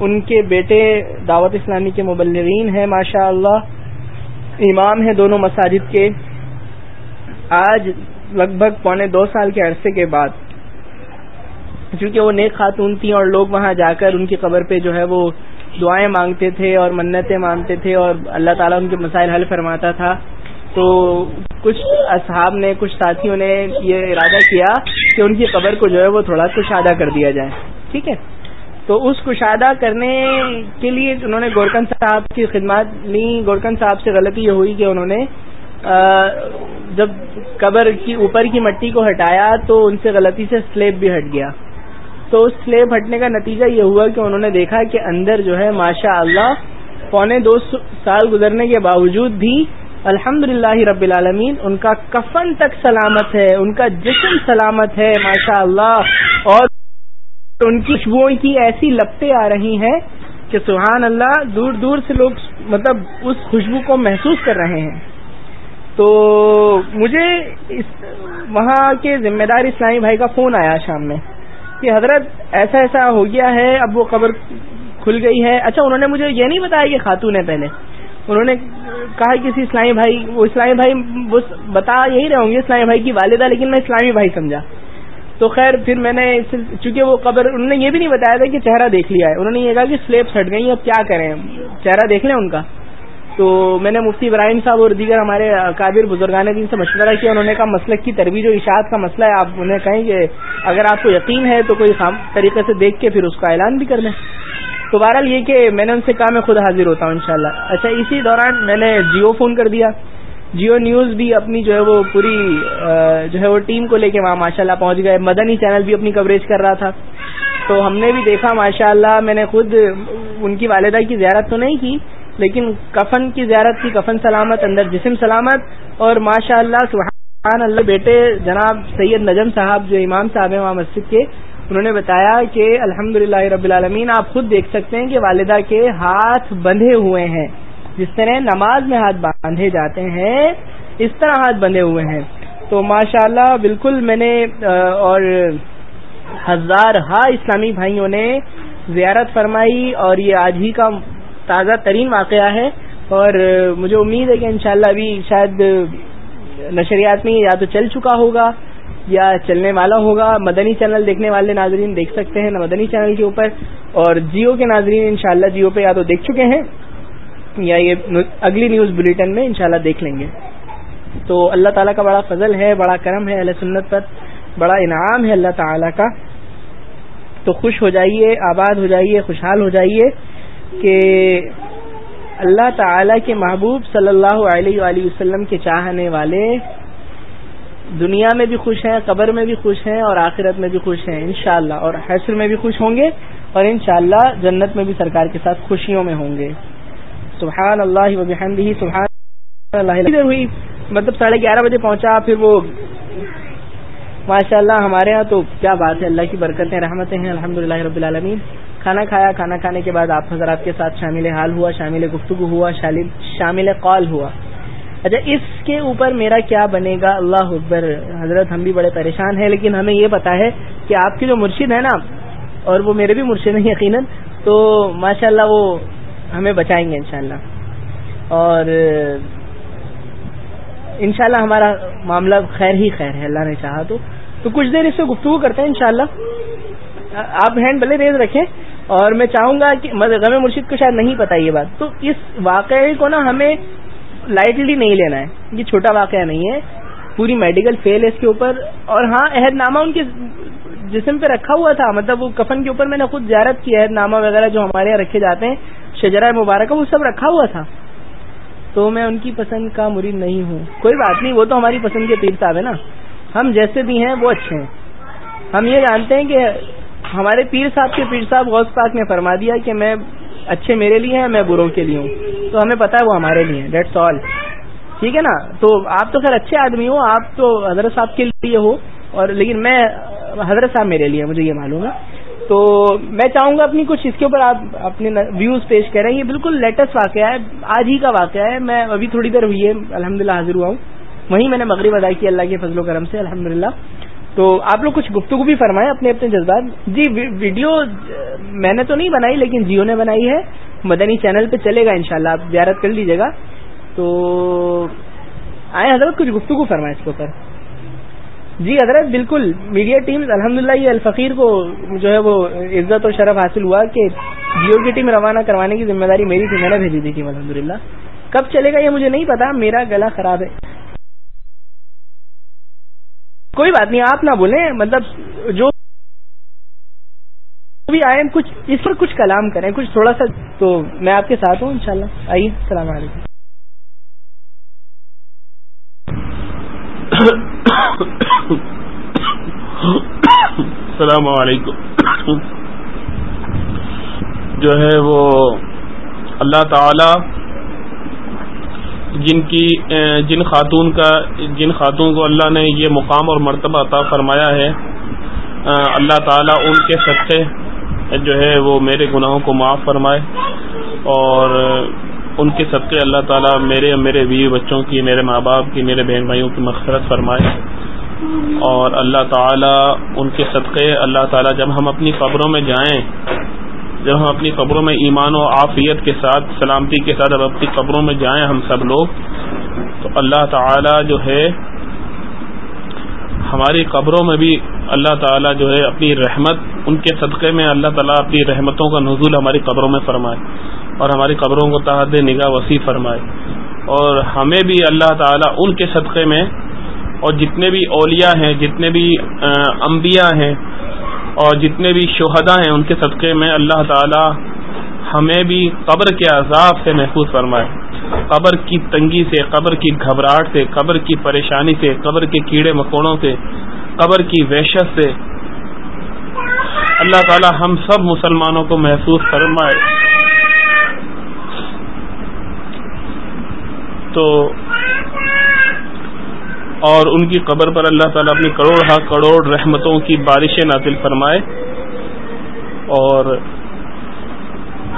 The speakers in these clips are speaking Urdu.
ان کے بیٹے دعوت اسلامی کے مبلغین ہیں ماشاء اللہ امام ہیں دونوں مساجد کے۔ آج لگ بھگ پونے دو سال کے عرصے کے بعد، چونکہ وہ نیک خاتون تھیں اور لوگ وہاں جا کر ان کی قبر پہ جو ہے وہ دعائیں مانگتے تھے اور منتیں مانگتے تھے اور اللہ تعالیٰ ان کے مسائل حل فرماتا تھا۔ تو کچھ اصحاب نے، کچھ ساتھیوں نے یہ ارادہ کیا کہ ان کی قبر کو جو ہے وہ تھوڑا کشادہ کر دیا جائے۔ ٹھیک ہے؟ تو اس کشادہ کرنے کے لیے انہوں نے گورکن صاحب کی خدمات لی۔ گورکن صاحب سے غلطی یہ ہوئی کہ انہوں نے جب قبر کی اوپر کی مٹی کو ہٹایا تو ان سے غلطی سے سلیب بھی ہٹ گیا۔ تو اس سلیب ہٹنے کا نتیجہ یہ ہوا کہ انہوں نے دیکھا کہ اندر جو ہے ماشاء اللہ پونے دو سال گزرنے کے باوجود بھی الحمد رب العالمین ان کا کفن تک سلامت ہے، ان کا جسم سلامت ہے ماشاء اللہ اور تو ان کی خوشبو کی ایسی لپٹیں آ رہی ہیں کہ سبحان اللہ دور دور سے لوگ مطلب اس خوشبو کو محسوس کر رہے ہیں۔ تو مجھے اس وہاں کے ذمہ دار اسلامی بھائی کا فون آیا شام میں کہ حضرت ایسا ایسا ہو گیا ہے، اب وہ قبر کھل گئی ہے۔ اچھا انہوں نے مجھے یہ نہیں بتایا کہ خاتون ہے پہلے۔ انہوں نے کہا کسی اسلامی بھائی، وہ اسلامی بھائی بس بتا یہی رہے ہوں گے اسلامی بھائی کی والدہ، لیکن میں اسلامی بھائی سمجھا۔ تو خیر پھر میں نے چونکہ وہ قبر انہوں نے یہ بھی نہیں بتایا تھا کہ چہرہ دیکھ لیا ہے۔ انہوں نے یہ کہا کہ سلیب ہٹ گئی اب کیا کریں؟ چہرہ دیکھ لیں ان کا۔ تو میں نے مفتی ابراہیم صاحب اور دیگر ہمارے قابر بزرگان دین سے مشورہ کیا، انہوں نے کہا مسلک کی ترویج و اشاعت کا مسئلہ ہے۔ آپ انہیں کہیں کہ اگر آپ کو یقین ہے تو کوئی خام طریقے سے دیکھ کے پھر اس کا اعلان بھی کر لیں۔ تو بہرحال یہ کہ میں نے ان سے کہا میں خود حاضر ہوتا ہوں انشاءاللہ۔ اچھا اسی دوران میں نے جیو فون کر دیا۔ جیو نیوز بھی اپنی جو ہے وہ پوری جو ہے وہ ٹیم کو لے کے وہاں ماشاء اللہ پہنچ گئے۔ مدنی چینل بھی اپنی کوریج کر رہا تھا۔ تو ہم نے بھی دیکھا ماشاء اللہ میں نے خود ان کی والدہ کی زیارت تو نہیں کی، لیکن کفن کی زیارت کی، کفن سلامت، اندر جسم سلامت اور ماشاء اللہ سبحان اللہ بیٹے جناب سید نجم صاحب جو امام صاحب ہیں وہاں مسجد کے، انہوں نے بتایا کہ الحمد رب العالمین، آپ خود دیکھ سکتے ہیں کہ والدہ کے ہاتھ بندھے ہوئے ہیں۔ جس طرح نماز میں ہاتھ باندھے جاتے ہیں، اس طرح ہاتھ بندھے ہوئے ہیں۔ تو ماشاء اللہ بالکل میں نے اور ہزار ہا اسلامی بھائیوں نے زیارت فرمائی اور یہ آج ہی کا تازہ ترین واقعہ ہے۔ اور مجھے امید ہے کہ انشاءاللہ ابھی شاید نشریات میں یا تو چل چکا ہوگا یا چلنے والا ہوگا۔ مدنی چینل دیکھنے والے ناظرین دیکھ سکتے ہیں، مدنی چینل کے اوپر۔ اور جیو کے ناظرین انشاءاللہ جیو پہ یا تو دیکھ چکے ہیں۔ یا یہ اگلی نیوز بلیٹن میں انشاءاللہ دیکھ لیں گے۔ تو اللہ تعالیٰ کا بڑا فضل ہے، بڑا کرم ہے اللہ سنت پر، بڑا انعام ہے اللہ تعالیٰ کا۔ تو خوش ہو جائیے، آباد ہو جائیے، خوشحال ہو جائیے کہ اللہ تعالی کے محبوب صلی اللہ علیہ وآلہ وسلم کے چاہنے والے دنیا میں بھی خوش ہیں، قبر میں بھی خوش ہیں اور آخرت میں بھی خوش ہیں، انشاءاللہ۔ اور حیثر میں بھی خوش ہوں گے اور انشاءاللہ جنت میں بھی سرکار کے ساتھ خوشیوں میں ہوں گے۔ سبحان اللہ وبحمدہ سبحان اللہ ہوئی مطلب ساڑھے گیارہ بجے پہنچا، پھر وہ ماشاء اللہ ہمارے ہاں تو کیا بات ہے، اللہ کی برکتیں، رحمتیں ہیں الحمد رب العالمین۔ کھانا کھایا، کھانا کھانے کے بعد آپ حضرات کے ساتھ شامل حال ہوا، شامل گفتگو ہوا، شامل قول ہوا۔ اچھا اس کے اوپر میرا کیا بنے گا؟ اللہ اکبر، حضرت ہم بھی بڑے پریشان ہیں، لیکن ہمیں یہ پتا ہے کہ آپ کے جو مرشد ہیں نا، اور وہ میرے بھی مرشد ہیں یقیناً، تو ماشاء اللہ وہ ہمیں بچائیں گے انشاءاللہ۔ اور انشاءاللہ ہمارا معاملہ خیر ہی خیر ہے، اللہ نے چاہا تو۔ تو کچھ دیر اس سے گفتگو کرتے ہیں انشاءاللہ۔ آپ ہینڈ بلے ریز رکھیں۔ اور میں چاہوں گا کہ غم مرشد کو شاید نہیں پتا یہ بات۔ تو اس واقعے کو نا ہمیں لائٹلی نہیں لینا ہے۔ یہ چھوٹا واقعہ نہیں ہے۔ پوری میڈیکل فیل ہے اس کے اوپر۔ اور ہاں عہد نامہ ان کے جسم پہ رکھا ہوا تھا۔ مطلب وہ کفن کے اوپر میں نے خود زیارت کی عہد نامہ وغیرہ جو ہمارے یہاں رکھے جاتے ہیں۔ شجرہ مبارک وہ سب رکھا ہوا تھا۔ تو میں ان کی پسند کا مرید نہیں ہوں۔ کوئی بات نہیں، وہ تو ہماری پسند کے پیر صاحب ہے نا۔ ہم جیسے بھی ہیں، وہ اچھے ہیں۔ ہم یہ جانتے ہیں کہ ہمارے پیر صاحب کے پیر صاحب غوث پاک نے فرما دیا کہ میں اچھے میرے لیے ہیں، میں بروں کے لیے ہوں۔ تو ہمیں پتا ہے وہ ہمارے لیے ڈیٹس آل ٹھیک ہے نا؟ تو آپ تو خیر اچھے آدمی ہو، آپ تو حضرت صاحب کے لیے ہو، اور لیکن میں حضرت صاحب میرے لیے مجھے یہ معلوم ہے۔ تو میں چاہوں گا اپنی کچھ اس کے اوپر آپ اپنے ویوز پیش کریں۔ یہ بالکل لیٹسٹ واقعہ ہے، آج ہی کا واقعہ ہے۔ میں ابھی تھوڑی دیر ہوئی ہے الحمد حاضر ہوا ہوں۔ وہیں میں نے مغرب ادا کی اللہ کے فضل و کرم سے الحمد تو آپ لوگ کچھ گفتگو بھی فرمائیں اپنے اپنے جذبات۔ جی ویڈیو، میں نے تو نہیں بنائی، لیکن جیو نے بنائی ہے۔ مدنی چینل پہ چلے گا انشاءاللہ، آپ زیارت کر لیجیے گا۔ تو آئے حضرت کچھ گفتگو فرمائیں اس کے اوپر۔ جی حضرت، بالکل میڈیا ٹیم الحمد للہ یہ الفقیر کو جو ہے وہ عزت اور شرف حاصل ہوا کہ جیو کی ٹیم روانہ کروانے کی ذمہ داری میری تھی، میں نے بھیجی دی ٹیم الحمد للہ کب چلے گا یہ مجھے نہیں پتا، میرا گلا خراب ہے۔ کوئی بات نہیں، آپ نہ بولیں مطلب جو بھی آئے، کچھ اس پر کچھ کلام کریں، کچھ تھوڑا سا تو میں آپ کے ساتھ ہوں، انشاءاللہ۔ آئیے، السلام علیکم۔ السلام علیکم۔ جو ہے وہ اللہ تعالی جن کی، جن خاتون کا، جن خاتون کو اللہ نے یہ مقام اور مرتبہ عطا فرمایا ہے، اللہ تعالیٰ ان کے صدقے جو ہے وہ میرے گناہوں کو معاف فرمائے اور ان کے صدقے اللہ تعالیٰ میرے اور میرے بیوی بچوں کی، میرے ماں باپ کی، میرے بہن بھائیوں کی مغفرت فرمائے۔ اور اللہ تعالیٰ ان کے صدقے، اللہ تعالیٰ جب ہم اپنی قبروں میں جائیں، جب ہم اپنی قبروں میں ایمان و عافیت کے ساتھ، سلامتی کے ساتھ اب اپنی قبروں میں جائیں ہم سب لوگ، تو اللہ تعالی جو ہے، ہماری قبروں میں بھی اللہ تعالیٰ جو ہے اپنی رحمت، ان کے صدقے میں اللہ تعالیٰ اپنی رحمتوں کا نزول ہماری قبروں میں فرمائے۔ اور ہماری قبروں کو تحد نگاہ وسیع فرمائے۔ اور ہمیں بھی اللہ تعالیٰ ان کے صدقے میں اور جتنے بھی اولیاء ہیں، جتنے بھی انبیاء ہیں اور جتنے بھی شہدا ہیں، ان کے صدقے میں اللہ تعالی ہمیں بھی قبر کے عذاب سے محفوظ فرمائے۔ قبر کی تنگی سے، قبر کی گھبراہٹ سے، قبر کی پریشانی سے، قبر کے کیڑے مکوڑوں سے، قبر کی وحشت سے۔ اللہ تعالی ہم سب مسلمانوں کو محفوظ فرمائے۔ تو اور ان کی قبر پر اللہ تعالیٰ اپنی کروڑ ہا کروڑ رحمتوں کی بارشیں نازل فرمائے اور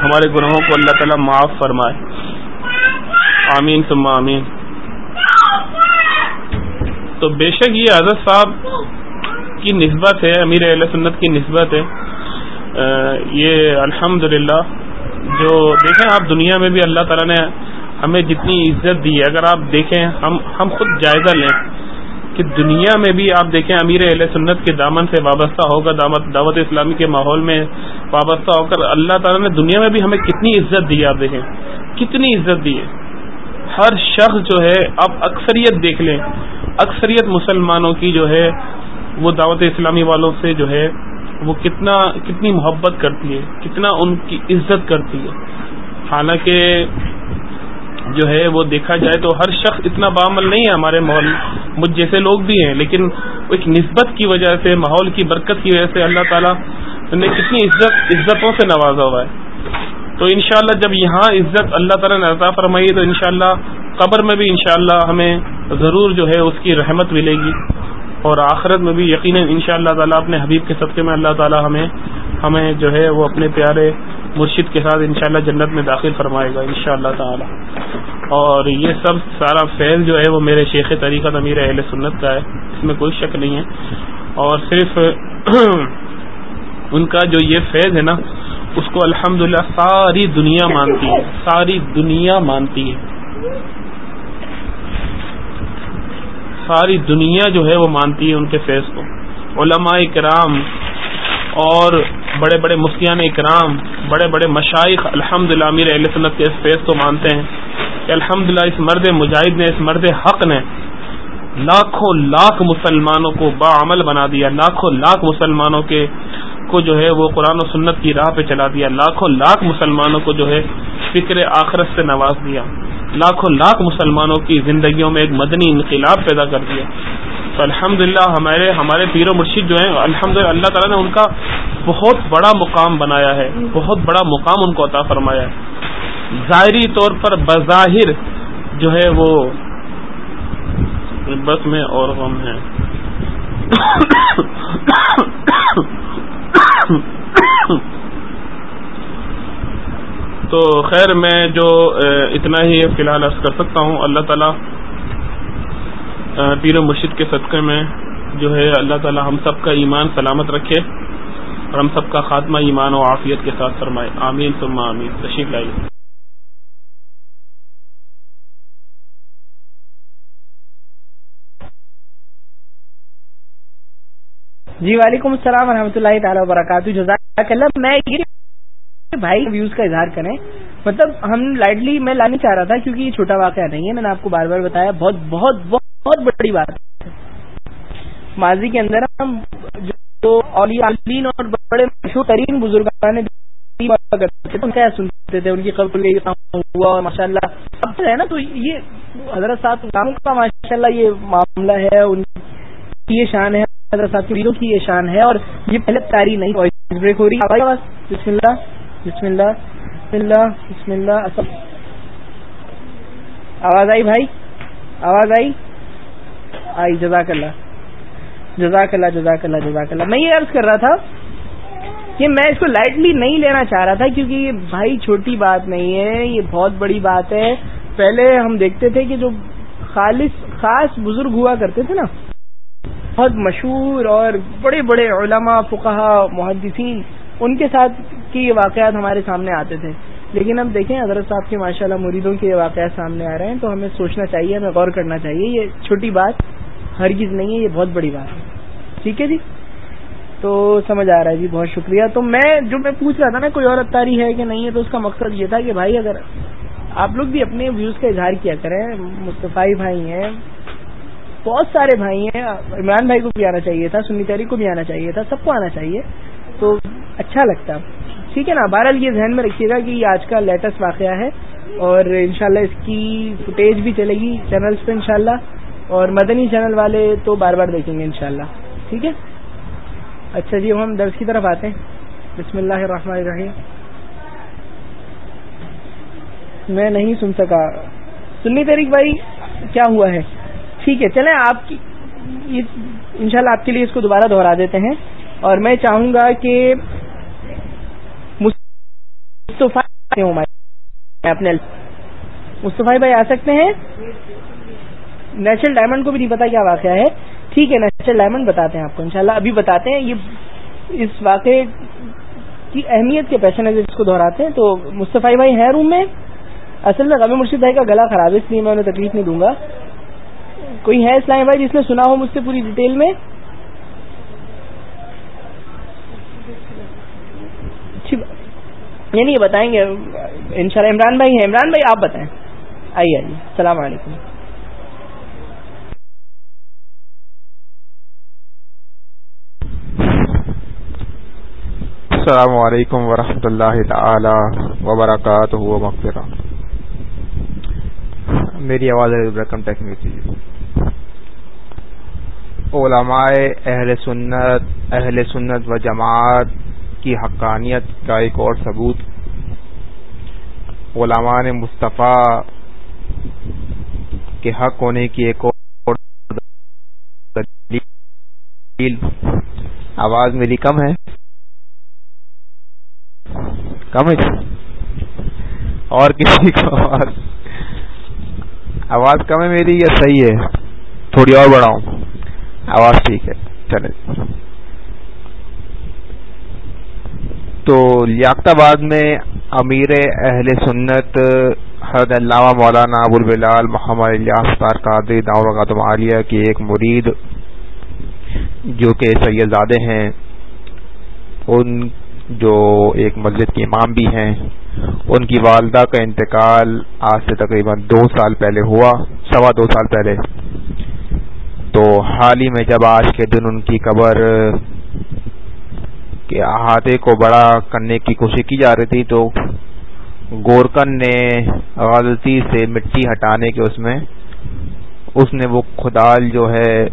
ہمارے گناہوں کو اللہ تعالیٰ معاف فرمائے۔ آمین، ثم آمین۔ تو بے شک یہ حضرت صاحب کی نسبت ہے، امیر علیہ سنت کی نسبت ہے۔ یہ الحمد جو دیکھیں آپ دنیا میں بھی اللہ تعالیٰ نے ہمیں جتنی عزت دی ہے، اگر آپ دیکھیں، ہم ہم خود جائزہ لیں کہ دنیا میں بھی آپ دیکھیں، امیر اہل سنت کے دامن سے وابستہ ہوگا دعوت دعوت اسلامی کے ماحول میں وابستہ ہو کر اللہ تعالیٰ نے دنیا میں بھی ہمیں کتنی عزت دی آپ دیکھیں۔ کتنی عزت دی ہے۔ ہر شخص جو ہے، آپ اکثریت دیکھ لیں، اکثریت مسلمانوں کی جو ہے، وہ دعوت اسلامی والوں سے جو ہے، وہ کتنا، کتنی محبت کرتی ہے، کتنا ان کی عزت کرتی ہے۔ حالانکہ جو ہے وہ دیکھا جائے تو ہر شخص اتنا بعمل نہیں ہے ہمارے ماحول مجھ جیسے لوگ بھی ہیں، لیکن ایک نسبت کی وجہ سے، ماحول کی برکت کی وجہ سے اللہ تعالیٰ نے کتنی عزت، عزتوں سے نوازا ہوا ہے۔ تو انشاءاللہ جب یہاں عزت اللہ تعالیٰ نے عطا فرمائی، تو انشاءاللہ قبر میں بھی انشاءاللہ ہمیں ضرور جو ہے اس کی رحمت ملے گی۔ اور آخرت میں بھی یقیناً ان شاء اللہ تعالیٰ اپنے حبیب کے صدقے میں اللہ تعالیٰ ہمیں ہمیں جو ہے وہ اپنے پیارے مرشد کے ساتھ انشاءاللہ جنت میں داخل فرمائے گا، انشاءاللہ تعالی۔ اور یہ سب سارا فیض جو ہے وہ میرے شیخ طریقہ امیر اہل سنت کا ہے، اس میں کوئی شک نہیں ہے۔ اور صرف ان کا جو یہ فیض ہے نا، اس کو الحمد ساری دنیا مانتی ہے، ساری دنیا مانتی ہے۔ ساری دنیا جو ہے وہ مانتی ہے ان کے فیض کو۔ علماء کرام اور بڑے بڑے مفتیان اکرام، بڑے بڑے مشائق الحمد للہ امیر علیہ سنت کے اس فیض کو مانتے ہیں کہ الحمد اس مرد مجاہد نے، اس مرد حق نے لاکھوں لاکھ مسلمانوں کو باعمل بنا دیا، لاکھوں لاکھ مسلمانوں کے کو جو ہے وہ قرآن و سنت کی راہ پہ چلا دیا، لاکھوں لاکھ مسلمانوں کو جو ہے فکر آخرت سے نواز دیا۔ لاکھوں لاکھ مسلمانوں کی زندگیوں میں ایک مدنی انقلاب پیدا کر دیا۔ تو الحمد ہمارے ہمارے پیر و مرشید جو ہیں الحمد اللہ تعالیٰ نے ان کا بہت بڑا مقام بنایا ہے۔ بہت بڑا مقام ان کو عطا فرمایا ہے۔ ظاہری طور پر بظاہر جو ہے وہ بس میں اور غم ہے۔ تو خیر میں جو اتنا ہی فی الحال عرض کر سکتا ہوں۔ اللہ تعالیٰ پیر و مرشد کے صدقے میں جو ہے اللہ تعالی ہم سب کا ایمان سلامت رکھے اور ہم سب کا خاتمہ ایمان و عافیت کے ساتھ فرمائے۔ آمین، ثم آمین۔ تشریف لائیے۔ جی وعلیکم السلام ورحمۃ اللہ تعالیٰ وبرکاتہ۔ جزاک اللہ، میں بھائی ویوز کا اظہار کریں۔ مطلب ہم لائٹلی میں لانے چاہ رہا تھا کیونکہ یہ چھوٹا واقعہ نہیں ہے، میں نے آپ کو بار بار بتایا، بہت بہت بہت بڑی بات ہے۔ ماضی کے اندر ہم جو عالین اور بڑے مشہور ترین بزرگان کیا سنتے تھے، ان کی قبر ہوا اور ماشاء اللہ اب ہے نا، تو یہ حضرت صاحب کا ماشاء اللہ یہ معاملہ ہے، ان کی یہ شان ہے، حضرت صاحب کی کی یہ شان ہے اور یہ پہلے تاری نہیں بریک ہو رہی ہے۔ بسم اللہ۔ بسم اللہ بسم اللہ بسم اللہ آواز آئی بھائی؟ آواز آئی؟ آئی جزاک اللہ جزاک اللہ جزاک اللہ جزاک اللہ میں یہ عرض کر رہا تھا کہ میں اس کو لائٹلی نہیں لینا چاہ رہا تھا کیونکہ یہ بھائی چھوٹی بات نہیں ہے، یہ بہت بڑی بات ہے۔ پہلے ہم دیکھتے تھے کہ جو خالص، خاص بزرگ ہوا کرتے تھے نا، بہت مشہور اور بڑے بڑے علماء فقہ محدثین ان کے ساتھ کی یہ واقعات ہمارے سامنے آتے تھے۔ لیکن اب دیکھیں، حضرت صاحب کے ماشاء اللہ مریدوں کے یہ واقعات سامنے آ رہے ہیں، تو ہمیں سوچنا چاہیے، ہمیں غور کرنا چاہیے، یہ چھوٹی بات، ہرگز نہیں ہے، یہ بہت بڑی بات ہے۔ ٹھیک ہے جی؟ تو سمجھ آ رہا ہے جی بہت شکریہ۔ تو میں، جو میں پوچھ رہا تھا نا، کوئی اور اتاری ہے کہ نہیں ہے، تو اس کا مقصد یہ تھا کہ بھائی، اگر آپ لوگ بھی اپنے ویوز کا اظہار کیا کریں، مصطفی بھائی ہیں، بہت سارے بھائی ہیں، عمران بھائی کو بھی آنا چاہیے تھا، سنی تحریک کو بھی آنا چاہیے تھا، سب کو آنا چاہیے۔ تو اچھا لگتا۔ ٹھیک ہے نا، بہرحال یہ ذہن میں رکھیے گا کہ یہ آج کا لیٹسٹ واقعہ ہے اور انشاءاللہ اس کی فوٹیج بھی چلے گی چینلز پہ انشاءاللہ اور مدنی چینل والے تو بار بار دیکھیں گے انشاءاللہ۔ ٹھیک ہے؟ اچھا جی ہم درس کی طرف آتے ہیں۔ بسم اللہ الرحمن الرحیم۔ میں نہیں سن سکا۔ سنی تاریخ بھائی، کیا ہوا ہے؟ ٹھیک ہے، چلیں آپ کی انشاءاللہ آپ کے لیے اس کو دوبارہ دہرا دیتے ہیں۔ اور میں چاہوں گا کہ اپنے مصطفی بھائی آ سکتے ہیں؟ نیچرل ڈائمنڈ کو بھی نہیں پتا کیا واقعہ ہے۔ ٹھیک ہے نیچرل ڈائمنڈ بتاتے ہیں آپ کو، انشاءاللہ ابھی بتاتے ہیں۔ یہ اس واقعے کی اہمیت کے پیش نظر اس کو دہراتے ہیں۔ تو مصطفی بھائی ہیں روم میں۔ اصل میں غمی مرشید بھائی کا گلا خراب ہے، اس لیے میں انہیں تکلیف نہیں دوں گا۔ کوئی ہے اسلام بھائی جس نے سنا ہو مجھ سے پوری ڈیٹیل میں؟ یعنی یہ بتائیں گے۔ انشاءاللہ عمران بھائی ہیں۔ عمران بھائی، آپ بتائیں۔ آئیے آئیے۔ السلام علیکم۔ السلام علیکم ورحمۃ اللہ تعالی وبرکاتہ مغفرہ میری آواز رقم علماء اہل سنت اہل سنت و جماعت کی حقانیت کا ایک اور ثبوت علماء نے مصطفیٰ کے حق ہونے کی ایک اور آواز میری کم ہے؟ کم ہے جی؟ اور کسی کو آواز؟ آواز کم ہے میری یا صحیح ہے؟ تھوڑی اور بڑھاؤں۔ آواز ٹھیک ہے۔ چلے تو لیاقت آباد میں امیر اہل سنت، حضرت علامہ مولانا ابو البلال محمد الیاس قادری داور عالیہ کی ایک مرید جو کہ سید زادے ہیں، ان جو ایک مسجد کے امام بھی ہیں، ان کی والدہ کا انتقال آج سے تقریباً دو سال پہلے ہوا، سوا دو سال پہلے۔ تو حال ہی میں جب آج کے دن ان کی قبر کے احاطے کو بڑا کرنے کی کوشش کی جا رہی تھی تو گورکن نے غلطی سے مٹی ہٹانے کے اس میں اس نے وہ خدال جو ہے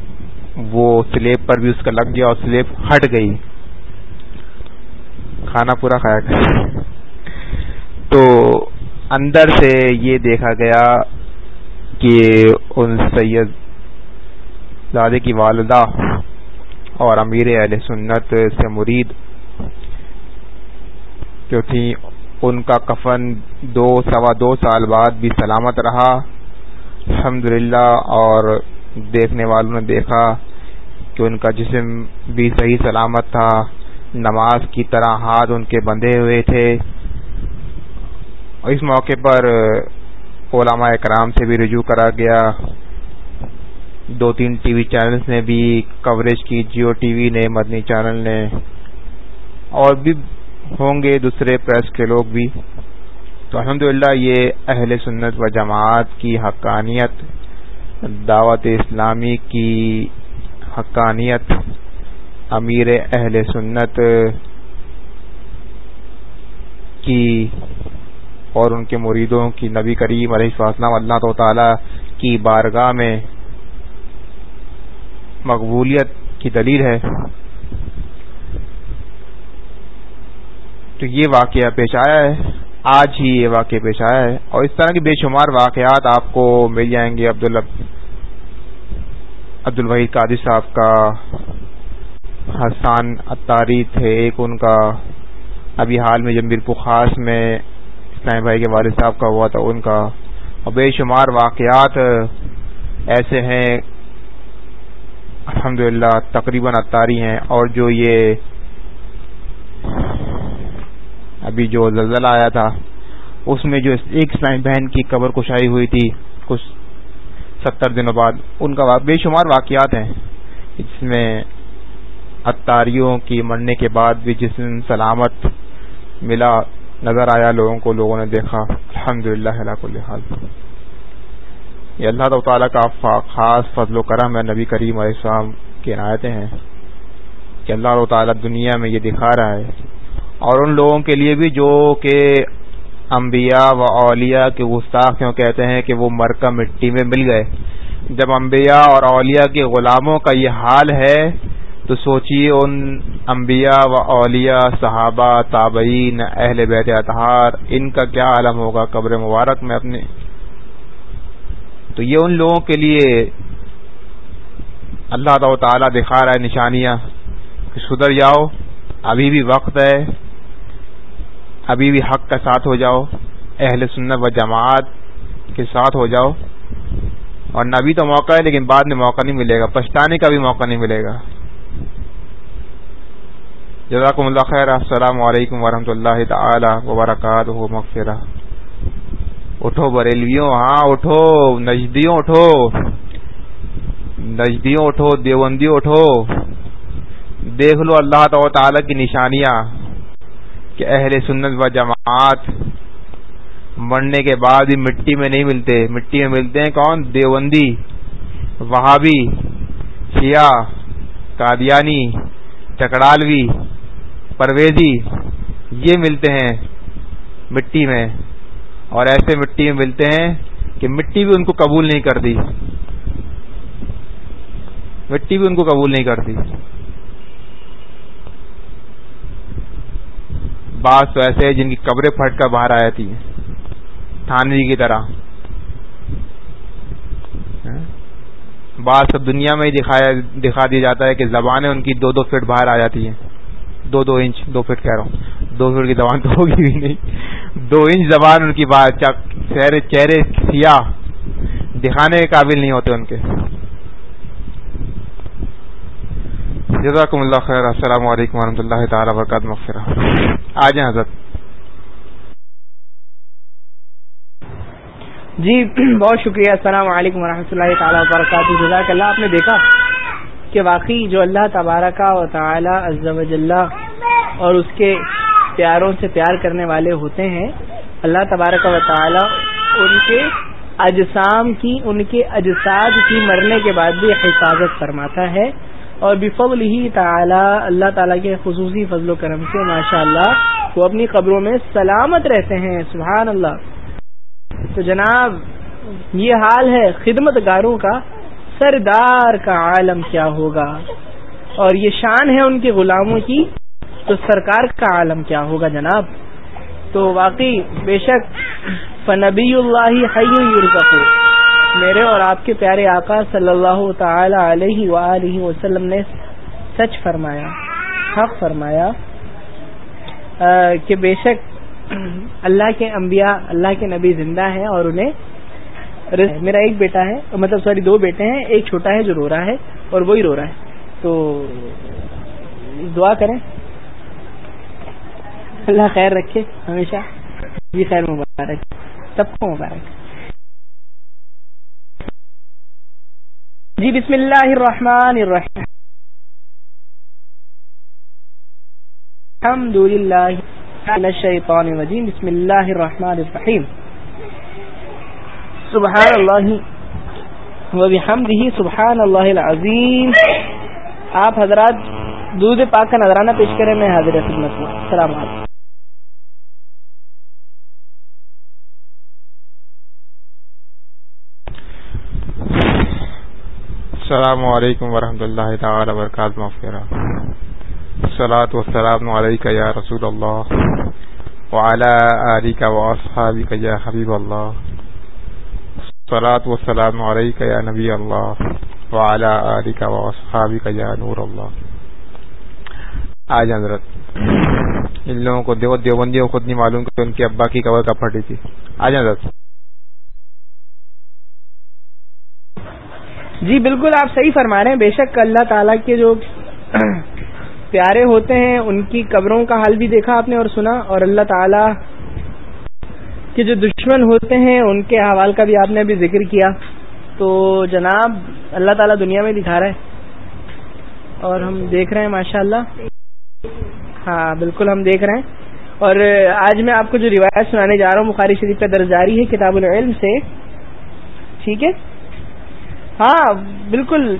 وہ سلیب پر بھی اس کا لگ گیا اور سلیب ہٹ گئی۔ کھانا پورا کھایا۔ گیا تو اندر سے یہ دیکھا گیا کہ ان سید زادے کی والدہ اور امیر اہل سنت سے مرید جو تھی ان کا کفن دو، سوا دو سال بعد بھی سلامت رہا۔ الحمد اور دیکھنے والوں نے دیکھا کہ ان کا جسم بھی صحیح سلامت تھا۔ نماز کی طرح ہاتھ ان کے بندھے ہوئے تھے۔ اس موقع پر علماء کرام سے بھی رجوع کرا گیا۔ دو تین ٹی وی چینلز نے بھی کوریج کی جیو ٹی وی نے، مدنی چینل نے۔ اور بھی ہوں گے دوسرے پریس کے لوگ بھی۔ تو الحمدللہ یہ اہل سنت و جماعت کی حقانیت، دعوت اسلامی کی حقانیت، امیر اہل سنت کی اور ان کے مریدوں کی نبی کریم علیہ السلام، اللہ تعالی کی بارگاہ میں مقبولیت کی دلیل ہے۔ تو یہ واقعہ پیش آیا ہے۔ آج ہی یہ واقعہ پیش آیا ہے۔ اور اس طرح کے بے شمار واقعات آپ کو مل جائیں گے عبد عبد الوحید قادی صاحب کا۔ حسان اتاری تھے ایک ان کا۔ ابھی حال میں جب میرپو خاص میں اسلام بھائی کے والد صاحب کا ہوا تھا ان کا۔ اور بے شمار واقعات ایسے ہیں الحمدللہ، تقریباً اتاری ہیں اور جو یہ ابھی جو زلزلہ آیا تھا، اس میں جو ایک اسلامی بہن کی قبر کشائی ہوئی تھی کچھ ستر دنوں بعد، ان کا بے شمار واقعات ہیں۔ جس میں اتاریوں کی مرنے کے بعد بھی جسم سلامت ملا، نظر آیا، لوگوں کو، لوگوں نے دیکھا۔ الحمد للہ یہ اللہ تعالیٰ کا خاص فضل و کرم ہے، نبی کریم علیہ السلام کی عنایتیں ہیں کہ اللہ تعالیٰ دنیا میں یہ دکھا رہا ہے۔ اور ان لوگوں کے لیے بھی جو کہ انبیاء و اولیاء کے گستاخ کیوں کہتے ہیں کہ وہ مرکہ مٹی میں مل گئے۔ جب انبیاء اور اولیاء کے غلاموں کا یہ حال ہے، تو سوچیے ان انبیاء و اولیاء، صحابہ، تابعین، اہل بیت اطہار، ان کا کیا عالم ہوگا؟ قبر مبارک میں اپنے تو یہ ان لوگوں کے لیے اللہ تعالی دکھا رہا ہے نشانیاں کہ سدھر جاؤ، ابھی بھی وقت ہے، ابھی بھی حق کا ساتھ ہو جاؤ، اہل سنت و جماعت کے ساتھ ہو جاؤ۔ اور نہ ابھی تو موقع ہے، لیکن بعد میں موقع نہیں ملے گا، پچھتانے کا بھی موقع نہیں ملے گا۔ جزاکم اللہ خیر، السلام علیکم ورحمۃ اللہ تعالی وبرکاتہ، مغفرہ۔ اٹھو بریلویوں ہاں اٹھو، نجدیوں اٹھو نجدیوں اٹھو، دیوبندیوں اٹھو۔ دیکھ لو اللہ تعالی کی نشانیاں کہ اہل سنت و جماعت مرنے کے بعد بھی مٹی میں نہیں ملتے۔ مٹی میں ملتے ہیں کون؟ دیوبندی، وہابی، شیعہ، قادیانی چکڑالوی پرویزی، یہ ملتے ہیں مٹی میں۔ اور ایسے مٹی میں ملتے ہیں کہ مٹی بھی ان کو قبول نہیں کرتی۔ مٹی بھی ان کو قبول نہیں کرتی۔ بعض تو ایسے ہیں جن کی قبریں پھٹ کر باہر آ جاتی ہیں۔ تھانوی کی طرح۔ ہاں؟ بعض سب دنیا میں ہی دکھا دیا جاتا ہے کہ زبانیں ان کی دو دو فٹ باہر آ جاتی ہیں۔ دو دو انچ، دو فٹ کہہ رہا ہوں۔ دو فٹ کی زبان تو ہوگی بھی نہیں۔ دو انچ زبان ان کی بات چہرے چہرے سیاہ، دکھانے کے قابل نہیں ہوتے ان کے۔ جزاکم اللہ خیر، السلام علیکم ورحمۃ اللہ تعالی وبرکاتہ، مغفرہ۔ آ جائیں حضرت۔ جی بہت شکریہ، السلام علیکم ورحمۃ اللہ تعالیٰ وبرکاتہ۔ جزاک اللہ، آپ نے دیکھا کہ واقعی جو اللہ تبارکہ و تعالی عز و جلہ اور اس کے پیاروں سے پیار کرنے والے ہوتے ہیں۔ اللہ تبارک و تعالی ان کے اجسام کی، ان کے اجساد کی مرنے کے بعد بھی حفاظت فرماتا ہے۔ اور بفضل ہی تعالی اللہ تعالیٰ کے خصوصی فضل و کرم سے ماشاء اللہ وہ اپنی قبروں میں سلامت رہتے ہیں۔ سبحان اللہ تو جناب، یہ حال ہے خدمت گاروں کا، سردار کا عالم کیا ہوگا۔ اور یہ شان ہے ان کے غلاموں کی۔ تو سرکار کا عالم کیا ہوگا جناب؟ تو واقعی بے شک فنبی اللہ حی میرے اور آپ کے پیارے آقا صلی اللہ تعالی علیہ وآلہ وسلم نے سچ فرمایا، حق فرمایا کہ بے شک اللہ کے انبیاء، اللہ کے نبی زندہ ہیں اور انہیں میرا ایک بیٹا ہے مطلب سوری، دو بیٹے ہیں، ایک چھوٹا ہے جو رو رہا ہے اور وہی رو رہا ہے۔ تو دعا کریں۔ اللہ خیر رکھے، ہمیشہ جی خیر مبارک، سب کو مبارک۔ جی بسم اللہ الرحمن الرحیم۔ الحمد للہ الشیطان الرجیم، بسم اللہ الرحمن الرحیم۔ سبحان اللہ و سبحان اللہ العظیم۔ آپ حضرات دودھ پاک کا نظرانہ پیش کریں، میں حاضر خدمت ہوں السلام علیکم۔ السلام علیکم ورحمۃ اللہ تعالی وبرکاتہ مغفرہ الصلاة والسلام علیکہ یا رسول اللہ وعلى آلك وأصحابك يا حبيب الله الصلاة والسلام عليك يا نبي الله وعلى آلك وأصحابك يا نور الله آج حضرت، ان لوگوں کو دیوبندیوں خود نہیں معلوم کہ ان کے ابا کی قبر کب پھٹی تھی۔ آج حضرت جی بالکل آپ صحیح فرما رہے ہیں۔ بے شک اللہ تعالیٰ کے جو پیارے ہوتے ہیں، ان کی قبروں کا حال بھی دیکھا آپ نے اور سنا۔ اور اللہ تعالیٰ کے جو دشمن ہوتے ہیں، ان کے حوال کا بھی آپ نے ابھی ذکر کیا۔ تو جناب، اللہ تعالیٰ دنیا میں دکھا رہا ہے۔ اور ہم دیکھ رہے ہیں ماشاء اللہ ہاں بالکل ہم دیکھ رہے ہیں۔ اور آج میں آپ کو جو روایت سنانے جا رہا ہوں، بخاری شریف کا درج جاری ہے کتاب العلم سے۔ ٹھیک ہے؟ ہاں بالکل۔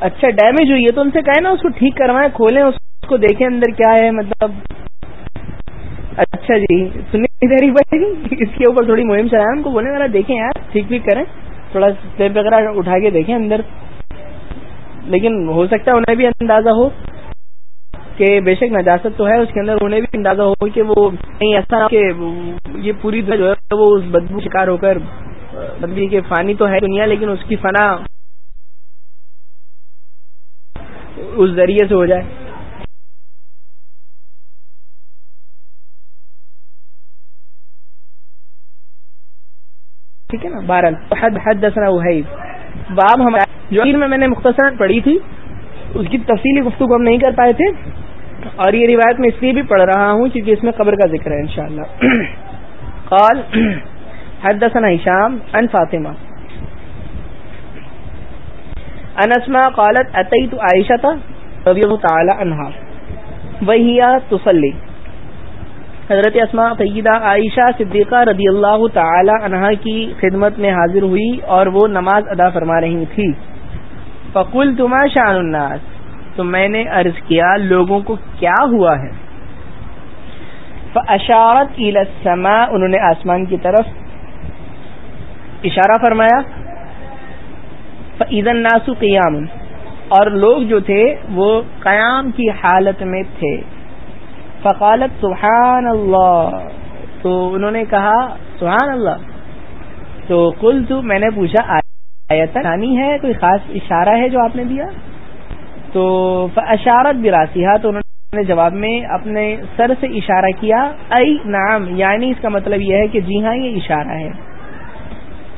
اچھا ڈیمیج ہوئی ہے تو ان سے کہیں نا اس کو ٹھیک کروائیں، کھولیں، اس کو دیکھیں اندر کیا ہے مطلب۔ اچھا جی سنی بھائی، اس کے اوپر تھوڑی مہم چلائیں۔ ان کو بولیں ذرا دیکھیں یار، ٹھیک ٹھیک کریں۔ تھوڑا اسٹیپ وغیرہ اٹھا کے دیکھیں اندر۔ لیکن ہو سکتا ہے انہیں بھی اندازہ ہو کہ بے شک نجاست تو ہے، اس کے اندر انہیں بھی اندازہ ہو کہ وہ کہیں ایسا کہ یہ پوری جو ہے وہ اس بدبو شکار ہو کر مطلب بدبی کے فانی تو ہے دنیا لیکن اس کی فنا اس ذریعے سے ہو جائے۔ ٹھیک ہے نا؟ بارہ حد حد دسنا باب ہمارے جو میں نے مختصر پڑھی تھی، اس کی تفصیلی گفتگو ہم نہیں کر پائے تھے۔ اور یہ روایت میں اس لیے بھی پڑھ رہا ہوں کیونکہ اس میں قبر کا ذکر ہے انشاءاللہ۔ قال حدثنا هشام عن فاطمه ان اسماء قالت اتيت عائشه رضی اللہ تعالی عنہا وہی تصلی حضرت اسماء سیدہ عائشہ صدیقہ رضی اللہ تعالی عنہا کی خدمت میں حاضر ہوئی اور وہ نماز ادا فرما رہی تھی۔ فقل تما شان الناس؟ تو میں نے عرض کیا، لوگوں کو کیا ہوا ہے؟ اشارت السماء، انہوں نے آسمان کی طرف اشارہ فرمایا فعید ناسو قیام اور لوگ جو تھے، وہ قیام کی حالت میں تھے۔ فقالت سبحان اللہ تو انہوں نے کہا، سبحان اللہ۔ تو کل تو میں نے پوچھا آیتانی ہے؟ کوئی خاص اشارہ ہے جو آپ نے دیا؟ تو اشارت براسیہ تو انہوں نے جواب میں اپنے سر سے اشارہ کیا ائی نام یعنی اس کا مطلب یہ ہے کہ جی ہاں یہ اشارہ ہے۔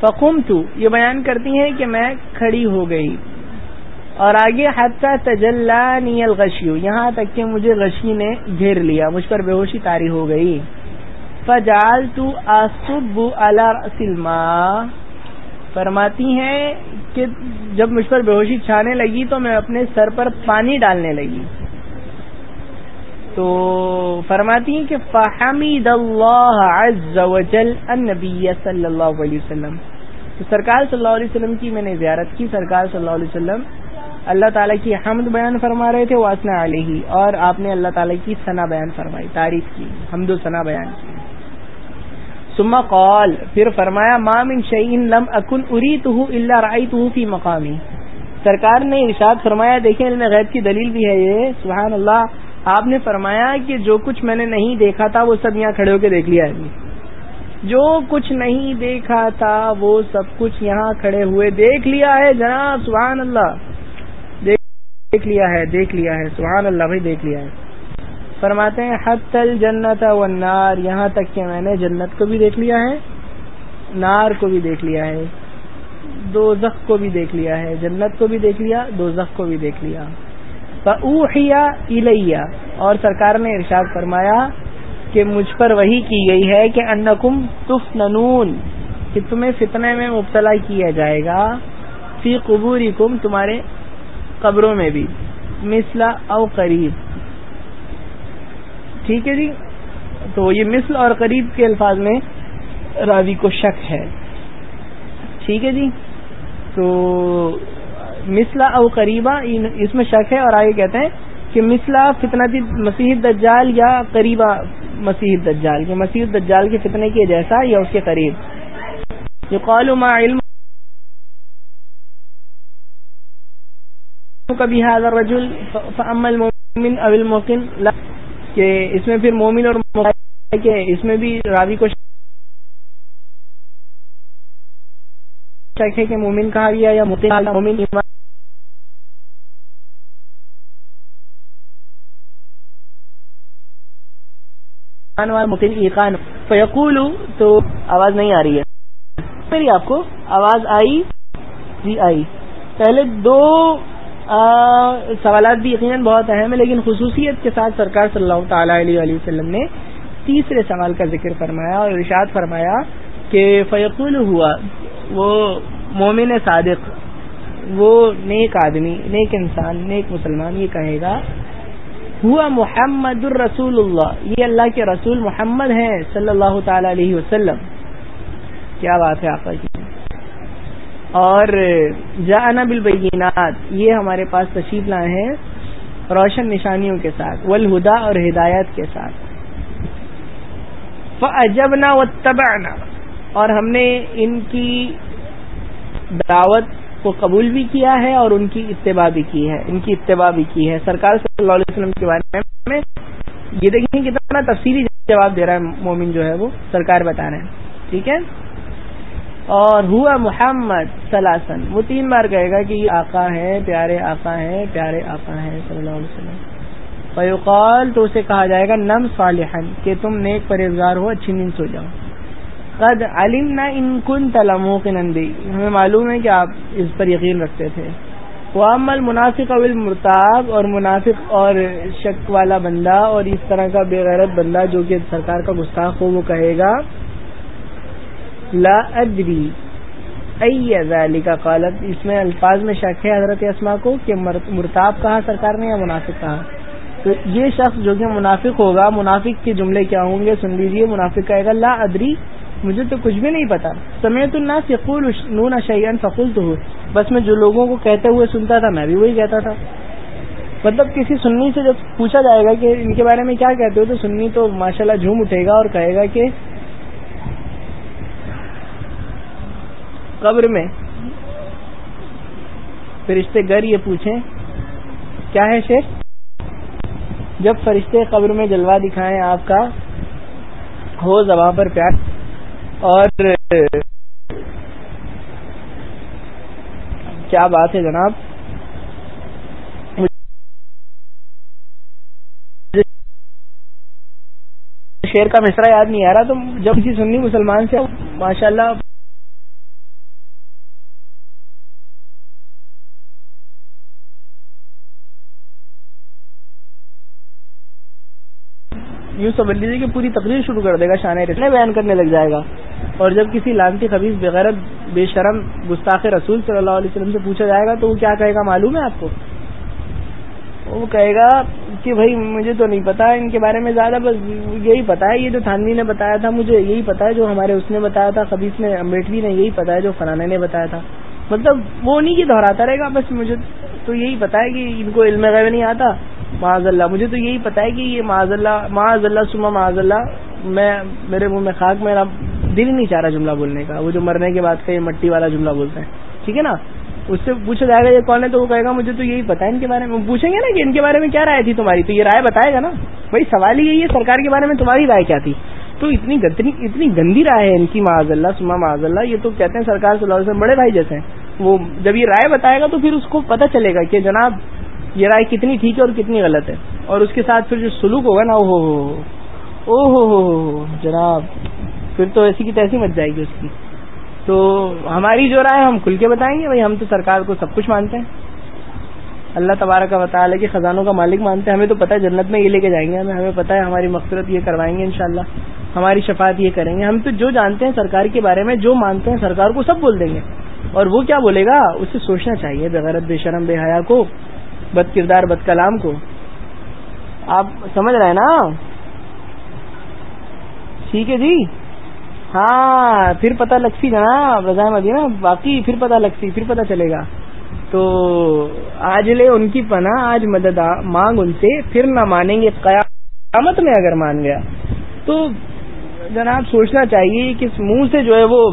فقم تو یہ بیان کرتی ہیں کہ میں کھڑی ہو گئی۔ اور آگے حتیٰ تجلا نیل غشیو یہاں تک کہ مجھے غشی نے گھیر لیا، مجھ پر بے ہوشی تاری ہو گئی۔ فجال تو آسب سلما فرماتی ہیں کہ جب مجھ پر بے ہوشی چھانے لگی تو میں اپنے سر پر پانی ڈالنے لگی۔ تو فرماتی ہیں کہ فحمید اللہ عز وجل النبی صلی اللہ علیہ وسلم۔ تو سرکار صلی اللہ علیہ وسلم کی میں نے زیارت کی، سرکار صلی اللہ علیہ وسلم اللہ تعالیٰ کی حمد بیان فرما رہے تھے واسنا علیہ، اور آپ نے اللہ تعالیٰ کی ثنا بیان فرمائی، تعریف کی، حمد و ثنا بیان کی۔ سما قول پھر فرمایا مام ان شعین لم اکن اری تو اللہ رائی تو فی مقامی۔ سرکار نے ارشاد فرمایا، دیکھیں علم غیب کی دلیل بھی ہے یہ، سبحان اللہ آپ نے فرمایا کہ جو کچھ میں نے نہیں دیکھا تھا وہ سب یہاں کھڑے ہو کے دیکھ لیا ہے۔ جو کچھ نہیں دیکھا تھا وہ سب کچھ یہاں کھڑے ہوئے دیکھ لیا ہے۔ جناب، سبحان اللہ۔ دیکھ لیا ہے، دیکھ لیا ہے۔ سبحان اللہ، بھائی، دیکھ لیا ہے۔ فرماتے ہیں حد تل جنت والنار۔ یہاں تک کہ میں نے جنت کو بھی دیکھ لیا ہے، نار کو بھی دیکھ لیا ہے۔ دو زخ کو بھی دیکھ لیا ہے۔ جنت کو بھی دیکھ لیا دو زخ کو بھی دیکھ لیا۔ الیہ اور سرکار نے ارشاد فرمایا کہ مجھ پر وہی کی گئی ہے کہ انکم تف کہ تمہیں فتنے میں مبتلا کیا جائے گا۔ فی قبوری کم تمہارے قبروں میں بھی۔ مثلا او قریب۔ ٹھیک ہے جی؟ تو یہ مثل اور قریب کے الفاظ میں راوی کو شک ہے۔ ٹھیک ہے جی؟ تو مسلا او قریبا اس میں شک ہے اور آگے کہتے ہیں کہ مسلا فتنتی جی مسیح دجال یا قریبا مسیح دجال کہ مسیح دجال کے فتنے کے جیسا یا اس کے قریب۔ یہ ما علم کبھی حاضر رجل فعمل مومن اول موقن کہ اس میں پھر مومن اور کہ اس میں بھی راوی کو شک ہے کہ مومن کہا گیا یا مومن ایقان۔ فیقول تو آواز نہیں آ رہی ہے۔ میری آپ کو آواز آئی؟ جی آئی۔ پہلے دو سوالات بھی یقیناً بہت اہم ہیں، لیکن خصوصیت کے ساتھ سرکار صلی اللہ تعالی علیہ وسلم نے تیسرے سوال کا ذکر فرمایا اور ارشاد فرمایا کہ فیقول ہوا۔ وہ مومن صادق، وہ نیک آدمی، نیک انسان، نیک مسلمان یہ کہے گا، ہوا محمد الرسول اللہ، یہ اللہ کے رسول محمد ہیں صلی اللہ تعالی علیہ وسلم۔ کیا بات ہے آپ کی جی؟ اور جانا بالبینات، یہ ہمارے پاس تشریف لائے ہیں روشن نشانیوں کے ساتھ والہدا اور ہدایت کے ساتھ۔ فجبنا و اور ہم نے ان کی دعوت کو قبول بھی کیا ہے اور ان کی اتباع بھی کی ہے، ان کی اتباع بھی کی ہے۔ سرکار صلی اللہ علیہ وسلم کے بارے میں یہ دیکھیں کتنا تفصیلی جواب دے رہا ہے مومن جو ہے وہ، سرکار بتا رہے ہیں۔ ٹھیک ہے؟ اور ہوا محمد سلاسن وہ تین بار کہے گا کہ یہ آقا ہے پیارے آقا ہے پیارے آقا ہے صلی اللہ علیہ وسلم۔ فیوقال تو اسے کہا جائے گا، نم صالحن کہ تم نیک پرہیزگار ہو، اچھی نیند سو جاؤ۔ قد علم نہ ان کن تلموں کے نندی ہمیں معلوم ہے کہ آپ اس پر یقین رکھتے تھے۔ وہ عمل منافق اول مرتاب اور منافق اور شک والا بندہ اور اس طرح کا بے غیرت بندہ جو کہ سرکار کا گستاخ ہو، وہ کہے گا، لا ادری ای کا قالت۔ اس میں الفاظ میں شک ہے حضرت اسما کو کہ مرتاب کہا سرکار نے یا منافق کہا؟ تو یہ شخص جو کہ منافق ہوگا، منافق کے جملے کیا ہوں گے؟ سن لیجیے منافق کہے گا، لا ادری مجھے تو کچھ بھی نہیں پتا۔ سمیت الناس یقول نون شیئن فقول تو بس میں جو لوگوں کو کہتے ہوئے سنتا تھا، میں بھی وہی کہتا تھا۔ مطلب کسی سنی سے جب پوچھا جائے گا کہ ان کے بارے میں کیا کہتے ہو، تو سنی تو ماشاءاللہ جھوم اٹھے گا اور کہے گا کہ قبر میں فرشتے گر یہ پوچھیں، کیا ہے شیخ؟ جب فرشتے قبر میں جلوہ دکھائیں، آپ کا ہو زباں پر پیار۔ اور، کیا بات ہے جناب؟ شیر کا مصرا یاد نہیں آ رہا، تو جب کسی سنی مسلمان سے ماشاء اللہ یوں سمجھ لیجیے کہ پوری تقریر شروع کر دے گا شانے بیان کرنے لگ جائے گا۔ اور جب کسی لانتی خبیص بغیر بے شرم گستاخ رسول صلی اللہ علیہ وسلم سے پوچھا جائے گا تو وہ کیا کہے گا؟ معلوم ہے آپ کو؟ وہ کہے گا کہ بھائی مجھے تو نہیں پتا، ان کے بارے میں زیادہ بس یہی پتا ہے، یہ جو تھانوی نے بتایا تھا مجھے یہی پتا ہے، جو ہمارے اس نے بتایا تھا خبیص نے امبیڈوی نے یہی پتا ہے، جو فلانے نے بتایا تھا۔ مطلب وہ انہیں کی دہراتا رہے گا، بس مجھے تو یہی پتا ہے کہ ان کو علم غیب نہیں آتا۔ معاذ اللہ مجھے تو یہی پتا ہے کہ یہ معاذ اللہ معاذ اللہ سما معاذ اللہ میں، میرے منہ میں خاک، میرا دل نہیں چاہ رہا جملہ بولنے کا، وہ جو مرنے کے بعد کا یہ مٹی والا جملہ بولتے ہیں ٹھیک ہے نا؟ اس سے پوچھا جائے گا یہ کون ہے تو وہ کہے گا، مجھے تو یہی پتا ہے ان کے بارے میں۔ پوچھیں گے نا کہ ان کے بارے میں کیا رائے تھی تمہاری؟ تو یہ رائے بتائے گا نا۔ بھائی سوال ہی یہی ہے، سرکار کے بارے میں تمہاری رائے کیا تھی؟ تو اتنی اتنی گندی رائے ہے ان کی معاذ اللہ سما معاذ اللہ یہ تو کہتے ہیں سرکار صلی اللہ علیہ وسلم بڑے بھائی جیسے ہیں۔ وہ جب یہ رائے بتائے گا تو پھر اس کو پتہ چلے گا کہ جناب یہ رائے کتنی ٹھیک ہے اور کتنی غلط ہے۔ اور اس کے ساتھ پھر جو سلوک ہوگا نا او ہو ہو ہو جناب پھر تو ایسی کی تیسی مچ جائے گی اس کی۔ تو ہماری جو رائے ہم کھل کے بتائیں گے، بھائی ہم تو سرکار کو سب کچھ مانتے ہیں۔ اللہ تبارک کا بتا لے کہ خزانوں کا مالک مانتے ہیں۔ ہمیں تو پتہ ہے، جنت میں یہ لے کے جائیں گے ہمیں۔ ہمیں پتہ ہے، ہماری مقصرت یہ کروائیں گے انشاءاللہ۔ ہماری شفاعت یہ کریں گے۔ ہم تو جو جانتے ہیں سرکار کے بارے میں، جو مانتے ہیں سرکار کو سب بول دیں گے۔ اور وہ کیا بولے گا؟ اسے سوچنا چاہیے، بغیرت، بے شرم، بے حیا کو، بد کردار، بد کلام کو۔ آپ سمجھ رہے ہیں نا؟ ٹھیک ہے جی؟ ہاں پھر پتہ لگسی جناب رضا مدینہ باقی پھر پتہ لگسی پھر پتہ چلے گا۔ تو آج لے ان کی پناہ، آج مدد مانگ ان سے، پھر نہ مانیں گے، قیامت میں اگر مان گیا۔ تو جناب، سوچنا چاہیے کہ منہ سے جو ہے وہ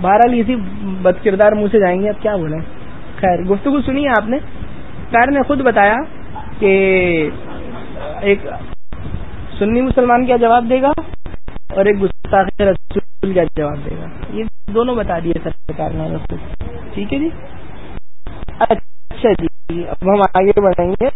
بہرحال اسی بد کردار منہ سے جائیں گے، اب کیا بولیں۔ خیر، گفتگو سنی آپ نے؟ خیر نے خود بتایا کہ ایک سنی مسلمان کیا جواب دے گا؟ اور ایک گستاخ رسول کا جواب دے گا۔ یہ دونوں بتا دیے سرکار نے ٹھیک ہے جی؟ اچھا جی اب ہم آگے بڑھیں گے۔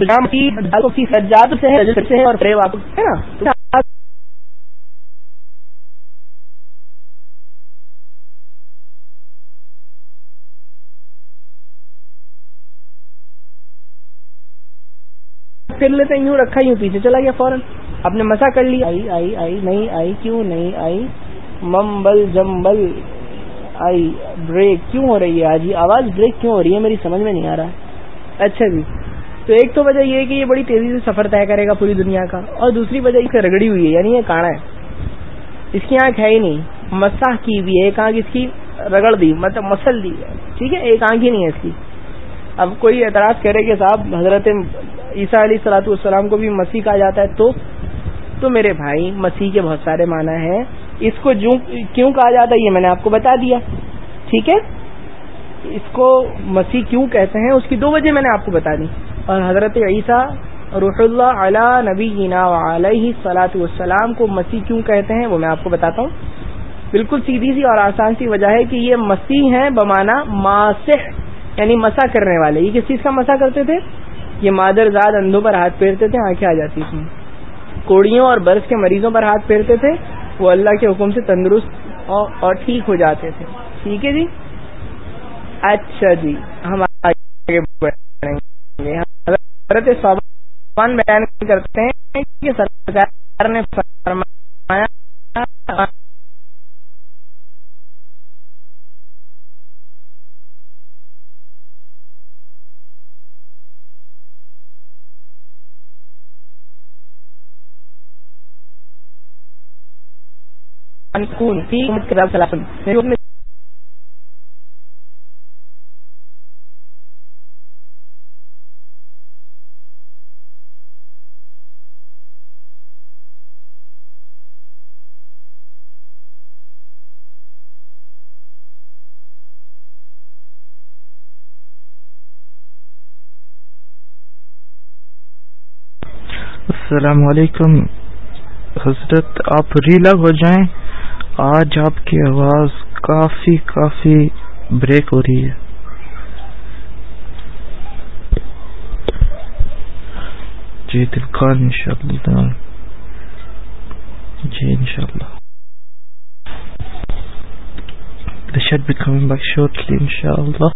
سجاد سے ہے اور پھر لیتے یوں رکھا یوں پیچھے چلا گیا فوراً۔ اپنے مسا کر لی آئی آئی آئی نہیں آئی کیوں نہیں؟ آئی ممبل جمبل آئی بریک کیوں ہو رہی ہے؟ آج آواز بریک کیوں ہو رہی ہے؟ میری سمجھ میں نہیں آ رہا۔ اچھا جی۔ تو ایک تو وجہ یہ ہے کہ یہ بڑی تیزی سے سفر طے کرے گا پوری دنیا کا، اور دوسری وجہ اس سے رگڑی ہوئی ہے یعنی یہ کاڑا ہے۔ اس کی آنکھ ہے ہی نہیں۔ مساح کی بھی ہے، ایک آنکھ اس کی رگڑ دی مطلب مسل دی۔ ٹھیک ہے، ایک آنکھ ہی نہیں ہے اس کی۔ اب کوئی اعتراض کرے کہ صاحب، حضرت عیسیٰ علیہ سلاۃ والسلام کو بھی مسیح کہا جاتا ہے، تو؟ تو میرے بھائی، مسیح کے بہت سارے معنی ہیں۔ اس کو کیوں کہا جاتا ہے، یہ میں نے آپ کو بتا دیا۔ ٹھیک ہے؟ اس کو مسیح کیوں کہتے ہیں؟ اس کی دو وجہ میں نے آپ کو بتا دی۔ اور حضرت عیسیٰ روح اللہ علیہ نبی علیہ سلاۃ والسلام کو مسیح کیوں کہتے ہیں وہ میں آپ کو بتاتا ہوں۔ بالکل سیدھی سی اور آسان سی وجہ ہے کہ یہ مسیح ہیں بمانا ماسح یعنی مسا کرنے والے۔ یہ کس چیز کا مسا کرتے تھے؟ یہ مادر زاد اندھوں پر ہاتھ پھیرتے تھے، آنکھیں آ جاتی تھیں۔ کوڑیوں اور برف کے مریضوں پر ہاتھ پھیرتے تھے، وہ اللہ کے حکم سے تندرست اور ٹھیک ہو جاتے تھے۔ ٹھیک ہے جی؟ اچھا جی ہم آگے حضرت صوبان بیان کرتے ہیں کہ سرکار نے فرمایا السلام علیکم۔ حضرت آپ ریلگ ہو جائیں۔ آج آپ کی آواز کافی کافی بریک ہو رہی ہے۔ جی دلکان ان شاء اللہ جی ان شاء اللہ They should be coming back shortly, inshallah.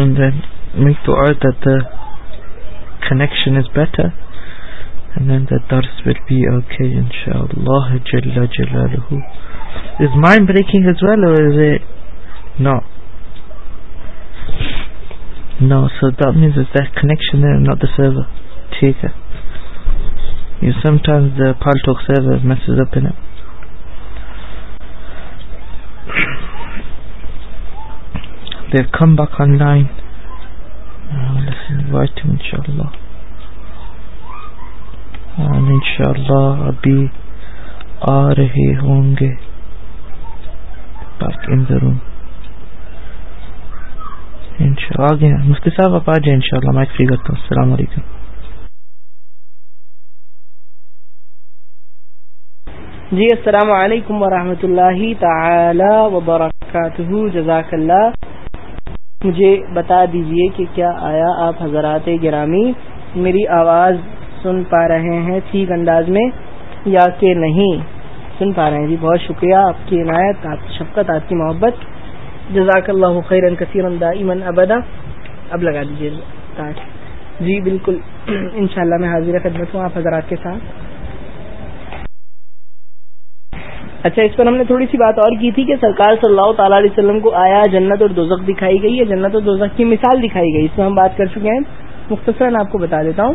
And then make dua that the connection is better. and then the dars will be okay inshallah jalla jalaluhu is mine breaking as well or is it no no so that means it's that connection there not the server take it you sometimes the paltalk server messes up in it they've come back online uh, let's invite him inshallah. انشاءاللہ ابھی آ رہے ہوں گے آگے مفتی صاحب آپ آ جائیں ان شاء اللہ میں فری کرتا ہوں السلام علیکم جی السلام علیکم ورحمۃ اللہ تعالی وبرکاتہ. جزاک اللہ. مجھے بتا دیجیے کہ کیا آیا آپ حضرات گرامی؟ میری آواز سن پا رہے ہیں ٹھیک انداز میں یا کہ نہیں؟ سن پا رہے ہیں جی بہت شکریہ آپ کی عنایت، آپ کی شفقت، آپ کی محبت۔ جزاک اللہ خیر کثیر دائمن ابدا۔ اب لگا دیجیے جی،, جی بالکل۔ انشاءاللہ میں حاضر خدمت ہوں آپ حضرات کے ساتھ۔ اچھا اس پر ہم نے تھوڑی سی بات اور کی تھی کہ سرکار صلی اللہ تعالی علیہ وسلم کو آیا جنت اور دوزخ دکھائی گئی ہے۔ جنت اور دوزخ کی مثال دکھائی گئی۔ اس میں ہم بات کر چکے ہیں۔ مختصراً آپ کو بتا دیتا ہوں۔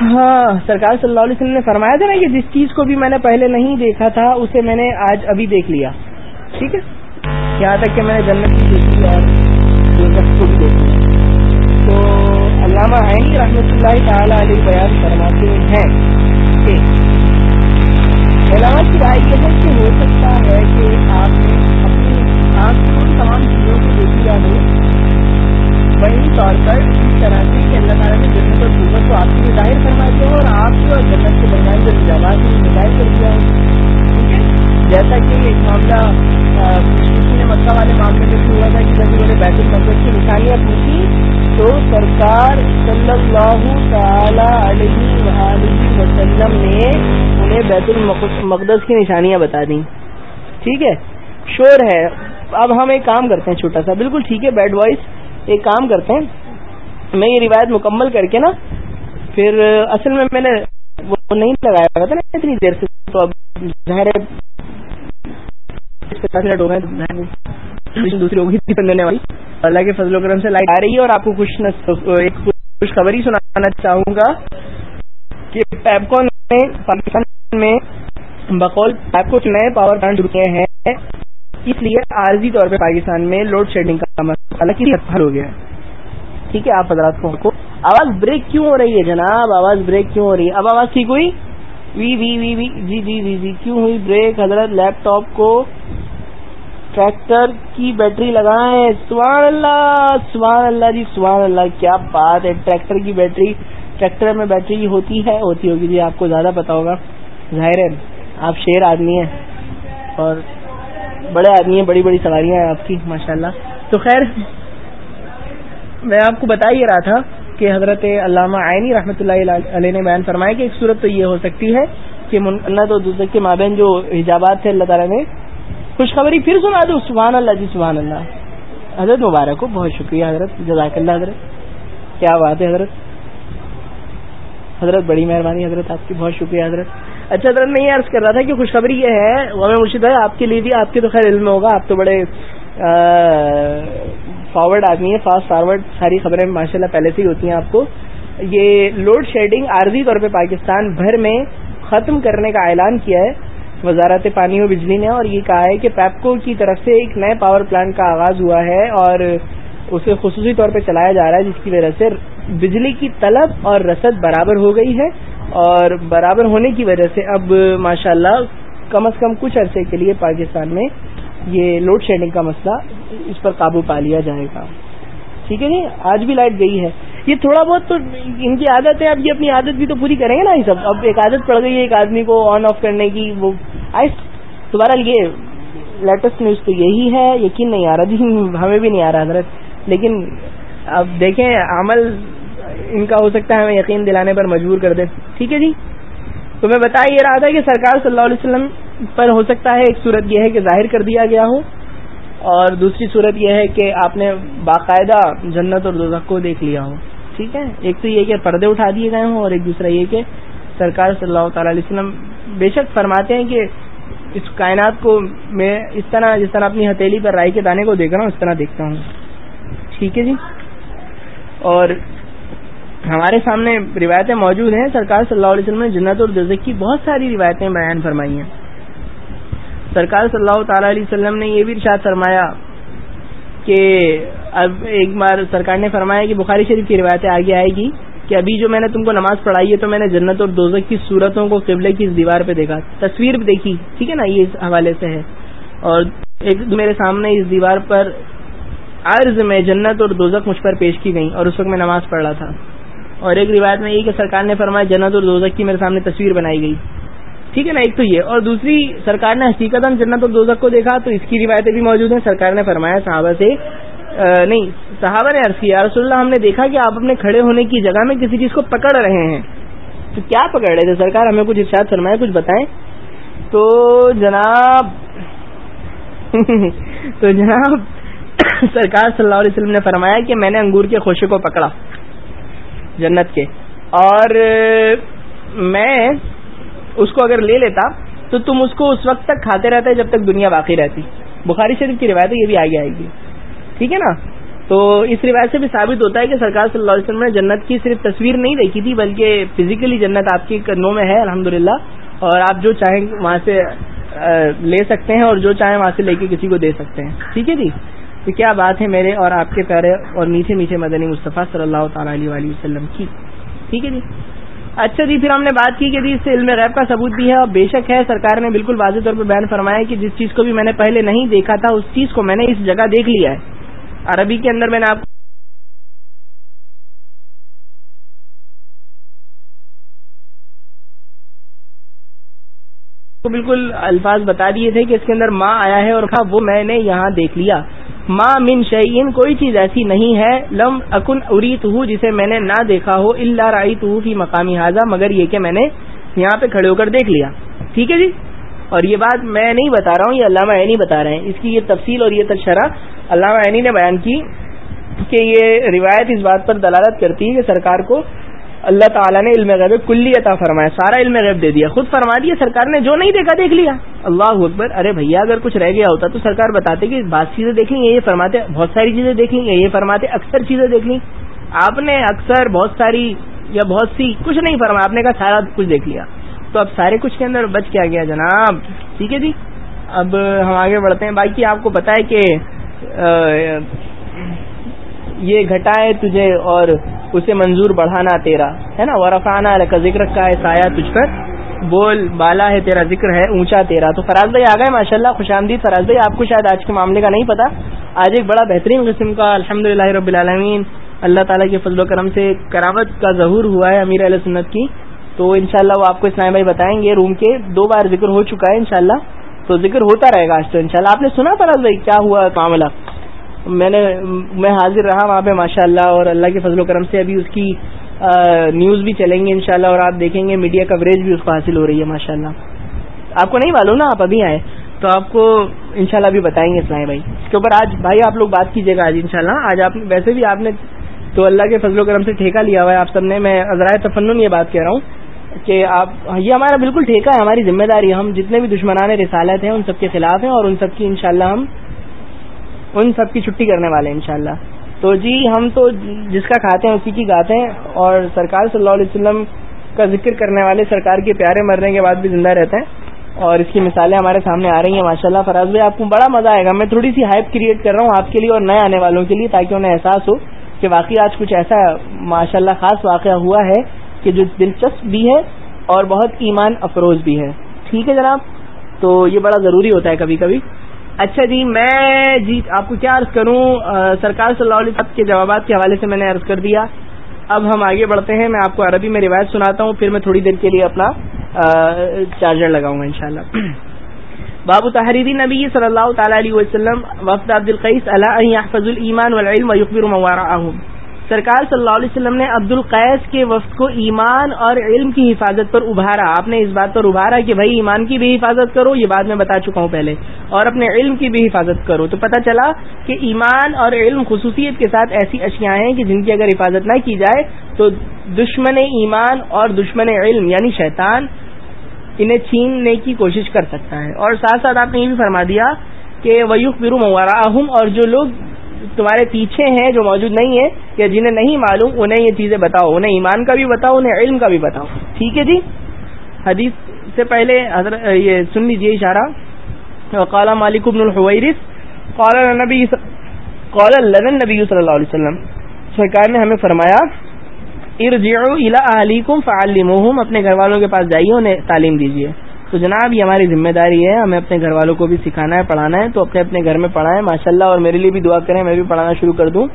ہاں سرکار صلی اللہ علیہ وسلم نے فرمایا تھا نا کہ جس چیز کو بھی میں نے پہلے نہیں دیکھا تھا، اسے میں نے آج ابھی دیکھ لیا۔ ٹھیک ہے؟ یہاں تک کہ میں نے جنت بھی دیکھی اور کو بھی دیکھ لیا۔ تو علامہ عینی رحمۃ اللہ تعالی علیہ بیان فرماتے ہیں۔ علامہ کی رائے یہ ہے کہ ہو سکتا ہے کہ آپ نے اپنی آنکھ کو ان تمام چیزوں کو دیکھ لیا ہو۔ وہی طور پر اس طرح سے کہ اللہ تعالیٰ نے جنت اور قوت کو آپ کے لیے ظاہر فرما دیا اور آپ کو اور جنت کے درمیان جو نجابات ظاہر کر دیا ہو۔ جیسا کہ ایک معاملہ کسی نے مکہ والے معاملے میں بھی ہوا تھا کہ جب انہوں نے بیت المقدس کی نشانیاں پوچھی تو سرکار صلی اللہ تعالی علیہ وسلم نے انہیں بیت المقدس کی نشانیاں بتا دیں۔ ٹھیک ہے؟ شور ہے۔ اب ہم ایک کام کرتے ہیں چھوٹا سا۔ بالکل ٹھیک ہے، بیڈ وائس ایک کام کرتے ہیں۔ میں یہ روایت مکمل کر کے نا، پھر اصل میں میں نے وہ نہیں لگایا ہوا تھا نا اتنی دیر سے، تو اب ظاہر دوسری ہوگی دینے والی۔ اللہ کے فضل و کرم سے لائٹ آ رہی ہے اور آپ کو کچھ کچھ خبر ہی سنانا چاہوں گا کہ پیپکون میں، پاکستان میں بقول پیپکو نئے پاور پلانٹ رکے ہیں۔ اس لیے عارضی طور پہ پاکستان میں لوڈ شیڈنگ کا مسئلہ حل ہو گیا ٹھیک ہے، آپ حضرات کو آواز بریک کیوں ہو رہی ہے جناب؟ آواز بریک کیوں ہو رہی ہے؟ اب آواز ٹھیک ہوئی؟ وی وی وی وی جی جی جی جی کیوں ہوئی بریک؟ حضرت لیپ ٹاپ کو ٹریکٹر کی بیٹری لگائیں۔ سبحان اللہ سبحان اللہ جی سبحان اللہ، کیا بات ہے؟ ٹریکٹر کی بیٹری، ٹریکٹر میں بیٹری ہوتی ہے؟ ہوتی ہوگی جی آپ کو زیادہ پتا ہوگا۔ ظاہر ہے، آپ شیر آدمی ہیں۔ اور بڑے آدمی ہیں، بڑی بڑی سواریاں ہیں آپ کی ماشاء اللہ تو خیر، میں آپ کو بتا ہی رہا تھا کہ حضرت علامہ آئینی رحمۃ اللہ علیہ نے بیان فرمایا کہ ایک صورت تو یہ ہو سکتی ہے کہ اللہ تو دوسرے کے مابین جو حجابات تھے اللہ تعالیٰ نے خوشخبری پھر سنا دو، سبحان اللہ جی سبحان اللہ۔ حضرت مبارک ہو، بہت شکریہ حضرت، جزاک اللہ حضرت۔ کیا بات ہے حضرت؟ حضرت بڑی مہربانی حضرت، آپ کی بہت شکریہ حضرت۔ اچھا حضرت، میں یہ عرض کر رہا تھا کہ خوشخبری یہ ہے وہ مرشد ہے، آپ کے لیے بھی، آپ کے تو خیر علم ہوگا، آپ تو بڑے فارورڈ آدمی ہے فاسٹ فارورڈ ساری خبریں ماشاء اللہ پہلے سے ہی ہوتی ہیں آپ کو۔ یہ لوڈ شیڈنگ عارضی طور پہ پاکستان بھر میں ختم کرنے کا اعلان کیا ہے۔ وزارت پانی و بجلی نے اور یہ کہا ہے کہ پیپکو کی طرف سے ایک نئے پاور پلانٹ کا آغاز ہوا ہے اور اسے خصوصی طور پہ چلایا جا رہا ہے، جس کی وجہ سے بجلی کی طلب اور رسد برابر ہو گئی ہے۔ اور برابر ہونے کی وجہ سے اب ماشاءاللہ کم از کم کچھ عرصے کے لیے پاکستان میں یہ لوڈ شیڈنگ کا مسئلہ اس پر قابو پا لیا جائے گا۔ ٹھیک ہے جی؟ آج بھی لائٹ گئی ہے۔ یہ تھوڑا بہت تو ان کی عادت ہے، اب یہ اپنی عادت بھی تو پوری کریں گے نا یہ سب۔ اب ایک عادت پڑ گئی ہے ایک آدمی کو آن آف کرنے کی، وہ آئے دوبارہ یہ لیٹسٹ نیوز تو یہی ہے۔ یقین نہیں آ رہا جی ہمیں بھی نہیں آ رہا حضرت۔ لیکن اب دیکھیں، عمل ان کا ہو سکتا ہے، ہمیں یقین دلانے پر مجبور کر دیں۔ ٹھیک ہے جی؟ تو میں بتا یہ رہا تھا کہ سرکار صلی اللہ علیہ وسلم پر ہو سکتا ہے، ایک صورت یہ ہے کہ ظاہر کر دیا گیا ہو۔ اور دوسری صورت یہ ہے کہ آپ نے باقاعدہ جنت اور دوزخ کو دیکھ لیا ہو۔ ٹھیک ہے؟ ایک تو یہ کہ پردے اٹھا دیے گئے ہوں اور ایک دوسرا یہ کہ سرکار صلی اللہ تعالی علیہ وسلم بے شک فرماتے ہیں کہ اس کائنات کو میں اس طرح، جس طرح اپنی ہتھیلی پر رائی کے دانے کو دیکھ رہا ہوں، اس طرح دیکھتا ہوں۔ ٹھیک ہے جی؟ اور ہمارے سامنے روایتیں موجود ہیں۔ سرکار صلی اللہ علیہ وسلم نے جنت اور دوزخ کی بہت ساری روایتیں بیان فرمائی ہیں۔ سرکار صلی اللہ تعالی علیہ وسلم نے یہ بھی ارشاد فرمایا کہ اب ایک بار سرکار نے فرمایا کہ بخاری شریف کی روایتیں آگے آئے گی کہ ابھی جو میں نے تم کو نماز پڑھائی ہے تو میں نے جنت اور دوزک کی صورتوں کو قبلے کی اس دیوار پہ دیکھا۔ تصویر بھی دیکھی۔ ٹھیک ہے نا؟ یہ اس حوالے سے ہے۔ اور ایک میرے سامنے اس دیوار پر عرض میں جنت اور دوزک مجھ پر پیش کی گئی اور اس وقت میں نماز پڑھ رہا تھا۔ اور ایک روایت میں یہ کہ سرکار نے فرمایا جنت اور دوزک کی میرے سامنے تصویر بنائی گئی۔ ٹھیک ہے نا، ایک تو یہ۔ اور دوسری، سرکار نے حقیقت جنت اور دوزخ کو دیکھا تو اس کی روایتیں بھی موجود ہیں۔ سرکار نے فرمایا صحابہ سے نہیں، صحابہ نے عرض کیا رسول اللہ، ہم نے دیکھا کہ آپ اپنے کھڑے ہونے کی جگہ میں کسی چیز کو پکڑ رہے ہیں۔ تو کیا پکڑ رہے تھے؟ سرکار، ہمیں کچھ ارشاد فرمایا کچھ بتائیں۔ تو جناب تو جناب، سرکار صلی اللہ علیہ وسلم نے فرمایا کہ میں نے انگور کے خوشے کو پکڑا۔ جنت کے۔ اور میں اس کو اگر لے لیتا تو تم اس کو اس وقت تک کھاتے رہتے جب تک دنیا باقی رہتی۔ بخاری شریف کی روایت یہ بھی آگے آئے گی۔ ٹھیک ہے نا؟ تو اس روایت سے بھی ثابت ہوتا ہے کہ سرکار صلی اللہ علیہ وسلم نے جنت کی صرف تصویر نہیں دیکھی تھی، بلکہ فزیکلی جنت آپ کے قدموں میں ہے الحمد اور آپ جو چاہیں وہاں سے لے سکتے ہیں اور جو چاہیں وہاں سے لے کے کسی کو دے سکتے ہیں۔ ٹھیک ہے جی؟ تو کیا بات ہے میرے اور آپ کے پیارے اور میٹھے میٹھے مدنی مصطفیٰ صلی اللہ تعالی علیہ وسلم کی؟ ٹھیک ہے جی؟ اچھا جی پھر ہم نے بات کی کہ جی اس سے علم غیب کا ثبوت بھی ہے اور بے شک ہے، سرکار نے بالکل واضح طور پہ بیان فرمایا کہ جس چیز کو بھی میں نے پہلے نہیں دیکھا تھا، اس چیز کو میں نے اس جگہ دیکھ لیا ہے۔ عربی کے اندر میں نے آپ کو بالکل الفاظ بتا دیے تھے کہ اس کے اندر ماں آیا ہے اور کہا، وہ میں نے یہاں دیکھ لیا۔ ماں من شعین کوئی چیز ایسی نہیں ہے، لم اکن اریت ہوں جسے میں نے نہ دیکھا ہو اللہ رائی تو فی مقامی حاضہ مگر یہ کہ میں نے یہاں پہ کھڑے ہو کر دیکھ لیا۔ ٹھیک ہے جی؟ اور یہ بات میں نہیں بتا رہا ہوں، یہ علامہ عینی بتا رہے ہیں۔ اس کی یہ تفصیل اور یہ تشرح علامہ عینی نے بیان کی کہ یہ روایت اس بات پر دلالت کرتی ہے کہ سرکار کو اللہ تعالیٰ نے علم غیب کلی عطا فرمایا، سارا علم غیب دے دیا۔ خود فرما دیا، سرکار نے جو نہیں دیکھا دیکھ لیا۔ اللہ اکبر، ارے بھیا، اگر کچھ رہ گیا ہوتا تو سرکار بتاتے کہ بات چیزیں دیکھ لیں یہ فرماتے، بہت ساری چیزیں دیکھ لیں یہ فرماتے، اکثر چیزیں دیکھ لیں۔ آپ نے اکثر بہت ساری یا بہت سی کچھ نہیں فرمایا، آپ نے کہا سارا کچھ دیکھ لیا۔ تو اب سارے کچھ کے اندر بچ کیا گیا جناب۔ ٹھیک ہے جی؟ اب ہم آگے بڑھتے ہیں۔ باقی آپ کو پتا ہے کہ یہ گھٹائے تجھے اور اسے منظور بڑھانا تیرا، ہے نا؟ ورفانہ کا ذکر کا ہے سایہ تجھ پر۔ بول، بالا ہے تیرا ذکر ہے، اونچا تیرا۔ تو فراز بھائی آ گئے ماشاء اللہ خوش آمدید۔ فراز بھائی، آپ کو شاید آج کے معاملے کا نہیں پتا۔ آج ایک بڑا بہترین قسم کا الحمد رب العالمین، اللہ تعالیٰ کے فضل و کرم سے کرامت کا ظہور ہوا ہے امیر علیہ سنت کی۔ تو انشاءاللہ وہ آپ کو اسلام بھائی بتائیں گے، روم کے دو بار ذکر ہو چکا ہے انشاءاللہ۔ تو ذکر ہوتا رہے گا آج تو انشاءاللہ۔ آپ نے سنا فراز بھائی کیا ہوا معاملہ؟ میں نے میں حاضر رہا وہاں پہ ماشاء اللہ اور اللہ کے فضل و کرم سے ابھی اس کی نیوز بھی چلیں گے انشاءاللہ، اور آپ دیکھیں گے میڈیا کوریج بھی اس کو حاصل ہو رہی ہے ماشاء اللہ آپ کو نہیں معلوم نا، آپ ابھی آئے تو آپ کو انشاءاللہ ابھی بتائیں گے اسلام بھائی۔ اس کے اوپر آج بھائی آپ لوگ بات کیجیے گا آج انشاءاللہ۔ آج آپ، ویسے بھی آپ نے تو اللہ کے فضل و کرم سے ٹھیکہ لیا ہوا ہے، آپ سب نے، میں عذرائے تفنن یہ بات کہہ رہا ہوں کہ آپ، یہ ہمارا بالکل ٹھیکہ ہے، ہماری ذمہ داری ہم جتنے بھی دشمنان رسالت ہیں، ان سب کے خلاف ہیں، اور ان سب کی انشاءاللہ ہم ان سب کی چھٹی کرنے والے ہیں، انشاءاللہ۔ تو جی ہم تو جس کا کھاتے ہیں، اسی کی گاتے ہیں۔ اور سرکار صلی اللہ علیہ وسلم کا ذکر کرنے والے سرکار کے پیارے مرنے کے بعد بھی زندہ رہتے ہیں۔ اور اس کی مثالیں ہمارے سامنے آ رہی ہیں ماشاء اللہ فراز بھائی، آپ کو بڑا مزہ آئے گا۔ میں تھوڑی سی ہائپ کریٹ کر رہا ہوں آپ کے لیے اور نئے آنے والوں کے لیے، تاکہ انہیں احساس ہو کہ واقعی آج کچھ ایسا ماشاء اللہ خاص واقعہ ہوا ہے کہ جو دلچسپ بھی ہے اور بہت ایمان افروز بھی ہے۔ ٹھیک ہے جناب؟ تو یہ بڑا ضروری ہوتا ہے کبھی کبھی۔ اچھا جی میں جی آپ کو کیا عرض کروں؟ سرکار صلی اللہ علیہ وسلم کے جوابات کے حوالے سے میں نے عرض کر دیا۔ اب ہم آگے بڑھتے ہیں، میں آپ کو عربی میں روایت سناتا ہوں، پھر میں تھوڑی دیر کے لیے اپنا چارجر لگاؤں گا انشاءاللہ۔ بابو تحریری نبی صلی اللہ تعالی علیہ وسلم، وفد عبد القیس علیہ فض المان والعلم ویقبر موارا سرکار صلی اللہ علیہ وسلم نے عبد القیس کے وفد کو ایمان اور علم کی حفاظت پر ابھارا۔ آپ نے اس بات پر ابھارا کہ بھائی ایمان کی بھی حفاظت کرو، یہ بات میں بتا چکا ہوں پہلے، اور اپنے علم کی بھی حفاظت کرو۔ تو پتہ چلا کہ ایمان اور علم خصوصیت کے ساتھ ایسی اشیاء ہیں کہ جن کی اگر حفاظت نہ کی جائے تو دشمن ایمان اور دشمن علم یعنی شیطان انہیں چھیننے کی کوشش کر سکتا ہے۔ اور ساتھ ساتھ آپ نے یہ بھی فرما دیا کہ ویوق برو اور جو لوگ تمہارے پیچھے ہیں جو موجود نہیں ہے یا جنہیں نہیں معلوم، انہیں یہ چیزیں بتاؤ، انہیں ایمان کا بھی بتاؤ، انہیں علم کا بھی بتاؤ۔ ٹھیک ہے جی؟ حدیث سے پہلے حضرت، یہ سن لیجیے اشارہ۔ قال مالک ابن الحویرس قال نبی قال لن نبی صلی اللہ علیہ وسلم۔ سرکار نے ہمیں فرمایا، ارجعوا الى اهلیکم فعلموہم، اپنے گھر والوں کے پاس جائیے، انہیں تعلیم دیجیے تو جناب یہ ہماری ذمہ داری ہے، ہمیں اپنے گھر والوں کو بھی سکھانا ہے، پڑھانا ہے، تو اپنے اپنے گھر میں پڑھائیں۔ ماشاء اللہ اور میرے لیے بھی دعا کریں، میں بھی پڑھانا شروع کر دوں۔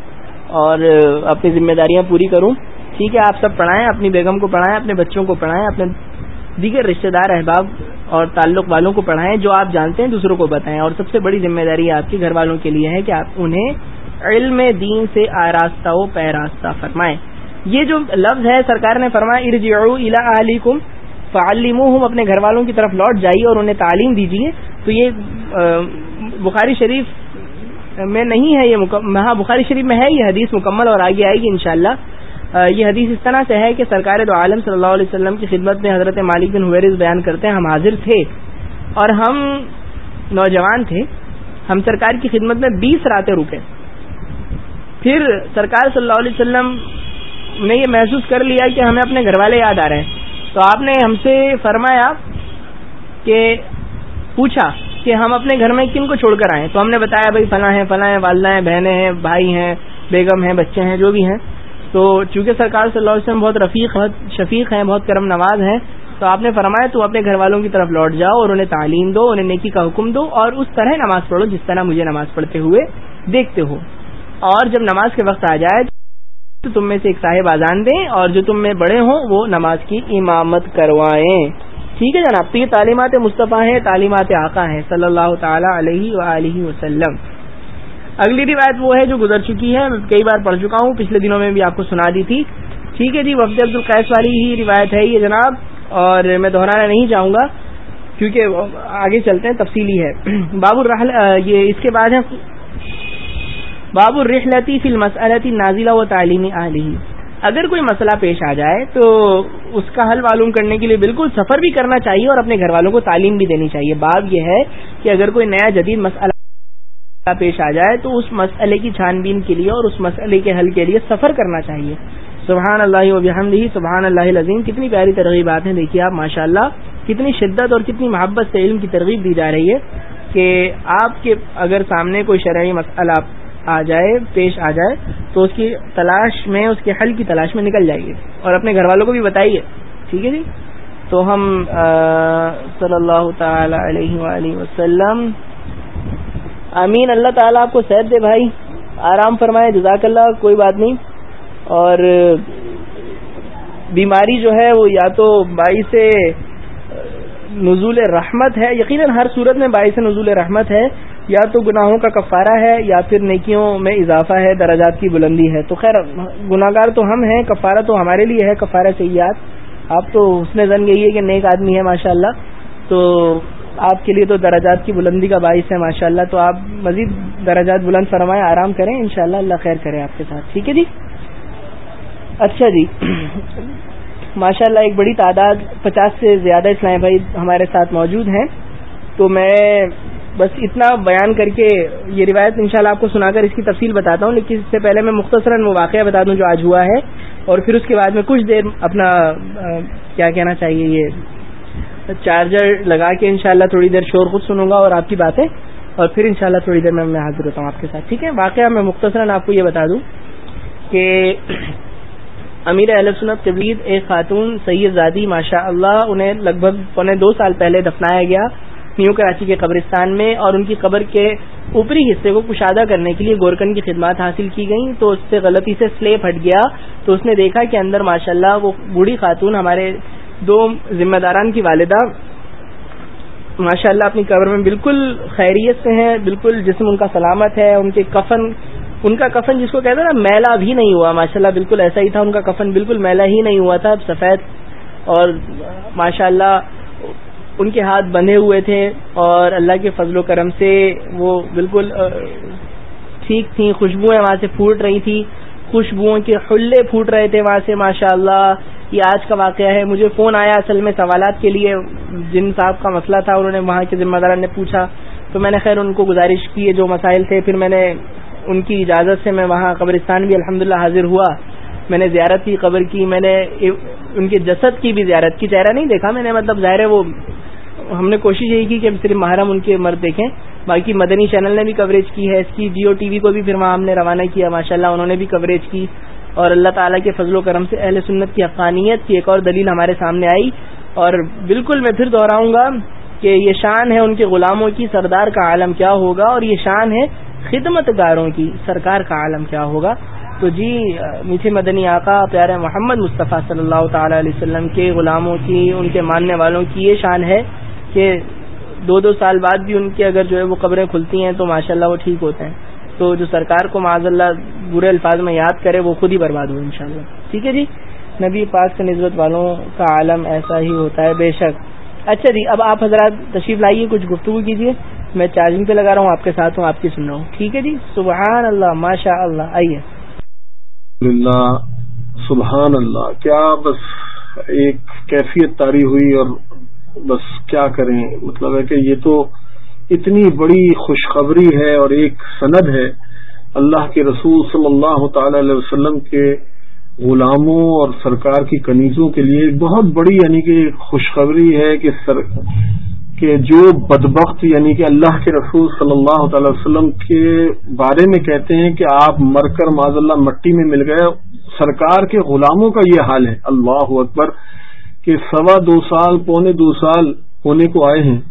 اور اپنی ذمہ داریاں پوری کروں۔ ٹھیک ہے، آپ سب پڑھائیں، اپنی بیگم کو پڑھائیں، اپنے بچوں کو پڑھائیں، اپنے دیگر رشتہ دار، احباب اور تعلق والوں کو پڑھائیں، جو آپ جانتے ہیں، دوسروں کو بتائیں۔ اور سب سے بڑی ذمہ داری آپ کے گھر والوں کے لیے ہے کہ آپ انہیں علم دین سے آراستہ و پیراستہ فرمائیں۔ یہ جو لفظ ہے، سرکار نے فرمایا، ارجعوا الی کم فعلموہم اپنے گھر والوں کی طرف لوٹ جائیے اور انہیں تعلیم دیجیے۔ تو یہ بخاری شریف میں نہیں ہے یہ ہاں بخاری شریف میں ہے یہ حدیث مکمل اور آگے آئے گی انشاءاللہ۔ یہ حدیث اس طرح سے ہے کہ سرکار دو عالم صلی اللہ علیہ وسلم کی خدمت میں حضرت مالک بن حویرز بیان کرتے ہیں، ہم حاضر تھے۔ اور ہم نوجوان تھے۔ ہم سرکار کی خدمت میں بیس راتیں رکے۔ پھر سرکار صلی اللہ علیہ وسلم نے یہ محسوس کر لیا کہ ہمیں اپنے گھر والے یاد آ رہے ہیں۔ تو آپ نے ہم سے فرمایا کہ پوچھا کہ ہم اپنے گھر میں کن کو چھوڑ کر آئے تو ہم نے بتایا بھائی فلاں ہیں فلاں ہیں، والدہ ہیں، بہنیں ہیں، بھائی ہیں، بیگم ہیں، بچے ہیں، جو بھی ہیں۔ تو چونکہ سرکار صلی اللہ علیہ وسلم بہت رفیق شفیق ہیں، بہت کرم نواز ہیں، تو آپ نے فرمایا تو اپنے گھر والوں کی طرف لوٹ جاؤ اور انہیں تعلیم دو، انہیں نیکی کا حکم دو اور اس طرح نماز پڑھو جس طرح مجھے نماز پڑھتے ہوئے دیکھتے ہو۔ اور جب نماز کے وقت آ جائے تو تم میں سے ایک صاحب آزان دیں اور جو تم میں بڑے ہوں وہ نماز کی امامت کروائیں۔ ٹھیک ہے جناب؟ تو یہ تعلیمات مصطفیٰ ہیں، تعلیمات آقا ہیں، صلی اللہ تعالی علیہ وسلم۔ اگلی روایت وہ ہے جو گزر چکی ہے، میں کئی بار پڑھ چکا ہوں، پچھلے دنوں میں بھی آپ کو سنا دی تھی۔ ٹھیک ہے جی وفد عبد القیس والی ہی روایت ہے یہ جناب، اور میں دہرانا نہیں چاہوں گا، کیونکہ آگے چلتے ہیں، تفصیلی ہے۔ بابو الرحل یہ اس کے بعد ہے۔ باب الرحلتی فی المسلتی نازلہ و تعلیمی علی اگر کوئی مسئلہ پیش آ جائے تو اس کا حل معلوم کرنے کے لیے بالکل سفر بھی کرنا چاہیے اور اپنے گھر والوں کو تعلیم بھی دینی چاہیے۔ باب یہ ہے کہ اگر کوئی نیا جدید مسئلہ پیش آ جائے تو اس مسئلے کی چھان بین کے لیے اور اس مسئلے کے حل کے لیے سفر کرنا چاہیے۔ سبحان اللہ و بحمدہ، سبحان اللہ عظیم کتنی پیاری ترغیبات ہیں۔ دیکھیے آپ ماشاء اللہ کتنی شدت اور کتنی محبت سے علم کی ترغیب دی جا رہی ہے کہ آپ کے اگر سامنے کوئی شرعی مسئلہ آ جائے، پیش آ جائے، تو اس کی تلاش میں، اس کے حل کی تلاش میں نکل جائیے۔ اور اپنے گھر والوں کو بھی بتائیے۔ ٹھیک ہے جی؟ تو ہم صلی اللہ تعالی علیہ وآلہ وسلم۔ امین اللہ تعالیٰ آپ کو صحت دے بھائی۔ آرام فرمائے، جزاک اللہ، کوئی بات نہیں۔ اور بیماری جو ہے، وہ یا تو باعث نزول رحمت ہے، یقیناً ہر صورت میں باعث نزول رحمت ہے۔ یا تو گناہوں کا کفارہ ہے یا پھر نیکیوں میں اضافہ ہے، درجات کی بلندی ہے۔ تو خیر گناہ گار تو ہم ہیں، کفارہ تو ہمارے لیے ہے، کفارہ سیاحت آپ تو اس نے زن گئی ہے کہ نیک آدمی ہے ماشاء اللہ تو آپ کے لیے تو درجات کی بلندی کا باعث ہے ماشاء اللہ تو آپ مزید درجات بلند فرمائیں، آرام کریں، انشاءاللہ اللہ خیر کرے آپ کے ساتھ۔ ٹھیک ہے جی؟ اچھا جی۔ ماشاء اللہ ایک بڑی تعداد، پچاس سے زیادہ اسلام بھائی ہمارے ساتھ موجود ہیں۔ تو میں بس اتنا بیان کر کے یہ روایت انشاءاللہ آپ کو سنا کر اس کی تفصیل بتاتا ہوں، لیکن اس سے پہلے میں مختصراً وہ واقعہ بتا دوں جو آج ہوا ہے، اور پھر اس کے بعد میں کچھ دیر اپنا کیا کہنا چاہیے، یہ چارجر لگا کے انشاءاللہ تھوڑی دیر شور خود سنوں گا اور آپ کی باتیں، اور پھر انشاءاللہ تھوڑی دیر میں میں حاضر ہوتا ہوں آپ کے ساتھ، ٹھیک ہے؟ واقعہ میں مختصراً آپ کو یہ بتا دوں کہ امیر اہل سنت طبید ایک خاتون سید زادی ماشاء اللہ انہیں لگ بھگ پونے دو سال پہلے دفنایا گیا نیو کراچی کے قبرستان میں اور ان کی قبر کے اوپری حصے کو کشادہ کرنے کے لیے گورکن کی خدمات حاصل کی گئیں۔ تو اس سے غلطی سے سلیپ ہٹ گیا۔ تو اس نے دیکھا کہ اندر ماشاء اللہ وہ بوڑھی خاتون ہمارے دو ذمہ داران کی والدہ ماشاء اللہ اپنی قبر میں بالکل خیریت سے ہیں، بالکل جسم ان کا سلامت ہے، ان کے کفن، ان کا کفن جس کو کہتے ہیں نا، میلا بھی نہیں ہوا۔ ماشاء اللہ بالکل ایسا ہی تھا، ان کا کفن بالکل میلا ہی نہیں ہوا تھا، سفید اور ماشاء اللہ ان کے ہاتھ بندھے ہوئے تھے اور اللہ کے فضل و کرم سے وہ بالکل ٹھیک تھیں، خوشبوئیں وہاں سے پھوٹ رہی تھی خوشبوؤں کے حلے پھوٹ رہے تھے وہاں سے ماشاء اللہ یہ آج کا واقعہ ہے۔ مجھے فون آیا اصل میں سوالات کے لیے۔ جن صاحب کا مسئلہ تھا، انہوں نے وہاں کے ذمہ داران نے پوچھا۔ تو میں نے خیر ان کو گزارش کی جو مسائل تھے، پھر میں نے ان کی اجازت سے میں وہاں قبرستان بھی الحمدللہ حاضر ہوا۔ میں نے زیارت کی، قبر کی، میں نے ان کے جسد کی بھی زیارت کی۔ چہرہ نہیں دیکھا میں نے مطلب ظاہر ہے وہ ہم نے کوشش یہی کی کہ ہم صرف محرم ان کے مرد دیکھیں۔ باقی مدنی چینل نے بھی کوریج کی ہے، اس کی جیو ٹی وی کو بھی پھر وہاں ہم نے روانہ کیا ماشاء اللہ انہوں نے بھی کوریج کی۔ اور اللہ تعالیٰ کے فضل و کرم سے اہل سنت کی افغانیت کی ایک اور دلیل ہمارے سامنے آئی۔ اور بالکل میں پھر دہراؤں گا کہ یہ شان ہے ان کے غلاموں کی، سردار کا عالم کیا ہوگا؟ اور یہ شان ہے خدمت گاروں کی، سرکار کا عالم کیا ہوگا؟ تو تو جی میٹھے مدنی آقا، پیارے محمد مصطفیٰ صلی اللہ تعالی علیہ وسلم کے غلاموں کی، ان کے ماننے والوں کی یہ شان ہے۔ کہ دو دو سال بعد بھی ان کی اگر جو ہے وہ قبریں کھلتی ہیں تو ماشاءاللہ وہ ٹھیک ہوتے ہیں۔ تو جو سرکار کو معاذ اللہ برے الفاظ میں یاد کرے وہ خود ہی برباد ہو، انشاءاللہ۔ ٹھیک ہے جی؟ نبی پاک سے نسبت والوں کا عالم ایسا ہی ہوتا ہے بے شک۔ اچھا جی اب آپ حضرات تشریف لائیے، کچھ گفتگو کیجیے۔ میں چارجنگ پہ لگا رہا ہوں، آپ کے ساتھ ہوں، آپ کی سن رہا ہوں۔ ٹھیک ہے جی؟ سبحان اللہ ماشاء اللہ آئیے۔ سبحان اللہ کیا بس ایک کیفیت تاری ہوئی اور بس کیا کریں؟ مطلب ہے کہ یہ تو اتنی بڑی خوشخبری ہے اور ایک سند ہے اللہ کے رسول صلی اللہ تعالی علیہ وسلم کے غلاموں اور سرکار کی کنیزوں کے لیے بہت بڑی یعنی کہ خوشخبری ہے کہ سر کہ جو بدبخت یعنی کہ اللہ کے رسول صلی اللہ تعالی وسلم کے بارے میں کہتے ہیں کہ آپ مر کر معذ اللہ مٹی میں مل گئے، سرکار کے غلاموں کا یہ حال ہے۔ اللہ اکبر۔ کہ سوا دو سال، پونے دو سال ہونے کو آئے ہیں۔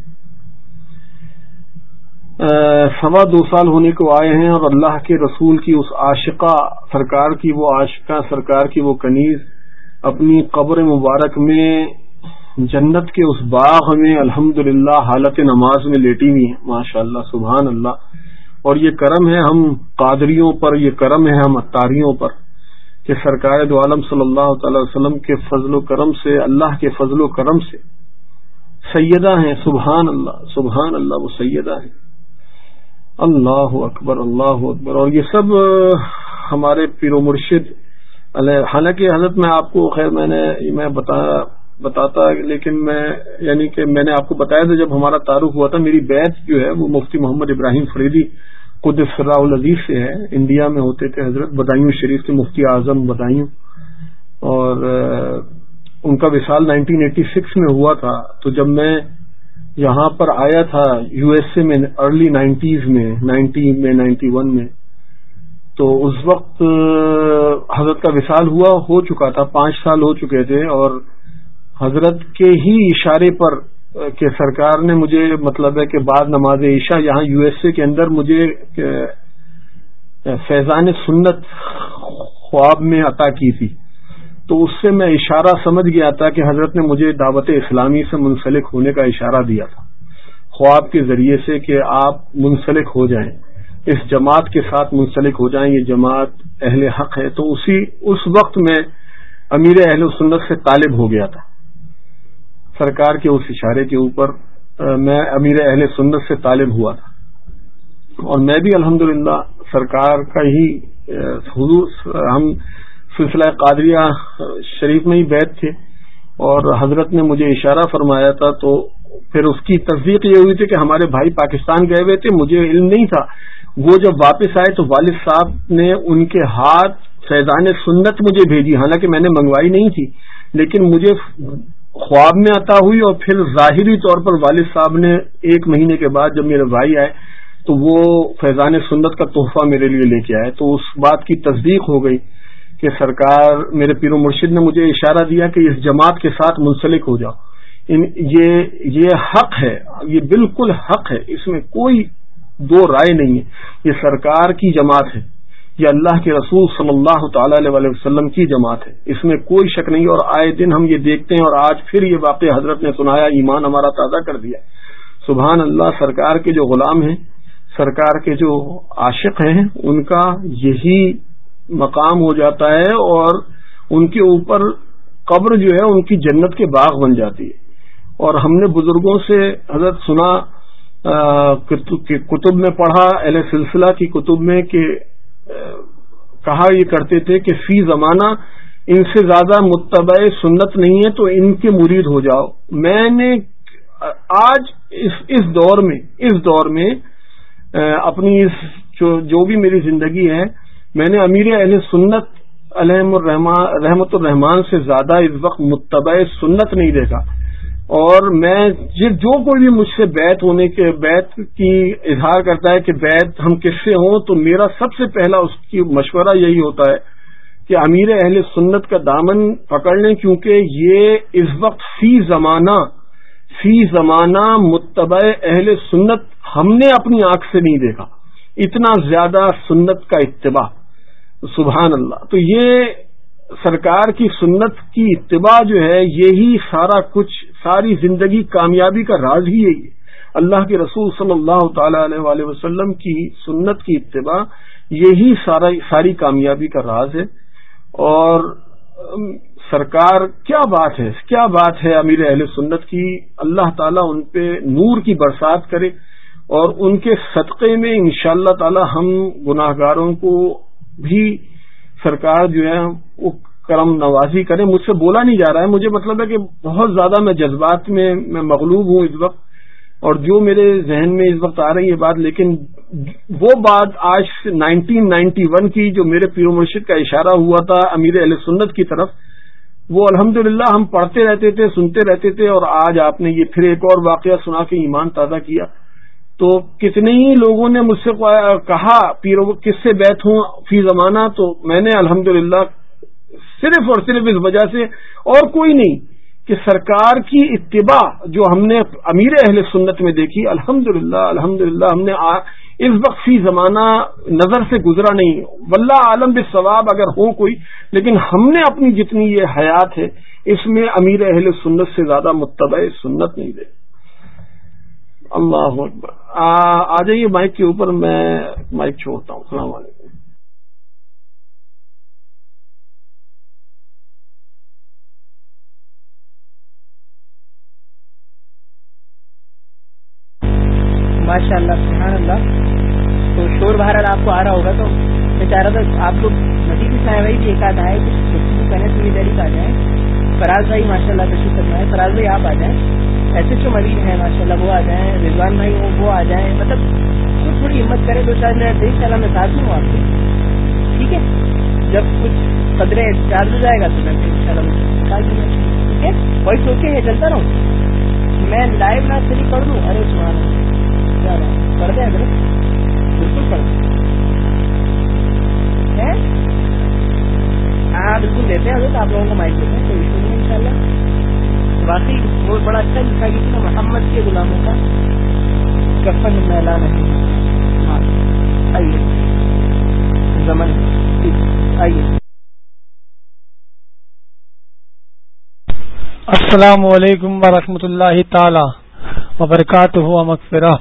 سوا دو سال ہونے کو آئے ہیں اور اللہ کے رسول کی اس عاشقہ سرکار کی، وہ عاشقہ سرکار کی وہ کنیز اپنی قبر مبارک میں جنت کے اس باغ میں الحمد حالت نماز میں لیٹی ہوئی ہیں۔ ماشاء اللہ سبحان اللہ۔ اور یہ کرم ہے ہم قادریوں پر، یہ کرم ہے ہم اتاریوں پر۔ کہ سرکار دو عالم صلی اللہ تعالی وسلم کے فضل و کرم سے، اللہ کے فضل و کرم سے سیدہ ہیں، سبحان اللہ سبحان اللہ، وہ سیدہ ہیں۔ اللہ اکبر اللہ اکبر۔ اور یہ سب ہمارے پیر و مرشد حالانکہ حضرت میں آپ کو، خیر میں نے، میں بتاتا، لیکن میں یعنی کہ میں نے آپ کو بتایا تھا جب ہمارا تعارف ہوا تھا، میری بیت جو ہے، وہ مفتی محمد ابراہیم فریدی خود فراء العزیز سے ہے انڈیا میں ہوتے تھے حضرت، بدائیوں شریف کے مفتی اعظم بدائیوں۔ اور ان کا وصال 1986 میں ہوا تھا۔ تو جب میں یہاں پر آیا تھا یو ایس اے میں ارلی نائنٹیز میں نائنٹی میں، نائنٹی ون میں، تو اس وقت حضرت کا وصال ہوا، ہو چکا تھا، پانچ سال ہو چکے تھے۔ اور حضرت کے ہی اشارے پر کہ سرکار نے مجھے مطلب ہے کہ بعد نماز عشاء یہاں یو ایس اے کے اندر مجھے فیضان سنت خواب میں عطا کی تھی۔ تو اس سے میں اشارہ سمجھ گیا تھا کہ حضرت نے مجھے دعوت اسلامی سے منسلک ہونے کا اشارہ دیا تھا۔ خواب کے ذریعے سے کہ آپ منسلک ہو جائیں، اس جماعت کے ساتھ منسلک ہو جائیں، یہ جماعت اہل حق ہے۔ تو اسی، اس وقت میں امیر اہل سنت سے طالب ہو گیا تھا۔ سرکار کے اس اشارے کے اوپر میں امیر اہل سنت سے طالب ہوا تھا۔ اور میں بھی الحمد سرکار کا ہی حضور، ہم سلسلہ قادریہ شریف میں ہی بیت تھے۔ اور حضرت نے مجھے اشارہ فرمایا تھا تو پھر اس کی تصدیق یہ ہوئی تھی کہ ہمارے بھائی پاکستان گئے ہوئے تھے، مجھے علم نہیں تھا۔ وہ جب واپس آئے تو والد صاحب نے ان کے ہاتھ فیضان سنت مجھے بھیجی، حالانکہ میں نے منگوائی نہیں تھی، لیکن مجھے خواب میں عطا ہوئی اور پھر ظاہری طور پر والد صاحب نے ایک مہینے کے بعد جب میرے بھائی آئے تو وہ فیضان سنت کا تحفہ میرے لیے لے کے آئے تو اس بات کی تصدیق ہو گئی کہ سرکار میرے پیر و مرشد نے مجھے اشارہ دیا کہ اس جماعت کے ساتھ منسلک ہو جاؤ۔ یہ یہ حق ہے، یہ بالکل حق ہے، اس میں کوئی دو رائے نہیں ہے۔ یہ سرکار کی جماعت ہے۔ یہ اللہ کے رسول صلی اللہ تعالی علیہ وسلم کی جماعت ہے۔ اس میں کوئی شک نہیں، اور آئے دن ہم یہ دیکھتے ہیں اور آج پھر یہ واقع حضرت نے سنایا، ایمان ہمارا تازہ کر دیا سبحان اللہ، سرکار کے جو غلام ہیں، سرکار کے جو عاشق ہیں، ان کا یہی مقام ہو جاتا ہے اور ان کے اوپر قبر جو ہے، ان کی جنت کے باغ بن جاتی ہے۔ اور ہم نے بزرگوں سے حضرت سنا کتب میں پڑھا، اہل سلسلہ کی کتب میں کہ کہا یہ کرتے تھے کہ فی زمانہ ان سے زیادہ متبع سنت نہیں ہے تو ان کے مرید ہو جاؤ۔ میں نے آج اس اس دور میں، اس دور میں اپنی اس جو بھی میری زندگی ہے، میں نے امیر اہل سنت علیہ رحمت الرحمان سے زیادہ اس وقت متبع سنت نہیں دیکھا۔ اور میں جو کوئی بھی مجھ سے بیت ہونے کے بیت کی اظہار کرتا ہے کہ بیت ہم کس سے ہوں، تو میرا سب سے پہلا اس کی مشورہ یہی ہوتا ہے کہ امیر اہل سنت کا دامن پکڑ لیں، کیونکہ یہ اس وقت فی زمانہ فی زمانہ متبع اہل سنت ہم نے اپنی آنکھ سے نہیں دیکھا۔ اتنا زیادہ سنت کا اتباع۔ سبحان اللہ۔ تو یہ سرکار کی سنت کی اتباع جو ہے، یہی سارا کچھ ساری زندگی کامیابی کا راز ہی یہی ہے۔ اللہ کے رسول صلی اللہ تعالی علیہ وسلم کی سنت کی اتباع یہی سارا ساری کامیابی کا راز ہے۔ اور سرکار، کیا بات ہے؟ کیا بات ہے امیر اہل سنت کی؟ اللہ تعالیٰ ان پہ نور کی برسات کرے اور ان کے صدقے میں ان شاء اللہ تعالی ہم گناہ گاروں کو بھی سرکار جو ہے وہ کرم نوازی کرے مجھ سے بولا نہیں جا رہا ہے۔ مجھے مطلب ہے کہ بہت زیادہ میں جذبات میں میں مغلوب ہوں اس وقت، اور جو میرے ذہن میں اس وقت آ رہی ہے بات، لیکن وہ بات آج نائنٹین نائنٹی ون کی جو میرے پیر مرشد کا اشارہ ہوا تھا امیر علیہ سنت کی طرف، وہ الحمد ہم پڑھتے رہتے تھے، سنتے رہتے تھے، اور آج آپ نے یہ پھر ایک اور واقعہ سنا کے ایمان تازہ کیا۔ تو کتنے ہی لوگوں نے مجھ سے کہا، پیر کس سے بیت ہوں فی زمانہ؟ تو میں نے الحمد صرف اور صرف اس وجہ سے اور کوئی نہیں کہ سرکار کی اتباع جو ہم نے امیر اہل سنت میں دیکھی الحمد للہ الحمد ہم نے اس وقت فی زمانہ نظر سے گزرا نہیں۔ واللہ عالم بے ثواب اگر ہو کوئی، لیکن ہم نے اپنی جتنی یہ حیات ہے، اس میں امیر اہل سنت سے زیادہ متبع سنت نہیں دے اللہ اکبر۔ آ جائیے مائک کے اوپر، میں مائک چھوڑتا ہوں۔ السلام علیکم۔ ماشاء اللہ سبحان اللہ تو شور بہار آپ کو آ رہا ہوگا تو میں چاہ رہا تھا آپ لوگ مزید بھی بھائی بھی ایک آدھ آئے کچھ کرنے تو یہ دہلی آ جائیں فراز بھائی ماشاء اللہ تشریف کرنا ہے فراز بھائی، آپ آ جائیں۔ ایسے جو مریض ہیں ماشاء اللہ وہ آ جائیں۔ رضوان بھائی وہ آ جائیں۔ مطلب کچھ تھوڑی ہمت کرے تو شاید میں دیکھ چلا میں ساتھ ہوں آپ کے۔ ٹھیک ہے؟ جب کچھ قدرے چارج ہو جائے گا تو میں ان شاء اللہ ٹھیک ہے؟ وہی سوچے ہے، چلتا رہوں۔ میں لائیو نہ صرف پڑھ دوں ارے سنا پڑھ دیں اگر بالکل پڑھ ہاں بالکل دیتے ہیں حضرت، آپ لوگوں کو مائک دیتے ہیں، کوئی ایشو نہیں ان شاء اللہ باقی وہ بڑا اچھا لکھا گیا تھا محمد کے غلاموں کا۔ کفن میلا نہیں ہاں آئیے۔ زمن آئیے۔ السلام علیکم ورحمۃ اللہ تعالی وبرکاتہ مغفرہ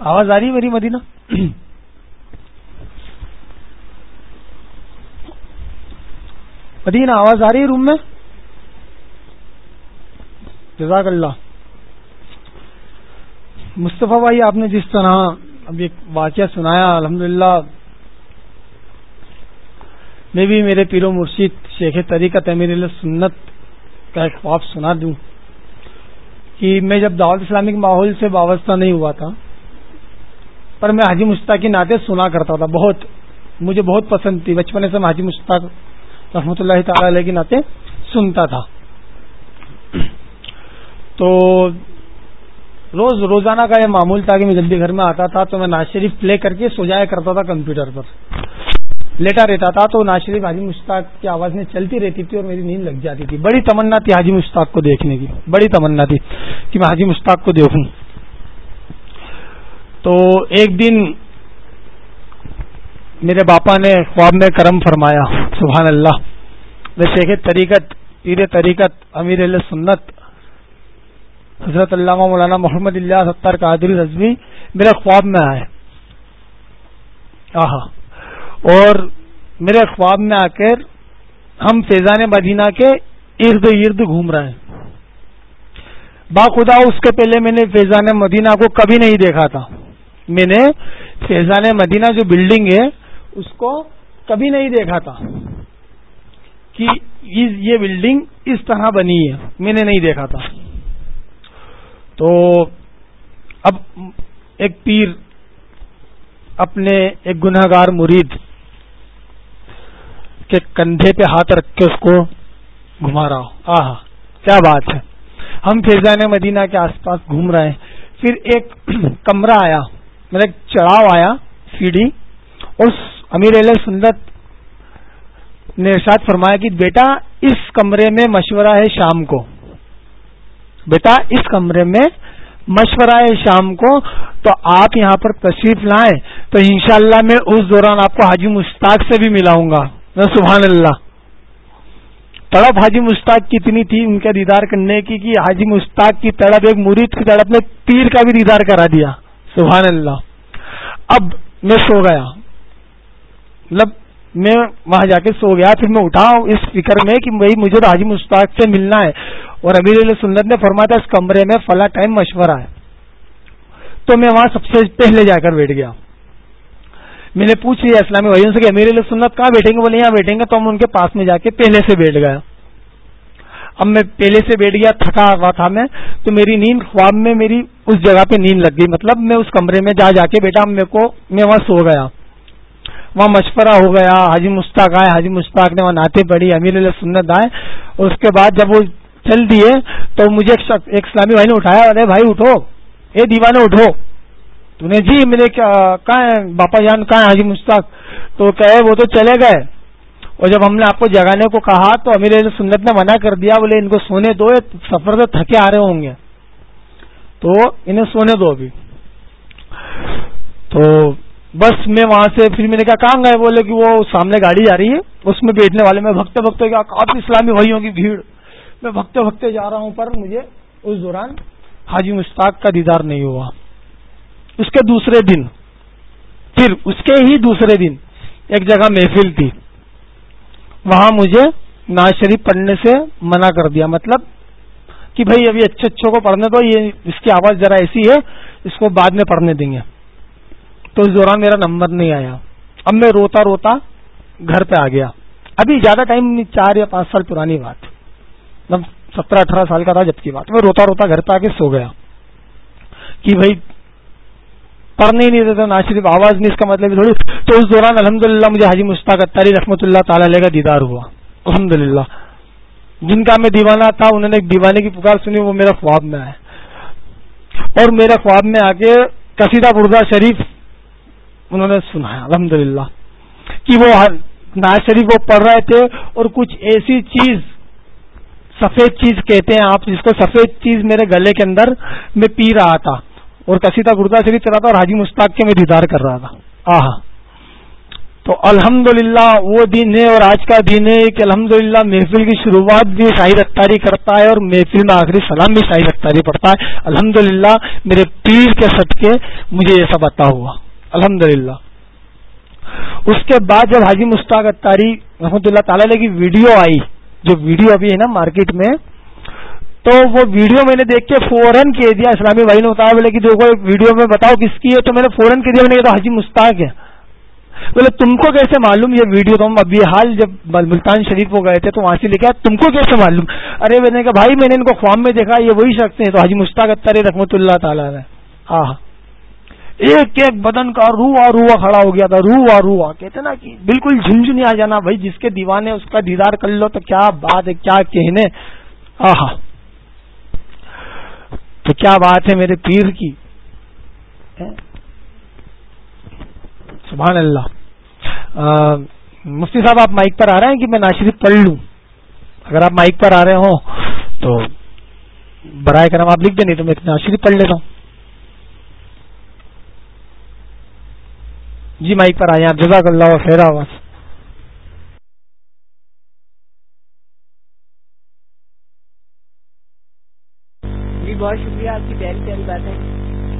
آواز آ رہی ہے میری مدینہ؟ مدینہ، آواز آ رہی ہے روم میں؟ جزاک اللہ۔ مصطفیٰ بھائی، آپ نے جس طرح اب ایک واقعہ سنایا، الحمدللہ، میں بھی میرے پیر و مرشید شیخ طریقہ امیر سنت کا ایک خواب سنا دوں کہ میں جب دعوت اسلامک ماحول سے وابستہ نہیں ہوا تھا پر میں حاجی مشتاق کی نعتیں سنا کرتا تھا، بہت، مجھے بہت پسند تھی۔ بچپن سے میں حاجی مشتاق رحمۃ اللہ تعالی علیہ کی نعتیں سنتا تھا۔ تو روز، روزانہ کا یہ معمول تھا کہ میں جلدی گھر میں آتا تھا تو میں ناز شریف پلے کر کے سو جایا کرتا تھا کمپیوٹر پر۔ لیٹا رہتا تھا تو ناز شریف حاجی مشتاق کی آواز میں چلتی رہتی تھی اور میری نیند لگ جاتی تھی۔ بڑی تمنا تھی حاجی مشتاق کو دیکھنے کی، بڑی تمنا تھی کہ میں حاجی مشتاق کو دیکھوں۔ تو ایک دن میرے باپا نے خواب میں کرم فرمایا، سبحان اللہ۔ میں شیخ طریقت، پیر طریقت، امیر علیہ سنت، حضرت علامہ مولانا محمد اللہ ستار قادری رضوی میرے خواب میں آئے۔ آہا۔ اور میرے خواب میں آ کر ہم فیضان مدینہ کے ارد گرد گھوم رہے ہیں۔ باخدا اس کے پہلے میں نے فیضان مدینہ کو کبھی نہیں دیکھا تھا۔ میں نے فیضان مدینہ جو بلڈنگ ہے، اس کو کبھی نہیں دیکھا تھا کہ یہ بلڈنگ اس طرح بنی ہے۔ میں نے نہیں دیکھا تھا۔ تو اب ایک پیر اپنے ایک گناہ گار مرید کے کندھے پہ ہاتھ رکھ کے اس کو گھما رہا آہا، کیا بات ہے۔ ہم فیضان مدینہ کے آس پاس گھوم رہے ہیں۔ پھر ایک کمرہ آیا۔ میرا چڑھاؤ آیا سیڑھی اس امیر علیہ سنت نے ارشاد فرمایا کہ بیٹا اس کمرے میں مشورہ ہے شام کو۔ بیٹا اس کمرے میں مشورہ ہے شام کو، تو آپ یہاں پر تشریف لائیں تو انشاءاللہ میں اس دوران آپ کو حاجی مشتاق سے بھی ملاؤں گا۔ سبحان اللہ تڑپ حاجی مشتاق کتنی تھی ان کا دیدار کرنے کی کہ حاجی مشتاق کی تڑپ ایک مرید کی تڑپ نے پیر کا بھی دیدار کرا دیا۔ سبحان اللہ۔ اب میں سو گیا۔ مطلب میں وہاں جا کے سو گیا، پھر میں اٹھا اس فکر میں کہ بھائی مجھے تو حاجی مشتاق سے ملنا ہے۔ اور امیر علیہ سنت نے فرمایا تھا، اس کمرے میں فلاں ٹائم مشورہ ہے۔ تو میں وہاں سب سے پہلے جا کر بیٹھ گیا۔ میں نے پوچھ لیا اسلامی بھائیوں سے کہ امیر علیہ سنت کہاں بیٹھیں گے؟ بولے، یہاں بیٹھیں گے۔ تو ہم ان کے پاس میں جا کے پہلے سے بیٹھ گیا اب میں پہلے سے بیٹھ گیا، تھکا ہوا تھا میں، تو میری نیند خواب میں میری اس جگہ پہ نیند لگ گئی۔ مطلب میں اس کمرے میں جا جا کے بیٹا میرے کو، میں وہاں سو گیا۔ وہاں مشورہ ہو گیا، حاجی مشتاق آئے، حاجی مشتاق نے وہاں ناطے پڑھی، امیر علیہ سنت آئے۔ اور اس کے بعد جب وہ چل دیے، تو مجھے ایک اسلامی بھائی نے اٹھایا، ارے بھائی اٹھو، اے دیوانے اٹھو۔ تو نے جی میرے کہاں ہے باپا جان، کہاں ہے حاجی مشتاق؟ تو کہے، وہ تو چلے گئے۔ اور جب ہم نے آپ کو جگانے کو کہا تو امیر سنت نے منع کر دیا، بولے ان کو سونے دو سفر سے تھکے آ رہے ہوں گے۔ تو انہیں سونے دو ابھی۔ تو بس میں وہاں سے پھر میں نے کہا، کہاں گئے؟ بولے کہ وہ سامنے گاڑی جا رہی ہے۔ اس میں بیٹھنے والے، میں بھگتے بھگتے کیا کافی اسلامی بھائیوں کی بھیڑ۔ میں بھگتے بھگتے جا رہا ہوں، پر مجھے اس دوران حاجی مشتاق کا دیدار نہیں ہوا۔ اس کے دوسرے دن، پھر اس کے ہی دوسرے دن ایک جگہ محفل تھی۔ وہاں مجھے ناز شریف پڑھنے سے منع کر دیا۔ مطلب کہ بھائی ابھی اچھے اچھوں کو پڑھنے دو، یہ اس کی آواز ذرا ایسی ہے، اس کو بعد میں پڑھنے دیں گے۔ تو اس دوران میرا نمبر نہیں آیا۔ اب میں روتا روتا گھر پہ آ گیا۔ ابھی زیادہ ٹائم چار یا پانچ سال پرانی بات۔ مطلب سترہ اٹھارہ سال کا تھا جب کی بات۔ میں روتا روتا گھر پہ آ کے سو گیا۔ کہ بھائی پڑھنے ہی نہیں دیتے نا صرف آواز نہیں اس کا مطلب تھوڑی۔ تو اس دوران الحمد مجھے حاجی مشتاق اتاری رحمۃ اللہ تعالی علیہ کا دیدار ہوا۔ الحمد جن کا میں دیوانہ تھا، انہوں نے ایک دیوانے کی پکار سنی، وہ میرا خواب میں آئے۔ اور میرے خواب میں آگے کسیدہ بردا شریف انہوں نے سنایا الحمد للہ کہ وہ ناز شریف وہ پڑھ رہے تھے، اور کچھ ایسی چیز، سفید چیز کہتے ہیں آپ، جس کو سفید چیز میرے گلے کے اندر میں پی رہا تھا۔ اور کسیتا گردا شریف چلا تھا اور حاجی مشتاق کے میں دیدار کر رہا تھا۔ آہا۔ تو الحمد وہ دن ہے اور آج کا دن ہے کہ الحمد محفل کی شروعات بھی شاہد اختاری کرتا ہے اور محفل میں آخری سلام بھی شاہد اختاری پڑتا ہے۔ الحمد میرے پیر کے سٹ کے مجھے یہ سب عطا ہوا۔ الحمد اس کے بعد جب حاجی مشتاق اتاری رحمۃ اللہ تعالی کی ویڈیو آئی، جو ویڈیو ابھی ہے نا مارکیٹ میں تو وہ ویڈیو میں نے دیکھ کے فوراً کہہ دیا اسلامی بھائی نے بتایا بولے کہ دیکھو ویڈیو میں بتاؤ کس کی ہے، تو میں نے فوراً کہہ دیا، میں نے تو حاجی مستاق ہے۔ بولے، تم کو کیسے معلوم یہ ویڈیو؟ تو ہم ابھی حال جب ملتان شریف ہو گئے تھے تو وہاں سے لکھا، تم کو کیسے معلوم؟ ارے، میں نے کہا، بھائی، میں نے ان کو خواب میں دیکھا، یہ وہی شخص ہیں۔ تو حاجی مشتاق اتر رحمۃ اللہ تعالیٰ نے ہاں ایک ایک بدن کا روح آ، روح کھڑا ہو گیا تھا، روح آ، روح کہتے نا کہ بالکل جھنجھنی آ جانا، بھائی، جس کے دیوانے اس کا دیدار کر لو تو کیا بات ہے، کیا کہنے۔ آہا تو کیا بات ہے میرے پیر کی؟ سبحان اللہ۔ مفتی صاحب، آپ مائک پر آ رہے ہیں کہ میں ناشریف پڑھ لوں؟ اگر آپ مائک پر آ رہے ہوں تو برائے کرم آپ لکھ دیں، نہیں تو میں ناشریف پڑھ لیتا ہوں۔ جی مائک پر آئے آپ۔ جزاک اللہ خیر، آواز۔ بہت شکریہ آپ کی پیاری پیاری باتیں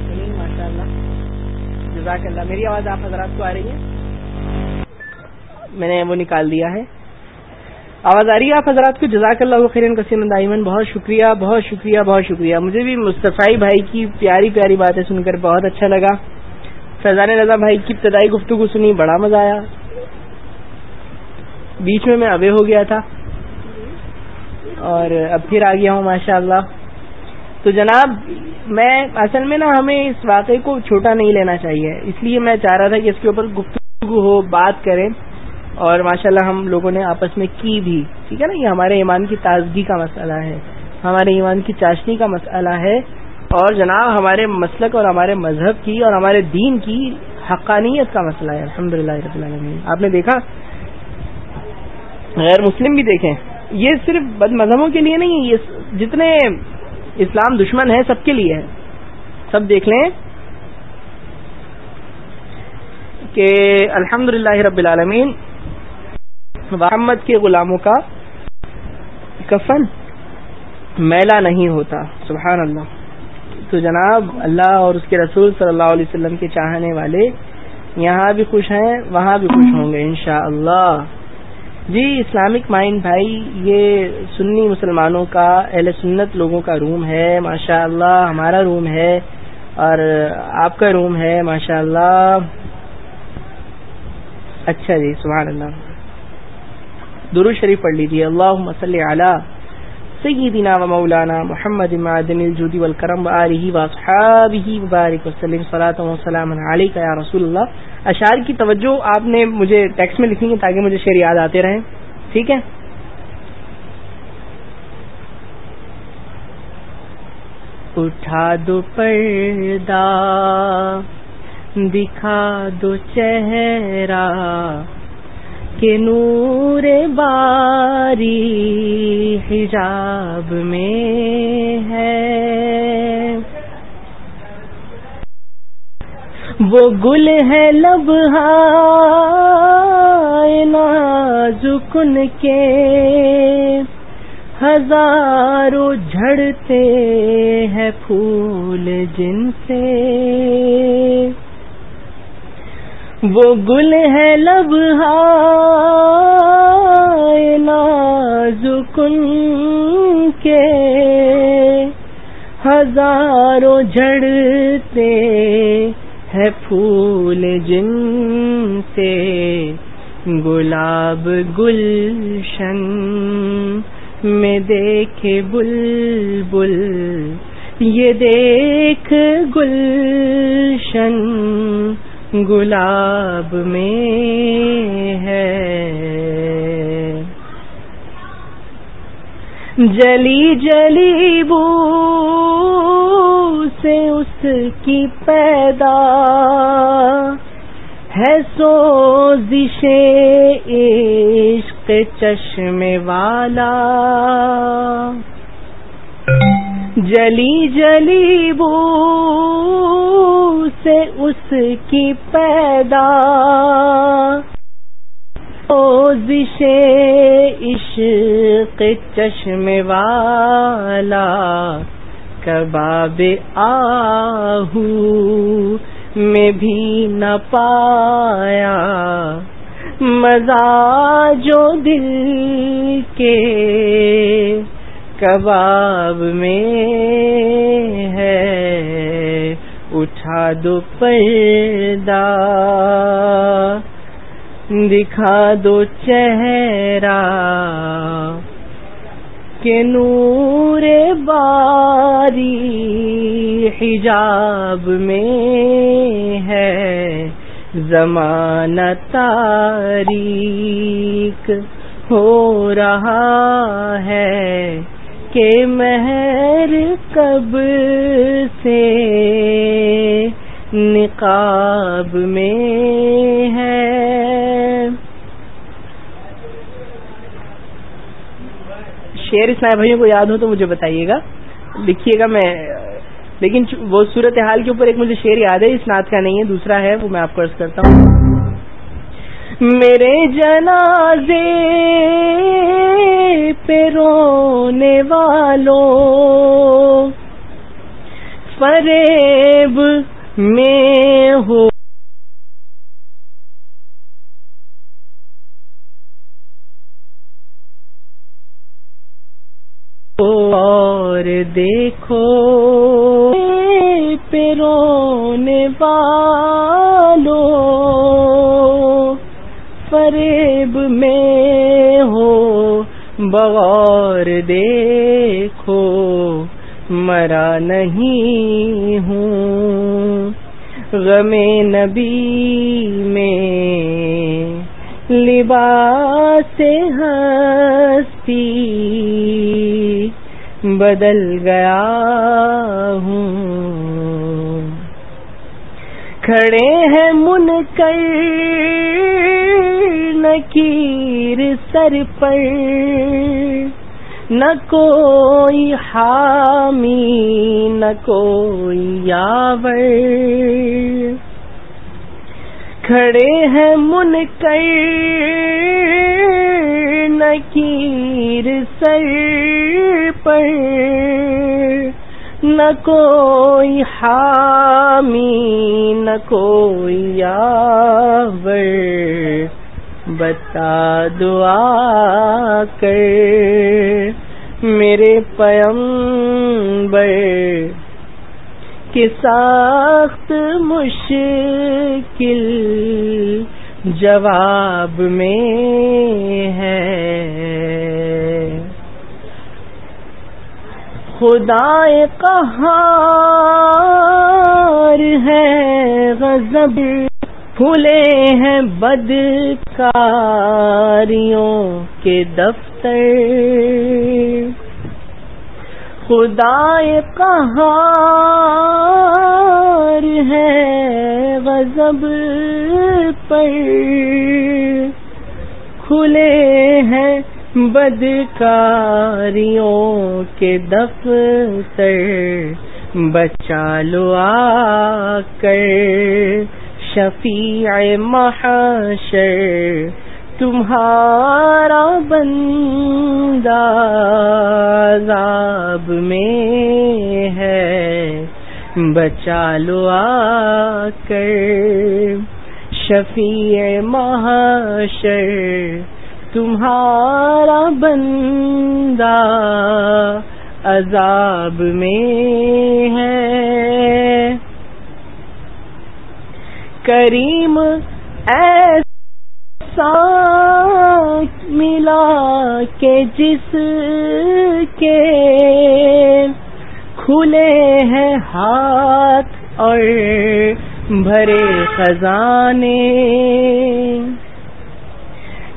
سنی ماشاء اللہ جزاک اللہ۔ میری آواز آپ حضرات کو آ رہی ہے؟ میں نے وہ نکال دیا ہے۔ آواز آ رہی ہے آپ حضرات کو؟ جزاک اللہ خیرن کسیم دائمن بہت شکریہ بہت شکریہ بہت شکریہ۔ مجھے بھی مصطفی بھائی کی پیاری پیاری باتیں سن کر بہت اچھا لگا۔ فیضان رضا بھائی کی ابتدائی گفتگو سنی، بڑا مزہ آیا۔ بیچ میں میں اوے ہو گیا تھا۔ اور اب پھر آ گیا ہوں ماشاء اللہ تو جناب، میں اصل میں نا ہمیں اس واقعے کو چھوٹا نہیں لینا چاہیے۔ اس لیے میں چاہ رہا تھا کہ اس کے اوپر گفتگو ہو، بات کریں۔ اور ماشاءاللہ ہم لوگوں نے آپس میں کی بھی۔ ٹھیک ہے نا؟ یہ ہمارے ایمان کی تازگی کا مسئلہ ہے۔ ہمارے ایمان کی چاشنی کا مسئلہ ہے۔ اور جناب، ہمارے مسلک اور ہمارے مذہب کی اور ہمارے دین کی حقانیت کا مسئلہ ہے۔ الحمد للہ آپ نے دیکھا؟ غیر مسلم بھی دیکھیں۔ یہ صرف بد مذہبوں کے لیے نہیں یہ جتنے اسلام دشمن ہے سب کے لیے ہے۔ سب دیکھ لیں کہ الحمد رب العالمین محمد کے غلاموں کا کفن میلا نہیں ہوتا سبحان اللہ تو جناب، اللہ اور اس کے رسول صلی اللہ علیہ وسلم کے چاہنے والے یہاں بھی خوش ہیں، وہاں بھی خوش ہوں گے، انشاءاللہ۔ اللہ جی اسلامک مائنڈ بھائی، یہ سنی مسلمانوں کا، اہل سنت لوگوں کا روم ہے ماشاء اللہ ہمارا روم ہے، اور آپ کا روم ہے ماشاء اللہ اچھا جی سبحان اللہ درو شریف پڑھ لیجیے اللہ مسلم اعلیٰ سیدنا و مولانا محمد معدن الجود والکرم و آلہ و اصحابہ وسلم صلاة و سلام علیکہ یا رسول اللہ۔ اشعار کی توجہ آپ نے مجھے ٹیکس میں لکھیں گے تاکہ مجھے شعر یاد آتے رہیں۔ ٹھیک ہے؟ اٹھا دو پردہ، دکھا دو چہرہ کہ نور باری حجاب میں ہے۔ وہ گل ہے لب نازکن کے۔ ہزاروں جھڑتے ہیں پھول جن سے۔ وہ گل ہے لب نازکن کے۔ ہزاروں جھڑتے ہے پھول جن سے گلاب گلشن میں دیکھے بل بل یہ دیکھ گلشن گلاب میں ہے۔ جلی جلی بو سے اس کی پیدا ہے سوزش عشق چشم والا جلی جلی بو سے اس کی پیدا عشق چشم والا کباب آہو میں بھی نہ پایا۔ مزہ جو دل کے کباب میں ہے۔ اٹھا دو پردہ۔ دکھا دو چہرہ۔ کہ نور باری حجاب میں ہے، زمانہ تاریخ ہو رہا ہے کہ مہر کب سے نقاب میں ہے۔ شیر اسلام بھائیوں کو یاد ہو تو مجھے بتائیے گا۔ لکھیے گا میں۔ لیکن وہ صورت حال کے اوپر ایک مجھے شعر یاد ہے اس نعت کا نہیں ہے، دوسرا ہے، وہ میں آپ کو عرض کرتا ہوں۔ میرے جنازے پہ رونے والوں، فریب میں ہو اور دیکھو پیرونے والوں فریب میں ہو، بغور دیکھو، مرا نہیں ہوں غم نبی میں۔ لباس ہستی بدل گیا ہوں۔ کھڑے ہیں من کر نکیر سر پر، نہ کوئی حامی، نہ کوئی یاور۔ کھڑے ہیں من کر نکیر سر پر، نہ کوئی حامی، نہ کوئی یاور۔ بتا دعا کر، میرے پیم کہ ساخت مشکل جواب میں ہے۔ خدا قہار ہے، غضب کھلے ہیں بدکاریوں کے دفتر۔ خدا کہار ہے غضب پر۔ کھلے ہیں بدکاریوں کے دفتر۔ بچا لو آ کر شفیع محشر۔ تمہارا بندہ عذاب میں ہے۔ بچا لو آ کر۔ شفیع محشر۔ تمہارا بندہ عذاب میں ہے۔ کریم ایسا ملا کے جس کے کھلے ہیں ہاتھ اور بھرے خزانے۔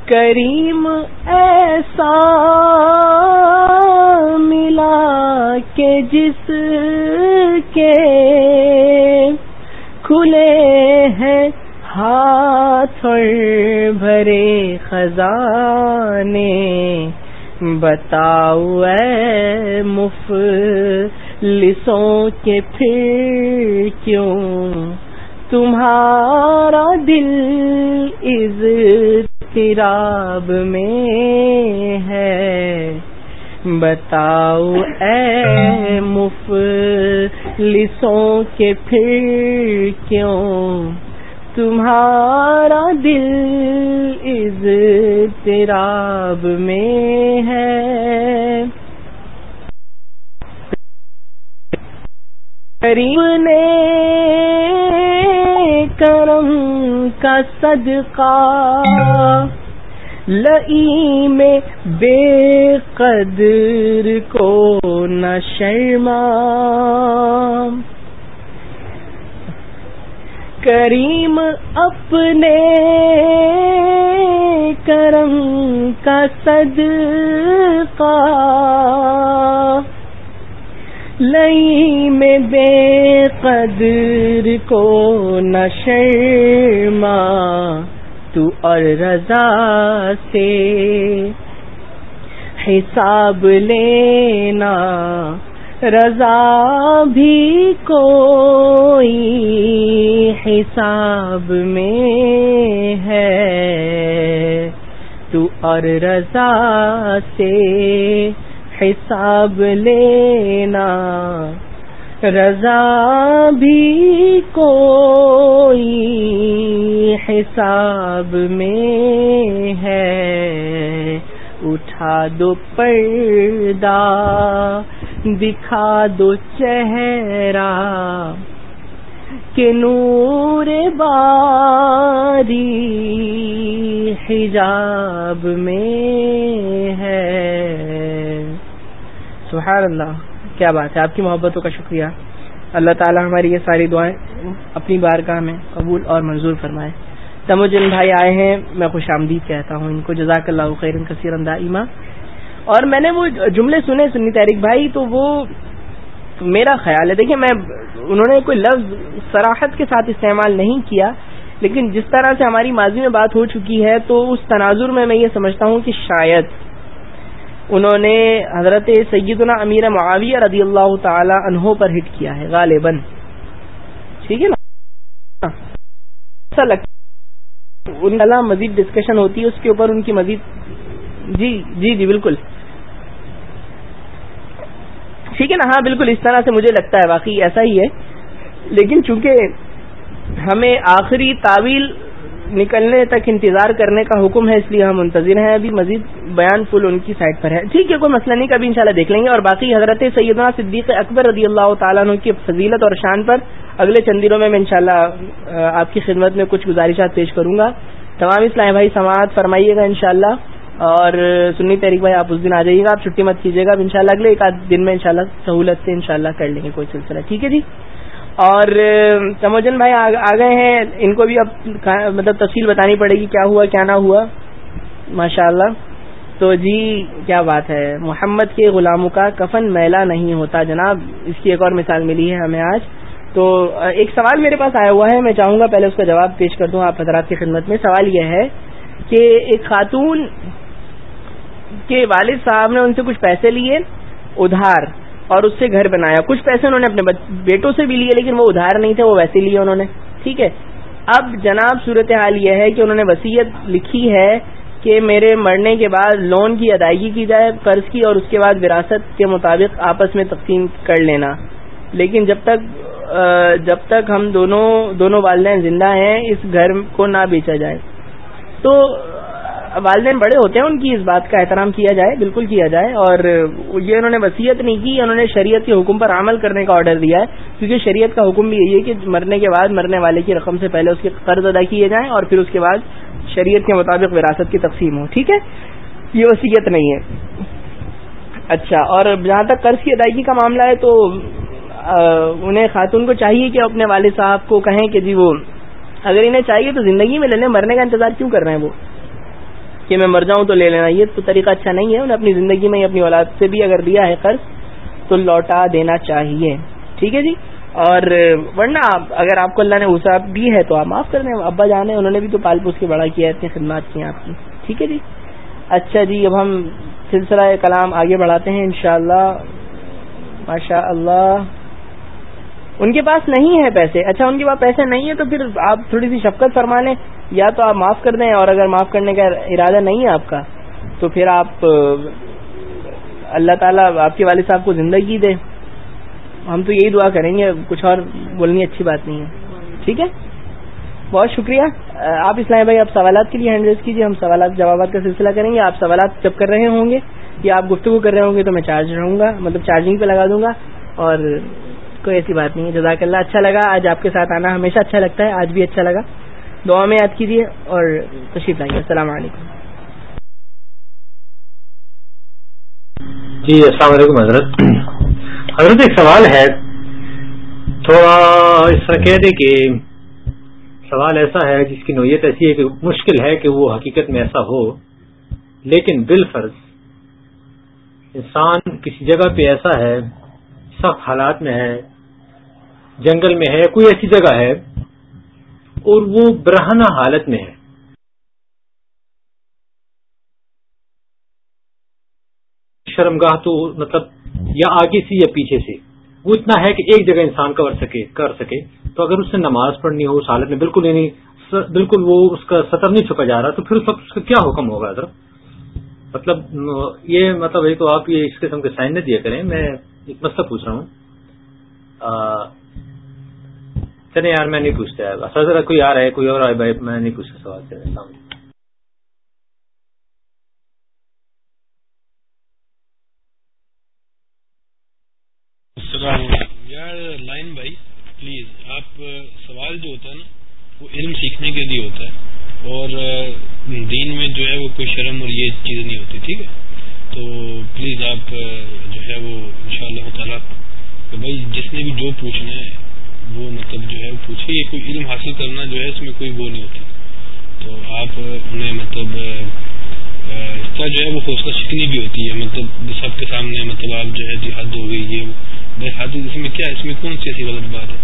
کریم ایسا ملا کے جس کے کھلے ہیں ہاتھ بھرے خزانے۔ بتاؤ اے مف لسوں کے پھر کیوں؟ تمہارا دل از تراب میں ہے۔ بتاؤ اے مف لسوں کے پھر کیوں؟ تمہارا دل از تراب میں ہے۔ کریم نے کرم کا صدقہ لئی میں بے قدر کو نہ شرما۔ کریم اپنے کرم کا صدقہ لئی میں بے قدر کو نہ شرما تو اور رضا سے حساب لینا رضا بھی کوئی حساب میں ہے۔ تو اور رضا سے حساب لینا، رضا بھی کوئی حساب میں ہے۔ اٹھا دو پردہ دکھا دو چہرہ کہ نور باری حجاب میں ہے۔ سبحان اللہ، کیا بات ہے؟ آپ کی محبتوں کا شکریہ۔ اللہ تعالی ہماری یہ ساری دعائیں اپنی بارگاہ میں قبول اور منظور فرمائے۔ تمو جن بھائی آئے ہیں، میں خوش آمدید کہتا ہوں۔ ان کو جزاک اللہ خیر کثیر اندائمہ اور میں نے وہ جملے سنے سنی تحریک بھائی، تو وہ میرا خیال ہے۔ دیکھیں میں انہوں نے کوئی لفظ سراحت کے ساتھ استعمال نہیں کیا، لیکن جس طرح سے ہماری ماضی میں بات ہو چکی ہے، تو اس تناظر میں میں یہ سمجھتا ہوں کہ شاید انہوں نے حضرت سیدنا امیر معاویہ رضی اللہ تعالی عنہ پر ہٹ کیا ہے، غالباً۔ ٹھیک ہے نا؟ ایسا لگتا مزید ڈسکشن ہوتی ہے، اس کے اوپر ان کی مزید جی جی جی بالکل۔ ٹھیک ہے نا؟ ہاں بالکل، اس طرح سے مجھے لگتا ہے باقی ایسا ہی ہے۔ لیکن چونکہ ہمیں آخری تعویل نکلنے تک انتظار کرنے کا حکم ہے، اس لیے ہم منتظر ہیں۔ ابھی مزید بیان فل ان کی سائٹ پر ہے۔ ٹھیک ہے، کوئی مسئلہ نہیں، کبھی انشاءاللہ دیکھ لیں گے۔ اور باقی حضرت سیدنا صدیق اکبر رضی اللہ تعالیٰ عنہ کی فضیلت اور شان پر اگلے چند دنوں میں انشاءاللہ آپ کی خدمت میں کچھ گزارشات پیش کروں گا۔ تمام اسلام بھائی، سماعت فرمائیے گا انشاءاللہ۔ اور سنی تحریک بھائی، آپ اس دن آ جائیے گا، آپ چھٹی مت کیجیے گا، اب ان اگلے ایک آدھ دن میں انشاءاللہ سہولت سے انشاءاللہ کر لیں گے، کوئی سلسلہ، ٹھیک ہے جی؟ اور، تموجن بھائی، آ گئے ہیں، ان کو بھی اب مطلب تفصیل بتانی پڑے گی کیا ہوا، کیا نہ ہوا ماشاء اللہ تو جی کیا بات ہے، محمد کے غلاموں کا کفن میلا نہیں ہوتا جناب، اس کی ایک اور مثال ملی ہے ہمیں آج۔ تو ایک سوال میرے پاس آیا ہوا ہے، میں چاہوں گا پہلے اس کا جواب پیش کر دوں آپ حضرات کی خدمت میں۔ سوال یہ ہے کہ ایک خاتون کے والد صاحب نے ان سے کچھ پیسے لیے، ادھار، اور اس سے گھر بنایا۔ کچھ پیسے انہوں نے اپنے بیٹوں سے بھی لیے، لیکن وہ ادھار نہیں تھے، وہ ویسے لیے انہوں نے۔ ٹھیک ہے؟ اب جناب صورتحال یہ ہے کہ انہوں نے وسیعت لکھی ہے کہ میرے مرنے کے بعد لون کی ادائیگی کی جائے، قرض کی، اور اس کے بعد وراثت کے مطابق آپس میں تقسیم کر لینا۔ لیکن جب تک جب تک ہم دونوں دونوں والدین زندہ ہیں، اس گھر کو نہ بیچا جائے۔ تو والدین بڑے ہوتے ہیں، ان کی اس بات کا احترام کیا جائے، بالکل کیا جائے، اور یہ انہوں نے وصیت نہیں کی، انہوں نے شریعت کے حکم پر عمل کرنے کا آرڈر دیا ہے، کیونکہ شریعت کا حکم بھی یہی ہے کہ مرنے کے بعد مرنے والے کی رقم سے پہلے اس کے قرض ادا کیے جائیں اور پھر اس کے بعد شریعت کے مطابق وراثت کی تقسیم ہو، ٹھیک ہے؟ یہ وصیت نہیں ہے۔ اچھا اور جہاں تک قرض کی ادائیگی کا معاملہ ہے، تو انہیں خاتون کو چاہیے کہ اپنے والد صاحب کو کہیں کہ جی وہ، اگر انہیں چاہیے تو زندگی میں لے لیں، مرنے کا انتظار کیوں کر رہے ہیں وہ؟ کہ میں مر جاؤں تو لے لینا۔ یہ تو طریقہ اچھا نہیں ہے۔ انہیں اپنی زندگی میں اپنی اولاد سے بھی اگر لیا ہے قرض تو لوٹا دینا چاہیے۔ ٹھیک ہے جی؟ اور ورنہ اگر آپ کو اللہ نے حساب دی ہے تو آپ معاف کر دیں۔ ابا جانے انہوں نے بھی تو پال پوس کے بڑا کیا ہے، اتنی خدمات کی ہیں آپ کی۔ ٹھیک ہے جی؟ اچھا جی اب ہم سلسلہ کلام آگے بڑھاتے ہیں انشاءاللہ۔ ماشاء اللہ ان کے پاس نہیں ہے پیسے۔ اچھا ان کے پاس پیسے نہیں ہے تو پھر آپ تھوڑی سی شفقت فرما لیں۔ یا تو آپ معاف کر دیں اور اگر معاف کرنے کا ارادہ نہیں ہے آپ کا، تو پھر آپ، اللہ تعالیٰ آپ کے والد صاحب کو زندگی دے۔ ہم تو یہی دعا کریں گے، کچھ اور بولنی اچھی بات نہیں ہے۔ ٹھیک ہے؟ بہت شکریہ۔ آپ اسلام بھائی، آپ سوالات کے لیے ہینڈ ریز کیجیے، ہم سوالات، جوابات کا سلسلہ کریں گے۔ آپ سوالات جب کر رہے ہوں گے، یا آپ گفتگو کر رہے ہوں گے، تو میں چارج رہوں گا مطلب چارجنگ پہ لگا دوں گا۔ اور کوئی ایسی بات نہیں ہے۔ جزاک اللہ اچھا لگا۔ آج آپ کے ساتھ آنا ہمیشہ اچھا لگتا ہے، آج بھی اچھا لگا۔ دعا میں یاد کیجیے اور تشریف لائیے السلام علیکم۔ جی السلام علیکم، حضرت۔ حضرت، ایک سوال ہے۔ تھوڑا اس طرح کہہ دے کہ سوال ایسا ہے جس کی نوعیت ایسی ہے کہ مشکل ہے کہ وہ حقیقت میں ایسا ہو، لیکن بالفرض انسان کسی جگہ پہ ایسا ہے، سخت حالات میں ہے، جنگل میں ہے، کوئی ایسی جگہ ہے اور وہ برہنہ حالت میں ہے۔ شرمگاہ تو مطلب یا آگے سے یا پیچھے سے۔ وہ اتنا ہے کہ ایک جگہ انسان کر سکے کر سکے۔ تو اگر اس نے نماز پڑھنی ہو، اس حالت میں بالکل یعنی بالکل وہ اس کا سطر نہیں چھپا جا رہا، تو پھر اس وقت اس کا کیا حکم ہوگا حضرت؟ مطلب یہ مطلب ہے تو آپ یہ اس قسم کے سائن نہ دیا کریں۔ میں ایک مسئلہ پوچھ رہا ہوں۔ چلے یار، میں نہیں پوچھتا سر کوئی آ رہا ہے، کوئی اور آئے بھائی، میں نہیں پوچھتا سوال چلے السلام یار، لائن بھائی، پلیز، آپ، سوال جو ہوتا ہے نا، وہ علم سیکھنے کے لیے ہوتا ہے۔ اور، دین میں جو ہے وہ کوئی شرم اور یہ چیز نہیں ہوتی، ٹھیک ہے؟ تو پلیز آپ، جو ہے وہ ان شاء اللہ تعالیٰ بھائی، جس نے بھی جو پوچھنا ہے وہ مطلب جو ہے پوچھے یہ کوئی علم حاصل کرنا جو ہے، اس میں کوئی وہ نہیں ہوتی۔ تو آپ انہیں مطلب اس کا جو ہے، وہ حوصلہ شکنی بھی ہوتی ہے۔ مطلب سب کے سامنے مطلب آپ جو ہے جی حد ہو گئی، یہ بھائی حد اس میں کیا، اس میں کون سی ایسی غلط بات ہے؟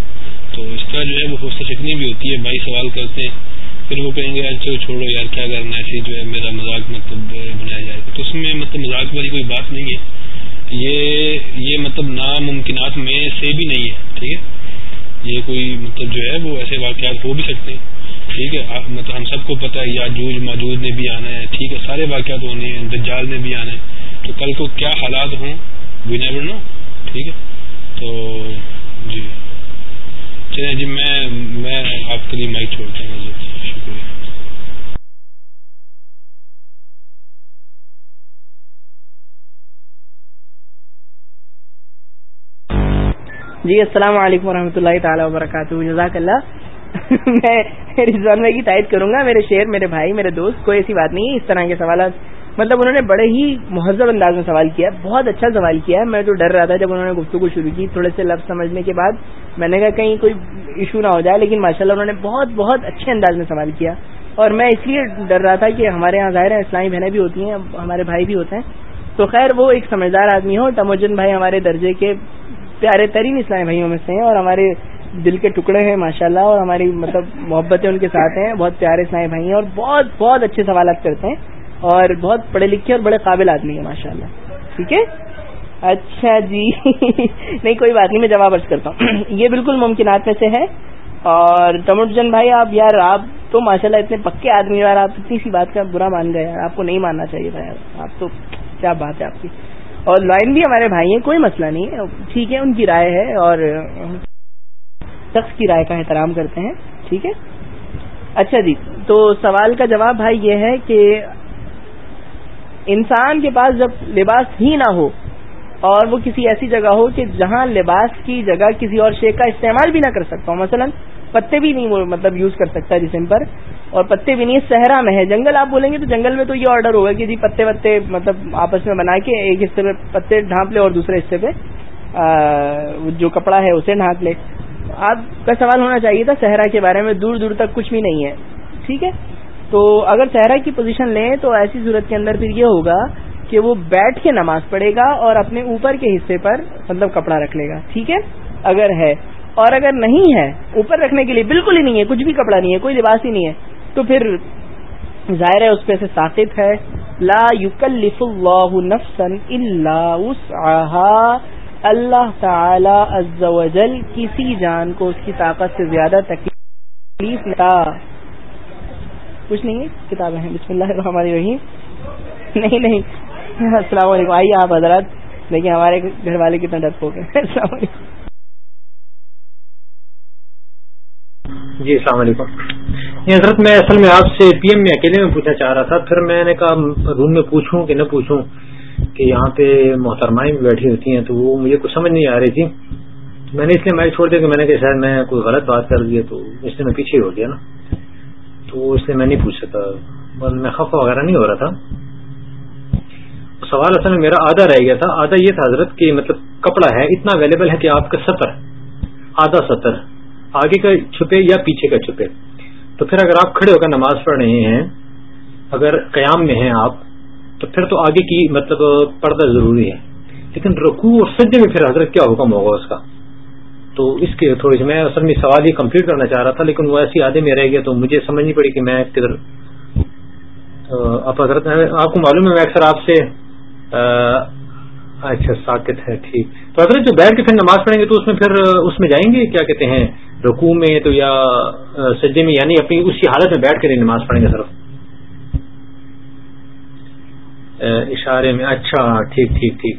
تو اس کا جو ہے، وہ حوصلہ شکنی بھی ہوتی ہے۔ بھائی سوال کرتے ہیں، پھر وہ کہیں گے اچھا چھوڑو، یار کیا کرنا ایسی جو ہے، میرا مذاق مطلب بنایا جائے گا۔ تو اس میں مطلب مذاق والی کوئی بات نہیں ہے۔ یہ یہ مطلب ناممکنات میں سے بھی نہیں ہے، ٹھیک ہے؟ یہ کوئی مطلب جو ہے وہ ایسے واقعات ہو بھی سکتے ہیں۔ ٹھیک ہے مطلب ہم سب کو پتا ہے یا ماجوج موجود نے بھی آنا ہے۔ ٹھیک ہے، سارے واقعات ہونے ہیں، دجال نے بھی آنا ہے۔ تو کل کو کیا حالات ہوں؟ وی نیور نو ٹھیک ہے۔ تو جی۔ چلیں جی میں میں آپ کے لیے مائک چھوڑتا ہوں۔ جی شکریہ۔ جی السلام علیکم ورحمۃ اللہ تعالی وبرکاتہ۔ جزاک اللہ۔ میں رضوان بھائی کی تائید کروں گا۔ میرے شیر، میرے بھائی، میرے دوست، کوئی ایسی بات نہیں۔ اس طرح کے سوالات۔ مطلب انہوں نے بڑے ہی مہذب انداز میں سوال کیا بہت اچھا سوال کیا ہے۔ میں تو ڈر رہا تھا جب انہوں نے گفتگو شروع کی۔ تھوڑے سے لفظ سمجھنے کے بعد میں نے کہا کہیں کوئی ایشو نہ ہو جائے، لیکن ماشاء اللہ انہوں نے بہت بہت اچھے انداز میں سوال کیا۔ اور میں اس لیے ڈر رہا تھا کہ ہمارے یہاں ظاہر ہیں اسلامی بہنیں بھی ہوتی ہیں، ہمارے بھائی بھی ہوتے ہیں۔ تو خیر، وہ ایک سمجھدار آدمی ہو تموجن بھائی ہمارے درجے کے پیارے ترین اسلامی بھائیوں میں سے ہیں اور ہمارے دل کے ٹکڑے ہیں ماشاء اللہ اور ہماری مطلب محبتیں ان کے ساتھ ہیں۔ بہت پیارے اسلامی بھائی ہیں اور بہت بہت اچھے سوالات کرتے ہیں اور بہت پڑھے لکھے اور بڑے قابل آدمی ہیں ماشاء اللہ ٹھیک ہے؟ اچھا جی۔ نہیں، کوئی بات نہیں، میں جواب ارض کرتا ہوں۔ یہ بالکل ممکنات میں سے ہے۔ اور تمرجن بھائی، آپ یار، آپ تو ماشاء اللہ اتنے پکے آدمی یار، آپ اتنی سی بات کا برا مان گئے یار، آپ کو نہیں ماننا چاہیے تھا یار۔ آپ تو کیا بات ہے آپ کی۔ اور لائن بھی ہمارے بھائی ہیں، کوئی مسئلہ نہیں ہے۔ ٹھیک ہے، ان کی رائے ہے اور شخص کی رائے کا احترام کرتے ہیں۔ ٹھیک ہے۔ اچھا جی تو سوال کا جواب بھائی یہ ہے کہ انسان کے پاس جب لباس ہی نہ ہو اور وہ کسی ایسی جگہ ہو کہ جہاں لباس کی جگہ کسی اور شے کا استعمال بھی نہ کر سکتا ہوں مثلا پتے بھی نہیں وہ مطلب یوز کر سکتا جسم پر اور پتے بھی نہیں صحرا میں ہے۔ جنگل آپ بولیں گے تو جنگل میں تو یہ آرڈر ہوگا کہ جی پتے وتے مطلب آپس میں بنا کے ایک حصے پہ پتے ڈھانپ لے اور دوسرے حصے پہ جو کپڑا ہے اسے ڈھانپ لے۔ آپ کا سوال ہونا چاہیے تھا صحرا کے بارے میں، دور دور تک کچھ بھی نہیں ہے۔ ٹھیک ہے؟ تو اگر صحرا کی پوزیشن لیں تو ایسی صورت کے اندر پھر یہ ہوگا کہ وہ بیٹھ کے نماز پڑھے گا اور اپنے اوپر کے حصے پر مطلب کپڑا رکھ لے گا۔ ٹھیک ہے؟ اگر ہے۔ اور اگر نہیں ہے، اوپر رکھنے کے لیے بالکل ہی نہیں ہے، کچھ بھی کپڑا نہیں ہے، کوئی لباس ہی نہیں ہے، تو پھر ظاہر ہے اس پہ سے ثابت ہے، لا یکلف اللہ نفسا الا اللہ تعالی عز و جل کسی جان کو اس کی طاقت سے زیادہ تکلیف کچھ نہیں ہے، کتابیں ہیں، بسم اللہ الرحمن الرحیم۔ نہیں نہیں، السلام علیکم۔ آئیے آپ حضرات، دیکھیں ہمارے گھر والے کتنا ڈر ہو گئے السلام علیکم۔ جی السلام علیکم۔ یہ حضرت میں اصل میں آپ سے پی ایم میں اکیلے میں پوچھنا چاہ رہا تھا، پھر میں نے کہا روم میں پوچھوں کہ نہ پوچھوں کہ یہاں پہ محترمائیں بھی بیٹھی ہوتی ہیں تو وہ مجھے کچھ سمجھ نہیں آ رہی تھی۔ میں نے اس لیے مائک چھوڑ دیا کہ میں نے کہا شاید میں کوئی غلط بات کر دیا تو اس لیے میں پیچھے ہو گیا نا۔ تو اس لیے میں نہیں پوچھ سکا میں خفا وغیرہ نہیں ہو رہا تھا۔ سوال اصل میں میرا آدھا رہ گیا تھا۔ آدھا یہ تھا حضرت کہ مطلب کپڑا ہے، اتنا اویلیبل ہے کہ آپ کا سطر، آدھا سطر۔ آگے کا چھپے یا پیچھے کا چھپے۔ تو پھر اگر آپ کھڑے ہو کر نماز پڑھ رہے ہیں، اگر قیام میں ہیں آپ، تو پھر تو آگے کی مطلب پردہ ضروری ہے۔ لیکن رکوع اور سجے میں پھر حضرت کیا حکم ہوگا اس کا؟ تو اس کے تھوڑی سی میں اصل میں سوال یہ کمپلیٹ کرنا چاہ رہا تھا، لیکن وہ ایسی آدھے میں رہ گیا تو مجھے سمجھنی پڑی کہ میں کدھر آپ حضرت آپ کو معلوم ہے میں اکثر آپ سے اچھا ساکت ہے، ٹھیک۔ تو حضرت جو بیٹھ کے پھر نماز پڑھیں گے تو اس میں پھر، اس میں جائیں گے؟ کیا کہتے ہیں؟ رکوع میں تو یا سجے میں یعنی اپنی اسی حالت میں بیٹھ کر نماز پڑھیں گے صرف۔ اشارے میں اچھا ٹھیک ٹھیک ٹھیک۔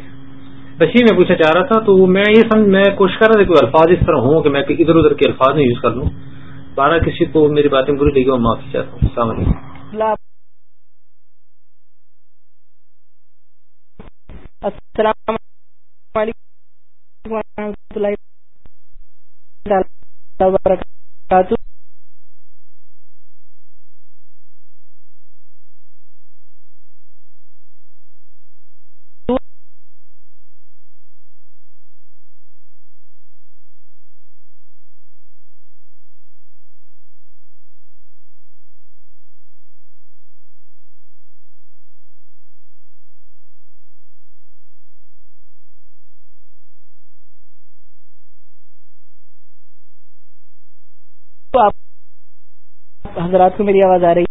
بس یہ میں پوچھنا چاہ رہا تھا، تو میں یہ سمجھ، میں کوشش کر رہا تھا کوئی الفاظ اس طرح ہوں کہ میں ادھر ادھر کے الفاظ نہیں یوز کر لوں۔ بارہ کسی کو میری باتیں بری لگی اور معافی چاہتا ہوں السلام علیکم۔ وبرکاتہ حضرات کو میری آواز آ رہی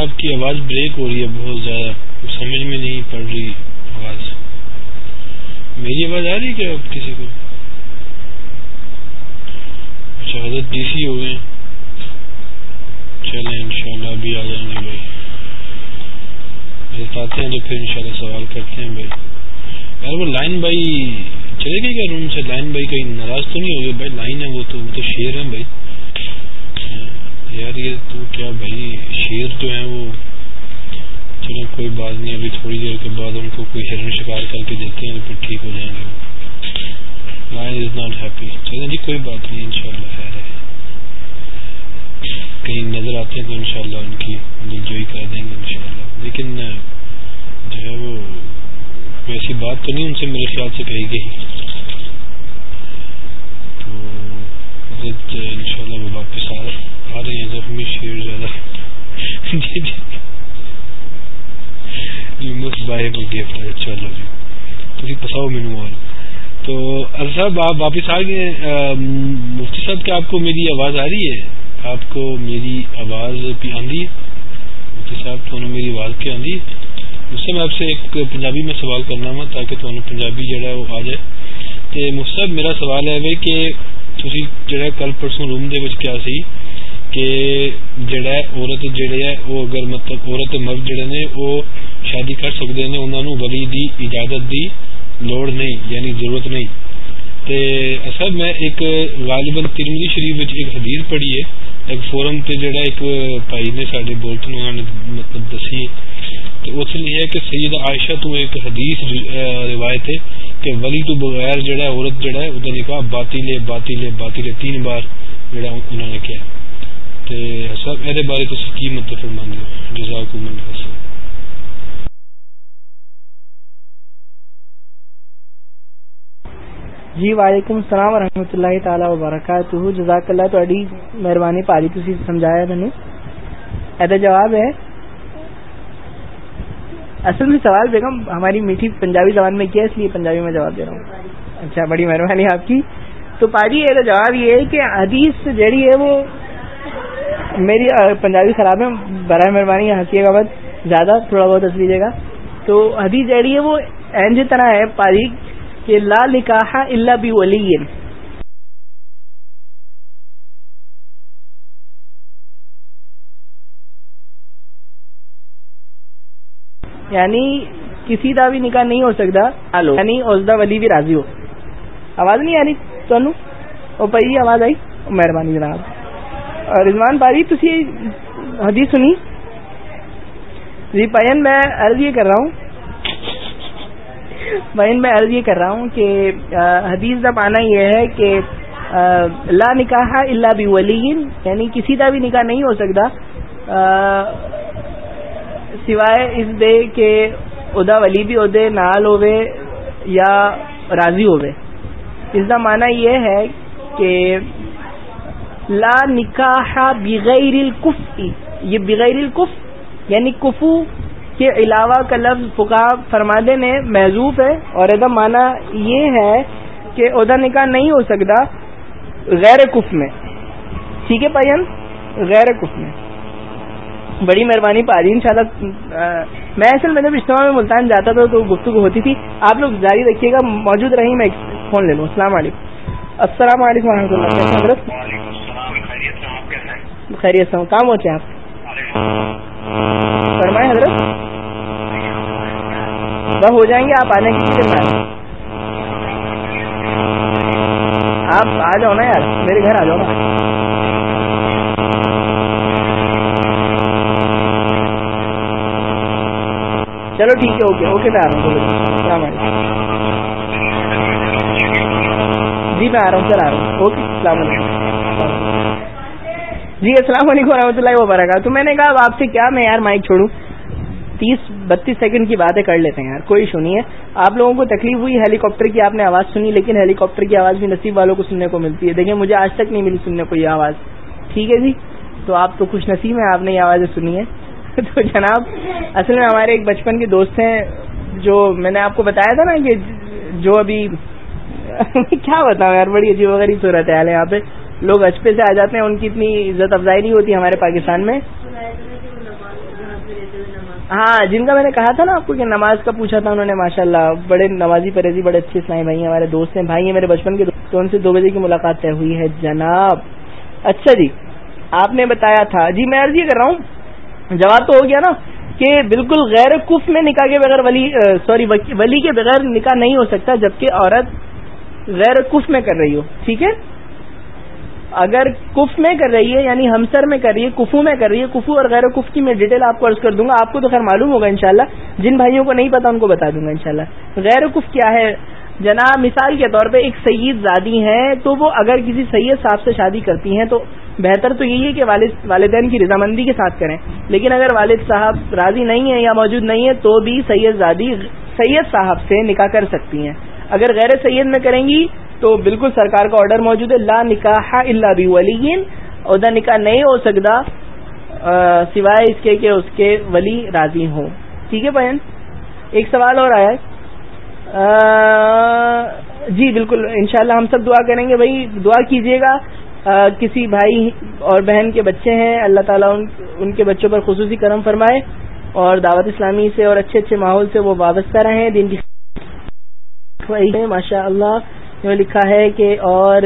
آپ کی آواز بریک ہو رہی ہے بہت زیادہ۔ سمجھ میں نہیں پڑ رہی آواز۔ میری آواز آ رہی ہے کیا آپ کسی کو؟ اچھا حضرت ڈی سی ہو گئے۔ چلیں، انشاءاللہ ابھی آ جائیں گے بھائی۔ حضرت آتے ہیں تو پھر انشاءاللہ سوال کرتے ہیں بھائی۔ یار، وہ لائن بھائی چلے گئے کیا روم سے؟ لائن بھائی کہیں ناراض تو نہیں ہو گیا بھائی لائن ہے وہ تو وہ تو شیر ہے بھائی۔ یار، یہ تو کیا بھائی، شیر جو ہیں وہ۔ چلو، کوئی بات نہیں، ابھی تھوڑی دیر کے بعد ان کو کوئی ہرن شکار کر کے دیتے ہیں پھر ٹھیک ہو جائیں گے۔ لائن از ناٹ ہیپی چلیں جی کوئی بات نہیں ان شاء اللہ خیر ہے۔ کہیں نظر آتے ہیں تو انشاءاللہ ان کی دلجوئی کر دیں گے انشاءاللہ۔ لیکن، جو ہے وہ، ایسی بات تو نہیں ان سے میرے خیال سے کہی گئی۔ تو ان شاء اللہ وہ واپس آ رہے آ رہے ہیں زخمی شیر زیادہ جی you must buy a gift چلو جی تھی پساؤ مینو اور تو ارض صاحب، آپ واپس آ گئے مفتی صاحب کیا آپ کو میری آواز آ رہی ہے؟ آپ کو میری آواز بھی آندھی مفتی صاحب، تو میری آواز کی آندھی اس سے میں آپ سے ایک پنجابی میں سوال کرنا وا تاکہ تمہیں پنجابی جڑا ہے وہ آ جائے۔ تو مفتی صاحب، میرا سوال ہے بھائی کہ تھی جڑا کل پرسوں روم دے کیا سی؟ کہ جڑا ہے، عورت جڑے ہے، وہ اگر مطلب عورت مرد جڑے نے، وہ شادی کر سکتے ہیں انہوں نے ولی دی اجازت دی لوڑ نہیں یعنی ضرورت نہیں۔ تے اصل میں ایک غالباً ترمدی شریف وچ ایک حدیث پڑھی ہے، ایک فورم تے جڑا ایک بھائی نے سارے بولتے انہوں نے مطلب دسی تو اس لیے ہے کہ سید عائشہ تو ایک حدیث روایت ہے کہ ولی تو بغیر جڑا عورت جڑا ہے وہ نکاح باطل ہے باطل ہے باطل ہے، تین بار جڑا انہوں نے کیا تے سب میرے بارے تو کی متفق مان دو جزاک جی وعلیکم السلام ورحمۃ اللہ تعالی وبرکاتہ۔ جزاک اللہ تاری مہربانی پاری تھی سمجھایا میں نے ایسا جواب ہے۔ اصل میں سوال بیگم ہماری میٹھی پنجابی زبان میں کیا اس لیے پنجابی میں جواب دے رہا ہوں۔ اچھا بڑی مہربانی آپ کی۔ تو پاری یہ جواب یہ ہے کہ حدیث جڑی ہے وہ میری پنجابی خراب ہے برائے مہربانی ہنسی کا بت زیادہ تھوڑا بہت ہنس لیجیے گا۔ تو حدیث جہی ہے وہ این طرح ہے پاری کہ لا لکھا اللہ بھی ولی یعنی کسی کا بھی نکاح نہیں ہو سکتا یعنی اس کا ولی بھی راضی ہو۔ آواز نہیں آ رہی پی آواز آئی؟ مہربانی جناب۔ رضوان باری تھی حدیث سنی؟ جی پین میں عرض یہ کر رہا ہوں بہن میں عرض یہ کر رہا ہوں کہ حدیث کا معنی یہ ہے کہ لا نکاح اللہ بھی ولین یعنی کسی کا بھی نکاح نہیں ہو سکتا سوائے اس دے کہ ادا ولی بھی عہدے نال ہوے یا راضی ہوے اس کا معنی یہ ہے کہ لا نکاح بغیر الکف یہ بغیر الکف یعنی کفو کے علاوہ کا لفظ فقا فرمادے نے محضوف ہے اور ایک معنی یہ ہے کہ عہدہ نکاح نہیں ہو سکتا غیر کف میں۔ ٹھیک ہے پائن غیر کف میں۔ بڑی مہربانی پاری ان شاء اللہ میں اصل میں جب اجتماع میں ملتان جاتا تھا تو گفتگو ہوتی تھی۔ آپ لوگ جاری رکھیے گا، موجود رہی میں فون لے لوں۔ السلام علیکم۔ السلام علیکم و رحمۃ اللہ حضرت؟ خیریت سے ہوں۔ کام ہوتے ہیں آپ؟ فرمائے حضرت۔ وہ ہو جائیں گے آپ آنے کی آپ آ جاؤ نا یار میرے گھر آ جاؤ نا۔ چلو ٹھیک ہے اوکے اوکے میں آ رہا ہوں۔ السلام علیکم۔ جی میں آ رہا ہوں، سر، آ رہا ہوں۔ اوکے، السلام علیکم۔ جی السلام علیکم و رحمۃ اللہ وبرکاتہ۔ تو میں نے کہا آپ سے کیا میں یار مائک چھوڑوں؟ تیس، بتیس سیکنڈ کی باتیں کر لیتے ہیں یار، کوئی ایشو نہیں ہے۔ آپ لوگوں کو تکلیف ہوئی ہیلی کاپٹر کی آپ نے آواز سنی، لیکن ہیلی کاپٹر کی آواز بھی نصیب والوں کو سننے کو ملتی ہے۔ دیکھیں، مجھے آج تک نہیں ملی سننے کو یہ آواز۔ ٹھیک ہے جی؟ تو آپ تو خوش نصیب ہیں، آپ نے یہ آوازیں سنی ہے تو جناب، اصل میں ہمارے ایک بچپن کے دوست ہیں، جو میں نے آپ کو بتایا تھا نا کہ جو ابھی کیا بتاؤں یار، بڑی عجیب غریب صورت حال ہے یہاں پہ۔ لوگ اچپے سے آ جاتے ہیں، ان کی اتنی عزت افزائی نہیں ہوتی ہمارے پاکستان میں۔ ہاں جن کا میں نے کہا تھا نا آپ کو کہ نماز کا پوچھا تھا انہوں نے ماشاء اللہ بڑے نمازی پرہیزی بڑے اچھے اسلائی بھائی ہیں ہمارے دوست ہیں، بھائی ہیں میرے بچپن کے تو ان سے دو بجے کی ملاقات طے ہوئی ہے، جناب۔ اچھا جی آپ نے بتایا تھا۔ جی میں عرض یہ کر رہا ہوں، جواب تو ہو گیا نا کہ بالکل غیر کف میں نکاح کے بغیر ولی سوری ولی کے بغیر نکاح نہیں ہو سکتا، جبکہ عورت غیر کف میں کر رہی ہو، ٹھیک ہے؟ اگر کف میں کر رہی ہے یعنی ہمسر میں کر رہی ہے، کفو میں کر رہی ہے، کفو اور غیر کف کی میں ڈیٹیل آپ کو عرض کر دوں گا۔ آپ کو تو خیر معلوم ہوگا انشاءاللہ۔ جن بھائیوں کو نہیں پتا، ان کو بتا دوں گا انشاءاللہ۔ غیر کف کیا ہے؟ جناب، مثال کے طور پہ ایک سید زادی ہیں، تو وہ اگر کسی سید صاحب سے شادی کرتی ہیں، تو بہتر تو یہی ہے کہ والد، والدین کی رضامندی کے ساتھ کریں۔ لیکن اگر والد صاحب راضی نہیں ہے یا موجود نہیں ہے تو بھی سید زادی سید صاحب سے نکاح کر سکتی ہیں۔ اگر غیر سید میں کریں گی تو بالکل سرکار کا آرڈر موجود ہے، لا نکاح اللہ بھی ولین عہدہ نکاح نہیں ہو سکتا سوائے اس کے کہ اس کے ولی راضی ہوں۔ ٹھیک ہے بہن؟ ایک سوال اور آیا ہے۔ جی بالکل، انشاءاللہ ہم سب دعا کریں گے۔ بھائی، دعا کیجیے گا۔ کسی بھائی اور بہن کے بچے ہیں، اللہ تعالیٰ ان کے بچوں پر خصوصی کرم فرمائے اور دعوت اسلامی سے اور اچھے اچھے ماحول سے وہ وابستہ رہے دن کی ماشاء اللہ لکھا ہے کہ اور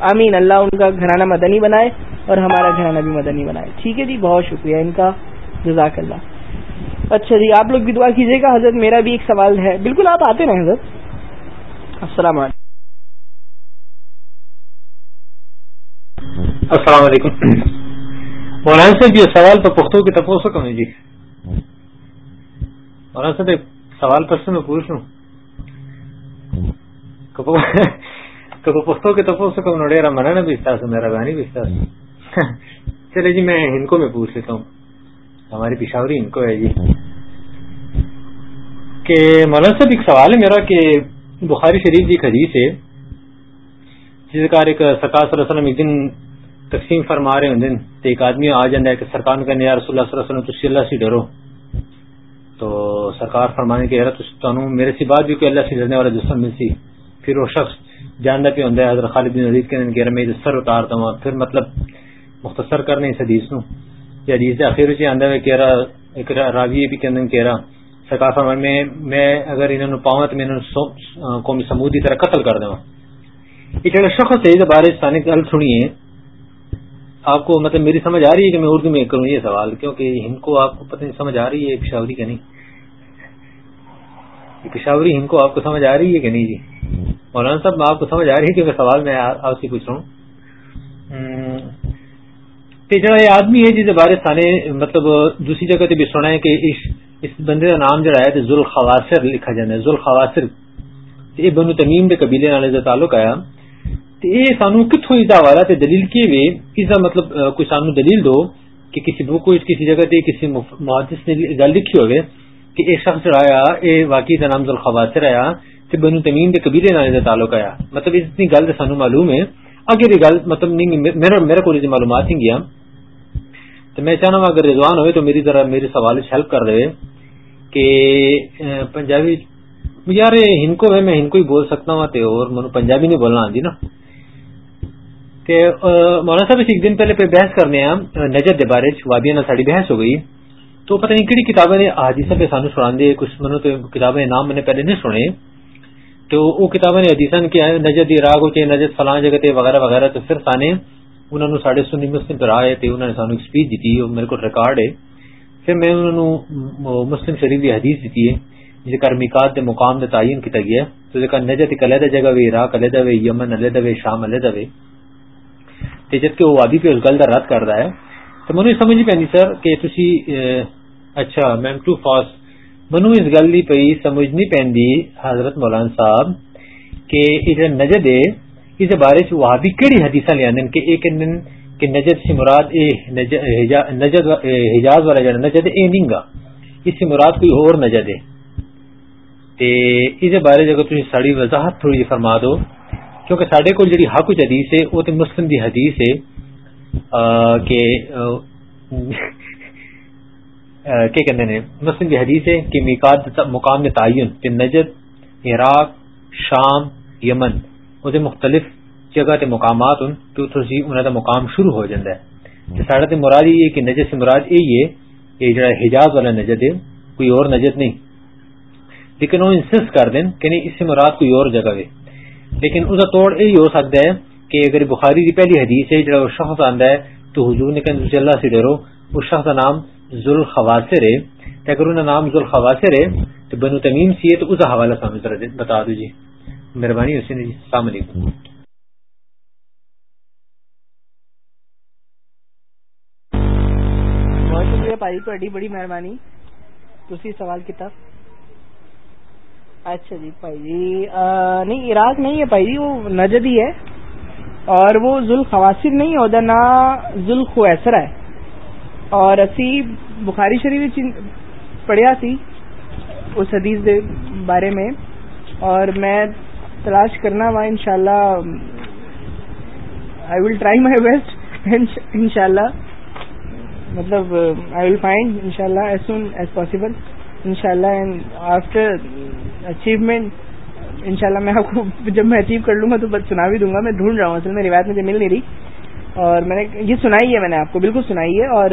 امین اللہ ان کا گھرانہ مدنی بنائے اور ہمارا گھرانہ بھی مدنی بنائے۔ ٹھیک ہے جی بہت شکریہ ان کا جزاک اللہ اچھا جی آپ لوگ بھی دعا کیجیے گا، حضرت میرا بھی ایک سوال ہے۔ بالکل آپ آتے نا حضرت۔ السلام علیکم۔ السلام علیکم۔ مولانا صاحب، یہ سوال تو پختوں کی تپوس کم ہے جی۔ مولانا صاحب، ایک سوال پرسن میں پوچھ لوں۔ تو پختوں کی تپوس کم نوڑیرا منانا بھی استاذ میرا گانی بھی استاذ چلے جی میں ہنکو میں پوچھ لیتا ہوں ہماری پشاوری ہنکو ہے جی کہ مولانا صاحب ایک سوال ہے میرا کہ بخاری شریف ایک حدیث ہے جس کا ایک سرکار صلی اللہ علیہ وسلم ایک دن تقسیم فرما رہے ہوں دن تو ایک آدمی آ جانا ہے کہ سرکار کا نیا رسول اللہ صلی اللہ علیہ وسلم اللہ سے ڈرو تو سرکار فرمانے کے تو میرے سی بات بھی کوئی اللہ سے ڈرنے والا جسم مل سی پھر وہ شخص جاننا پہ ہوتا ہے حضرت خالد بن عزیز کے دن میں سر اتارتا ہوں پھر مطلب مختصر کرنے اس حدیث نو۔ یا حدیث آخر سے آندہ میں کہہ رہا ایک راوی بھی کہ کہہ رہا سرکار میں میں اگر انہوں نے پاؤں تو میں انہوں قومی سمودی طرح قتل کر دوں یہ جگہ شخص ہے بارش ثانی گل سنیے آپ کو مطلب میری سمجھ آ رہی ہے کہ میں اردو میں کروں یہ سوال؟ کیونکہ ہند کو آپ کو پتہ نہیں، سمجھ آ رہی ہے پشاوری کا نہیں پشاوری ہند کو آپ کو سمجھ آ رہی ہے کہ نہیں جی؟ مولانا صاحب آپ کو سمجھ آ رہی ہے کہ میں سوال میں آپ سے پوچھ رہا ہوں۔ جڑا یہ آدمی ہے جسے بارے سانے مطلب دوسری جگہ سے بھی سنا ہے کہ اس بندے کا نام جڑا ہے ذوال خواسر لکھا جانا ہے ذوال خواسر یہ بنو تمیم کے قبیلے والے تعلق آیا۔ یہ سانو کتوں اس حوالہ تے دلیل کی وے؟ اس کا مطلب کوئی سانو دلیل دو کہ کسی بک کو کسی جگہ تے کسی محدث نے گل لکھی ہوئے کہ ایک شخص آیا، اے واقعی کا نام ذوالخواسر آیا تے بنو تمیم کے قبیلے نالے کا تعلق آیا۔ مطلب اتنی گل سانو معلوم ہے۔ اگر یہ گل مطلب نہیں میرا میرا کوئی معلومات نہیں گیا۔ تو میں چاہنا اگر رضوان ہوئے تو میری ذرا میرے سوال ہیلپ کر رہے کہ پنجابی یار ہنکو ہے، میں ہنکو ہی بول سکتا ہوں تے اور پنجابی نہیں بولنا آتی نا۔ کہ مولانا صاحب ایک دن پہلے پہ بحث کرنے ہیں نجر کے بارے وادی نہ ساری بحث ہو گئی۔ تو پتہ نہیں کہڑی کتابیں نے حدیث پہ سانو سنا دے، کچھ منو تو کتابیں نام میں نے پہلے نہیں سنے۔ تو وہ کتابیں نے حدیث کیا نجر دی راگ ہو چاہے نجر فلاں جگہ تے وغیرہ وغیرہ۔ تو پھر سانے انہوں نے ساڑھے سنی مسلم پر آئے تھے انہوں نے سانو ایک سپیچ دیتی میرے کو ریکارڈ ہے۔ پھر میں انہوں نے مسلم شریف کی حدیث دیتی ہے جس کا میکات دے مقام دے تعین کیا گیا تو جس کا نجر ایک علیحدہ جگہ وے عراق علیحدہ وے یمن علیحدہ وے شام علیحدہ وے جبکہ وہ وادی پہ اس گل کا رد کرتا ہے، تو منو سمجھ نہیں پی سر کہ تھی اچھا میم ٹو فاسٹ منو اس گل کی پی سمجھ نہیں پی حضرت مولانا صاحب کہ یہ نجد ہے، اس بارے سے وہاں بھی کہڑی حدیث لیا کہ ایک کہ نجد سے مراد اے نجد حجاز والا جڑا نجد اے نہیں گا اس سے مراد کوئی اور نجد ہے۔ تے اس بارے اگر تھی ساری وضاحت تھوڑی جی فرما دو، کیونکہ سڈے کو جی حق حدیث ہے وہ تو مسلم دی حدیث ہے کہ کیا کہتے ہیں مسلم کی حدیث ہے کہ میقات مقام تعین نجد عراق، شام، یمن۔ وہ مختلف جگہ تے مقامات ان تو تھی انہوں دا مقام شروع ہو جاتا ہے۔ تے ساڈا تے مراد یہ کہ نجد سے مراد یہی ہے کہ جڑا حجاز والا نجد ہے، کوئی اور نجد نہیں۔ لیکن وہ انسسٹ کر دیں کہ نہیں، اس سے مراد کوئی اور جگہ ہے۔ لیکن اس کا توڑ یہی ہو سکتا ہے کہ اگر بخاری کی پہلی حدیث ہے، جڑا وہ شخص آندا ہے، تو حضور نے کہا اللہ سے ڈرو اس شخص کا نام ذوال ہے۔ کہ اگر انہیں نام ذوال خواسر ہے تو بنو تمیم سی ہے تو اس حوالہ سامنے ذرا بتا دو جی۔ مہربانی حسین جی السلام علیکم۔ بہت شکریہ پائی تھی بڑی مہربانی۔ دوسری سوال کتاب اچھا جی پائی جی نہیں، عراق نہیں ہے پائی جی وہ نجد ہی ہے۔ اور وہ ذوال خواسر نہیں ہوتا نہ ذوال خویسرا ہے۔ اور اسی بخاری شریف پڑھیا سی اس حدیث دے بارے میں اور میں تلاش کرنا وا ان شاء اللہ آئی will try my best in شاء اللہ مطلب آئی ول فائنڈ ان شاء اللہ ایز سون ایز پاسبل ان شاء اللہ اینڈ آفٹر اچیومنٹ ان شاء اللہ میں آپ کو جب میں اچیو کر لوں گا تو بس سنا بھی دوں گا، میں ڈھونڈ رہا ہوں، اصل میں روایت مجھے مل نہیں رہی۔ اور میں نے یہ سنائی ہے میں نے آپ کو، بالکل سنائی ہے اور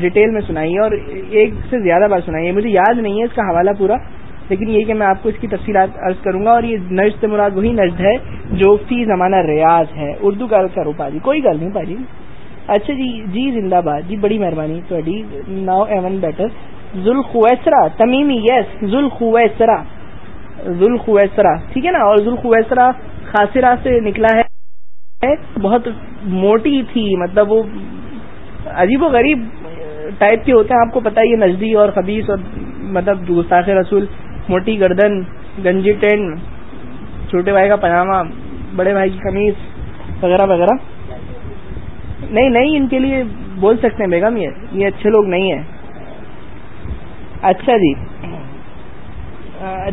ڈیٹیل میں سنائی ہے اور ایک سے زیادہ بار سنائی ہے۔ مجھے یاد نہیں ہے اس کا حوالہ پورا، لیکن یہ کہ میں آپ کو اس کی تفصیلات عرض کروں گا اور یہ نجد مراد وہی نجد ہے جو فی زمانہ ریاض ہے۔ اردو کا کرو پاجی، کوئی گل نہیں پاجی۔ اچھا جی جی زندہ باد جی بڑی مہربانی تھوڑی ناؤ ایون بیٹر۔ ذوال خویسرا تمیمی، یس ذوال خویسرا ذوال خویسرا ٹھیک ہے نا؟ اور ذوال خویسرا خاصرا سے نکلا ہے۔ بہت موٹی تھی مطلب وہ عجیب و غریب ٹائپ کے ہوتے ہیں، آپ کو پتا یہ نزدی اور خبیص اور مطلب گستاخ رسول، موٹی گردن، گنجی ٹین، چھوٹے بھائی کا پاجامہ، بڑے بھائی کی قمیض وغیرہ وغیرہ۔ نہیں نہیں، ان کے لیے بول سکتے ہیں، بیگم، یہ یہ اچھے لوگ نہیں ہیں۔ اچھا جی۔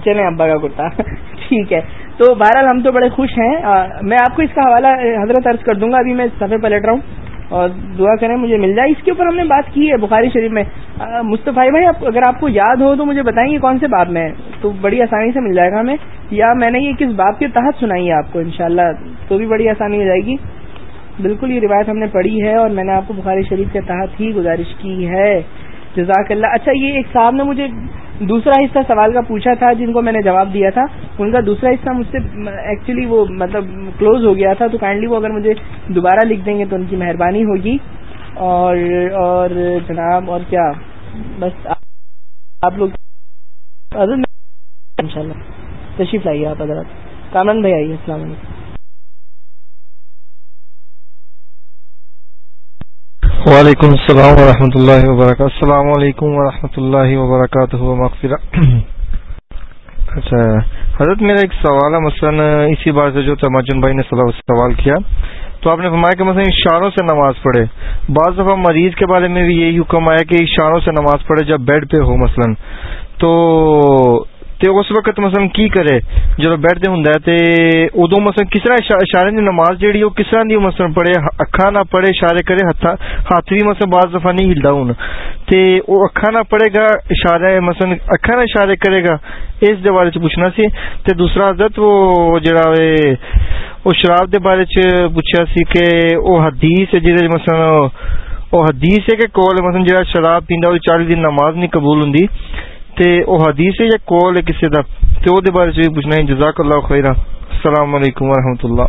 چلیں ابا کا کرتا ٹھیک ہے۔ تو بہرحال ہم تو بڑے خوش ہیں۔ میں آپ کو اس کا حوالہ حضرت عرض کر دوں گا۔ ابھی میں صفحے پلٹ رہا ہوں۔ اور دعا کریں، مجھے مل جائے۔ اس کے اوپر ہم نے بات کی ہے بخاری شریف میں۔ مصطفی بھائی، اگر آپ کو یاد ہو تو مجھے بتائیں گے کون سے باب میں تو بڑی آسانی سے مل جائے گا ہمیں۔ یا میں نے یہ کس باب کے تحت سنائی ہے آپ کو؟ انشاءاللہ تو بھی بڑی آسانی ہو جائے گی۔ بالکل یہ روایت ہم نے پڑھی ہے اور میں نے آپ کو بخاری شریف کے تحت ہی گزارش کی ہے۔ جزاک اللہ۔ اچھا یہ ایک صاحب نے مجھے دوسرا حصہ سوال کا پوچھا تھا، جن کو میں نے جواب دیا تھا، ان کا دوسرا حصہ مجھ سے ایکچولی وہ مطلب کلوز ہو گیا تھا، تو کائنڈلی وہ اگر مجھے دوبارہ لکھ دیں گے تو ان کی مہربانی ہوگی۔ اور اور جناب، اور کیا؟ بس آپ لوگ۔ ان شاء اللہ تشریف لائیے آپ حضرات۔ کامن بھائی آئیے، السلام علیکم۔ وعلیکم السلام ورحمۃ اللہ وبرکاتہ۔ السلام علیکم ورحمۃ اللہ وبرکاتہ۔ مغفرہ۔ اچھا حضرت میرا ایک سوال ہے، مثلا اسی بار سے جو تماجن بھائی نے سوال کیا، تو آپ نے فرمایا کہ مثلا اشاروں سے نماز پڑھے۔ بعض دفعہ مریض کے بارے میں بھی یہی حکم آیا کہ اشاروں سے نماز پڑھے جب بیڈ پہ ہو، مثلا۔ تو تے اس وقت مثلا کی کرے؟ جب بیٹھتے ہوں تے ادو مثلا کس طرح اشارے دی نماز جیڑی وہ کس طرح دی مثلا پڑھے؟ اکھا نہ پڑھے، اشارے کرے ہاتھ بھی مثلا بعض دفعہ نہیں ہلدا ہوں تے وہ اکھا نہ پڑھے گا اشارے مثلا اکھا نہ اشارے کرے گا۔ اس دے بارے چ پوچھنا سی۔ تے دوسرا حضرت وہ جڑا وے وہ شراب دے بارے چ پوچھا سی کہ وہ حدیث ہے جہاں مثلا وہ حدیث ہے کہ کول مثلا جڑا شراب پیندا، وہ چالی دن نماز نہیں قبول ہوندی۔ تے او حدیث ہے یا کول ہے کسی دا؟ تے او دے بارے چ پوچھنا ہے جزاک اللہ خیرہ السلام علیکم ورحمۃ اللہ۔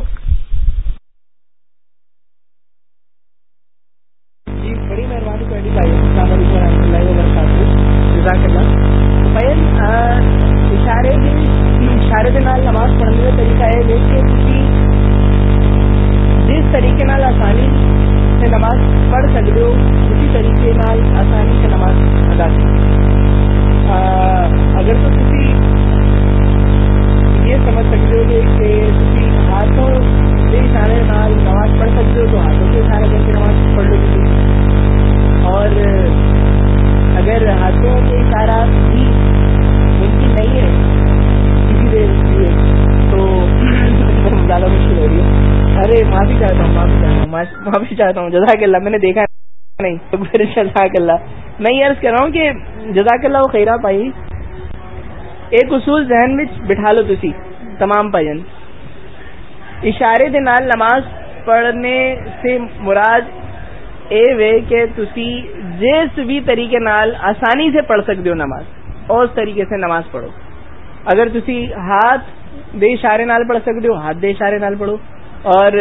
جی بڑی مہربانی بھائی السلام علیکم ورحمۃ اللہ وبرکاتہ۔ جزاک اللہ بھائی اشارے اشارے نال نماز پڑھنے طریقہ ہے۔ کہ کسی جس طریقے نال آسانی سے نماز پڑھ سکتے ہو، اسی طریقے نال آسانی سے نماز ادا کر اگر تو کسی یہ سمجھ سکتے ہو کہ کسی ہاتھوں سے اشارے نال نماز پڑھ سکتے ہو تو ہاتھوں سے اشارے کر کے نماز پڑھ لو کسی اور اگر ہاتھوں کے اشارہ بھی ممکن نہیں ہے کسی دیر لیے تو زیادہ مشکل ہو رہی ہے۔ ارے، معافی چاہتا ہوں، معافی چاہتا ہوں معافی چاہتا ہوں۔ جیسا کہ اللہ، میں نے دیکھا نہیں۔ جزاک اللہ۔ میں یہ عرض کر رہا ہوں کہ جزاک اللہ وہ خیرہ پائی۔ ایک اصول ذہن میں بٹھا لو تھی تمام پجن اشارے دے نال نماز پڑھنے سے مراد اے وے کہ تسی جس بھی طریقے نال آسانی سے پڑھ سکتے ہو نماز اور اس طریقے سے نماز پڑھو۔ اگر تسی ہاتھ دے اشارے نال پڑھ سکتے ہو، ہاتھ دے اشارے نال پڑھو۔ اور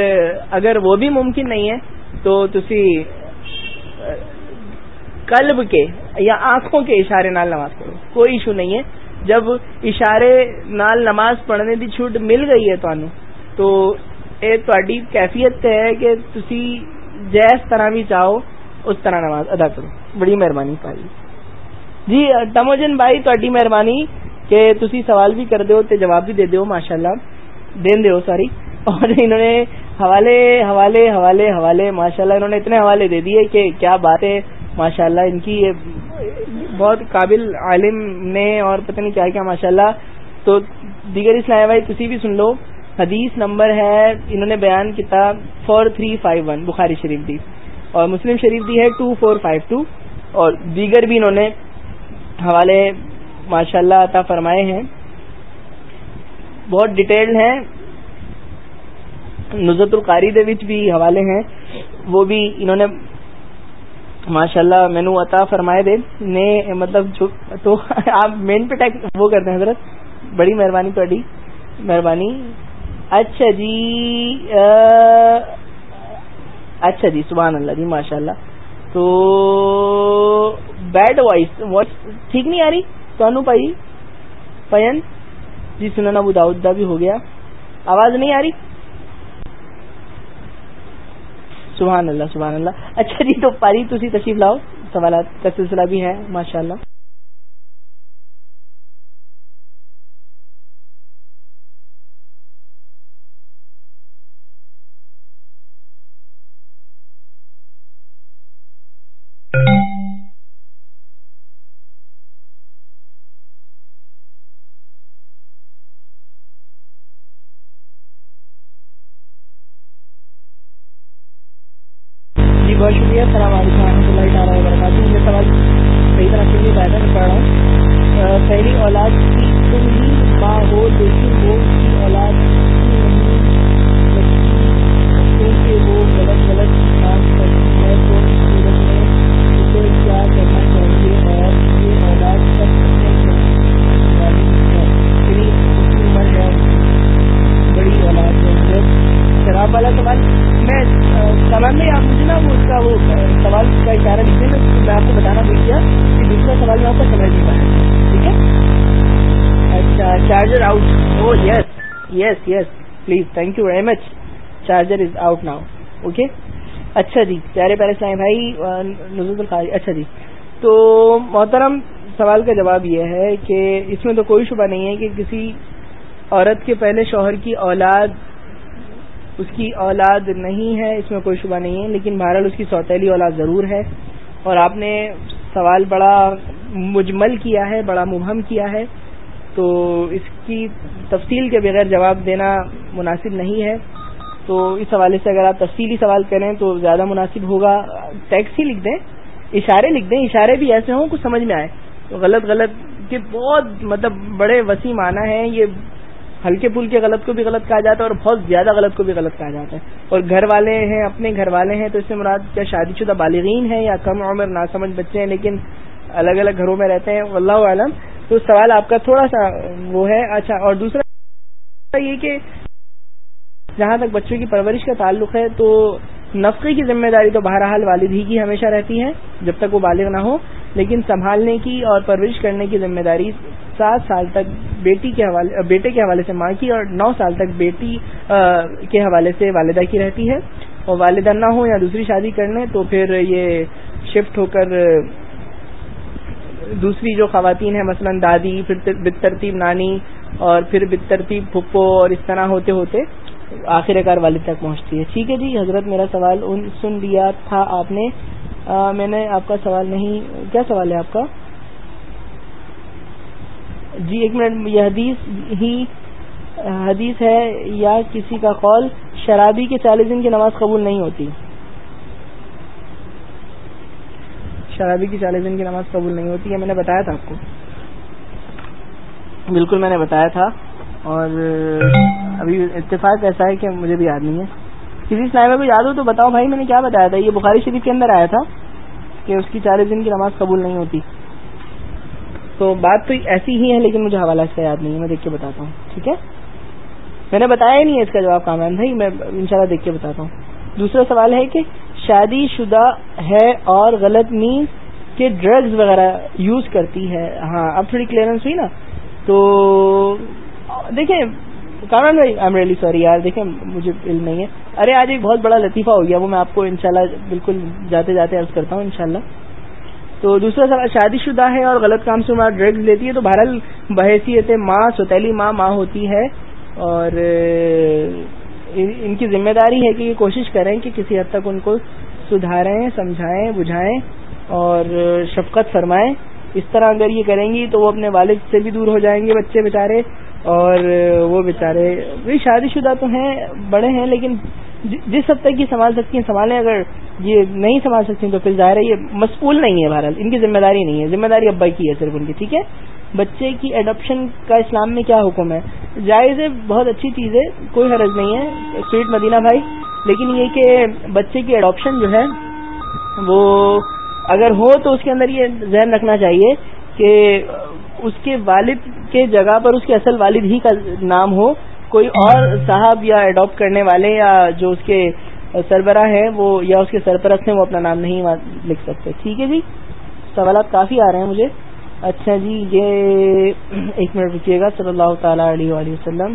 اگر وہ بھی ممکن نہیں ہے، تو تسی قلب کے یا آنکھوں کے اشارے نال نماز پڑھو۔ کوئی ایشو نہیں ہے۔ جب اشارے نال نماز پڑھنے کی چھوٹ مل گئی ہے تو یہ تاری کیفیت ہے کہ تسی جیس طرح بھی چاہو، اس طرح نماز ادا کرو۔ بڑی مہربانی پائی جی تموجن بھائی تاری مہربانی کہ تسی سوال بھی کر دو تے جواب بھی دے دیو، ماشاءاللہ۔ دین دیو، ساری۔ اور انہوں نے حوالے حوالے حوالے حوالے، ماشاءاللہ انہوں نے اتنے حوالے دے دیے کہ کیا بات ہے۔ ماشاءاللہ ان کی یہ بہت قابل عالم نے اور پتہ نہیں کیا کیا، ماشاءاللہ۔ تو دیگر اسلام بھائی تسی بھی سن لو، حدیث نمبر ہے، انہوں نے بیان کیا فور تھری فائیو ون بخاری شریف دی۔ اور مسلم شریف دی ہے ٹو فور فائیو ٹو اور دیگر بھی انہوں نے حوالے ماشاء اللہ عطا فرمائے ہیں۔ بہت ڈیٹیلڈ ہیں۔ نظرت القاری دے بھی حوالے ہیں۔ وہ بھی انہوں نے ماشاء اللہ مینو عطا فرمائے دے۔ نے مطلب تو آپ مین پہ ٹیک وہ کرتے ہیں حضرت۔ بڑی مہربانی تھوڑی مہربانی۔ اچھا جی اچھا جی سبحان اللہ جی ماشاء اللہ تو بیڈ وائس وائس ٹھیک نہیں آ رہی؟ تو پائی؟ پین؟ جی سننا ابو داؤد دا بھی ہو گیا۔ آواز نہیں آ رہی؟ سبحان اللہ سبحان اللہ۔ اچھا جی تو پاری تشریف لاؤ۔ سوالات کا سلسلہ بھی ہے ماشاء اللہ yes yes please thank you very much charger is out now okay اچھا جی پیارے پیارے سائیں بھائی نزول الخاری اچھا جی تو محترم سوال کا جواب یہ ہے کہ اس میں تو کوئی شبہ نہیں ہے کہ کسی عورت کے پہلے شوہر کی اولاد اس کی اولاد نہیں ہے اس میں کوئی شبہ نہیں ہے لیکن بہرحال اس کی سوتیلی اولاد ضرور ہے اور آپ نے سوال بڑا مجمل کیا ہے بڑا مبہم کیا ہے تو اس کی تفصیل کے بغیر جواب دینا مناسب نہیں ہے۔ تو اس حوالے سے اگر آپ تفصیلی سوال کریں تو زیادہ مناسب ہوگا۔ ٹیکس ہی لکھ دیں، اشارے لکھ دیں، اشارے بھی ایسے ہوں، کچھ سمجھ میں آئے۔ تو غلط غلط کہ بہت مطلب بڑے وسیع معنی ہیں۔ یہ ہلکے پھلکے غلط کو بھی غلط کہا جاتا ہے اور بہت زیادہ غلط کو بھی غلط کہا جاتا ہے۔ اور گھر والے ہیں، اپنے گھر والے ہیں، تو اس سے مراد کیا شادی شدہ بالغین ہیں یا کم عمر ناسمجھ بچے ہیں، لیکن الگ الگ گھروں میں رہتے ہیں۔ اللہ عالم تو سوال آپ کا تھوڑا سا وہ ہے اچھا اور دوسرا یہ کہ جہاں تک بچوں کی پرورش کا تعلق ہے، تو نفقے کی ذمہ داری تو بہرحال والد ہی کی ہمیشہ رہتی ہے، جب تک وہ بالغ نہ ہو، لیکن سنبھالنے کی اور پرورش کرنے کی ذمہ داری سات سال تک بیٹی کے حوالے، بیٹے کے حوالے سے ماں کی اور نو سال تک بیٹی کے حوالے سے والدہ کی رہتی ہے۔ اور والدہ نہ ہو یا دوسری شادی کرنے، تو پھر یہ شفٹ ہو کر دوسری جو خواتین ہیں، مثلا دادی، پھر بترتیب نانی اور پھر بترتیب پھپھو اور اس طرح ہوتے ہوتے آخر کار والد تک پہنچتی ہے۔ ٹھیک ہے جی حضرت میرا سوال سن لیا تھا آپ نے۔ میں نے آپ کا سوال نہیں، کیا سوال ہے آپ کا؟ جی ایک منٹ، یہ حدیث ہی، حدیث ہے یا کسی کا قول شرابی کے چالیس دن کی نماز قبول نہیں ہوتی؟ شرابی کی چالیس دن کی نماز قبول نہیں ہوتی ہے میں نے بتایا تھا آپ کو۔ بالکل میں نے بتایا تھا۔ اور ابھی اتفاق ایسا ہے کہ مجھے بھی یاد نہیں ہے۔ کسی سنائبر کو یاد ہو تو بتاؤ بھائی، میں نے کیا بتایا تھا؟ یہ بخاری شریف کے اندر آیا تھا کہ اس کی چالیس دن کی نماز قبول نہیں ہوتی۔ تو بات تو ایسی ہی ہے، لیکن مجھے حوالہ اس کا یاد نہیں ہے، میں دیکھ کے بتاتا ہوں، ٹھیک ہے؟ میں نے بتایا ہی نہیں ہے اس کا جواب کامران بھائی، میں انشاءاللہ دیکھ کے بتاتا ہوں۔ دوسرا سوال ہے کہ شادی شدہ ہے اور غلط مینس کہ ڈرگز وغیرہ یوز کرتی ہے۔ ہاں اب تھوڑی کلیئرنس ہوئی نا۔ تو دیکھیں، کامران بھائی آئی ایم ریئلی سوری یار، دیکھیں، مجھے علم نہیں ہے۔ ارے، آج ایک بہت بڑا لطیفہ ہو گیا، وہ میں آپ کو انشاءاللہ بالکل جاتے جاتے عرض کرتا ہوں، انشاءاللہ۔ تو دوسرا سوال، شادی شدہ ہے اور غلط کام سے ہمارا ڈرگز لیتی ہے، تو بہرحال بحیثیت ماں، سوتیلی ماں ماں ہوتی ہے۔ اور ان کی ذمہ داری ہے کہ یہ کوشش کریں کہ کسی حد تک ان کو سدھاریں، سمجھائیں، بجھائیں اور شفقت فرمائیں۔ اس طرح اگر یہ کریں گی تو وہ اپنے والد سے بھی دور ہو جائیں گے بچے بےچارے اور وہ بےچارے بھی شادی شدہ تو ہیں، بڑے ہیں، لیکن جس حد تک یہ سنبھال سکتی ہیں، سنبھالیں۔ اگر یہ نہیں سنبھال سکتی تو پھر ظاہر ہے یہ مسپول نہیں ہے بہرحال، ان کی ذمہ داری نہیں ہے۔ ذمہ داری ابا کی ہے صرف ان کی، ٹھیک ہے؟ بچے کی اڈاپشن کا اسلام میں کیا حکم ہے؟ جائز ہے، بہت اچھی چیز ہے، کوئی حرض نہیں ہے سویٹ مدینہ بھائی۔ لیکن یہ کہ بچے کی اڈاپشن جو ہے، وہ اگر ہو تو اس کے اندر یہ ذہن رکھنا چاہیے کہ اس کے والد کے جگہ پر اس کے اصل والد ہی کا نام ہو۔ کوئی اور صاحب یا اڈاپٹ کرنے والے یا جو اس کے سربراہ ہیں، وہ یا اس کے سرپرست ہیں، وہ اپنا نام نہیں لکھ سکتے۔ ٹھیک ہے جی؟ سوالات کافی آ رہے ہیں مجھے۔ اچھا جی یہ ایک منٹ رکیے گا صلی اللہ تعالی علیہ وسلم۔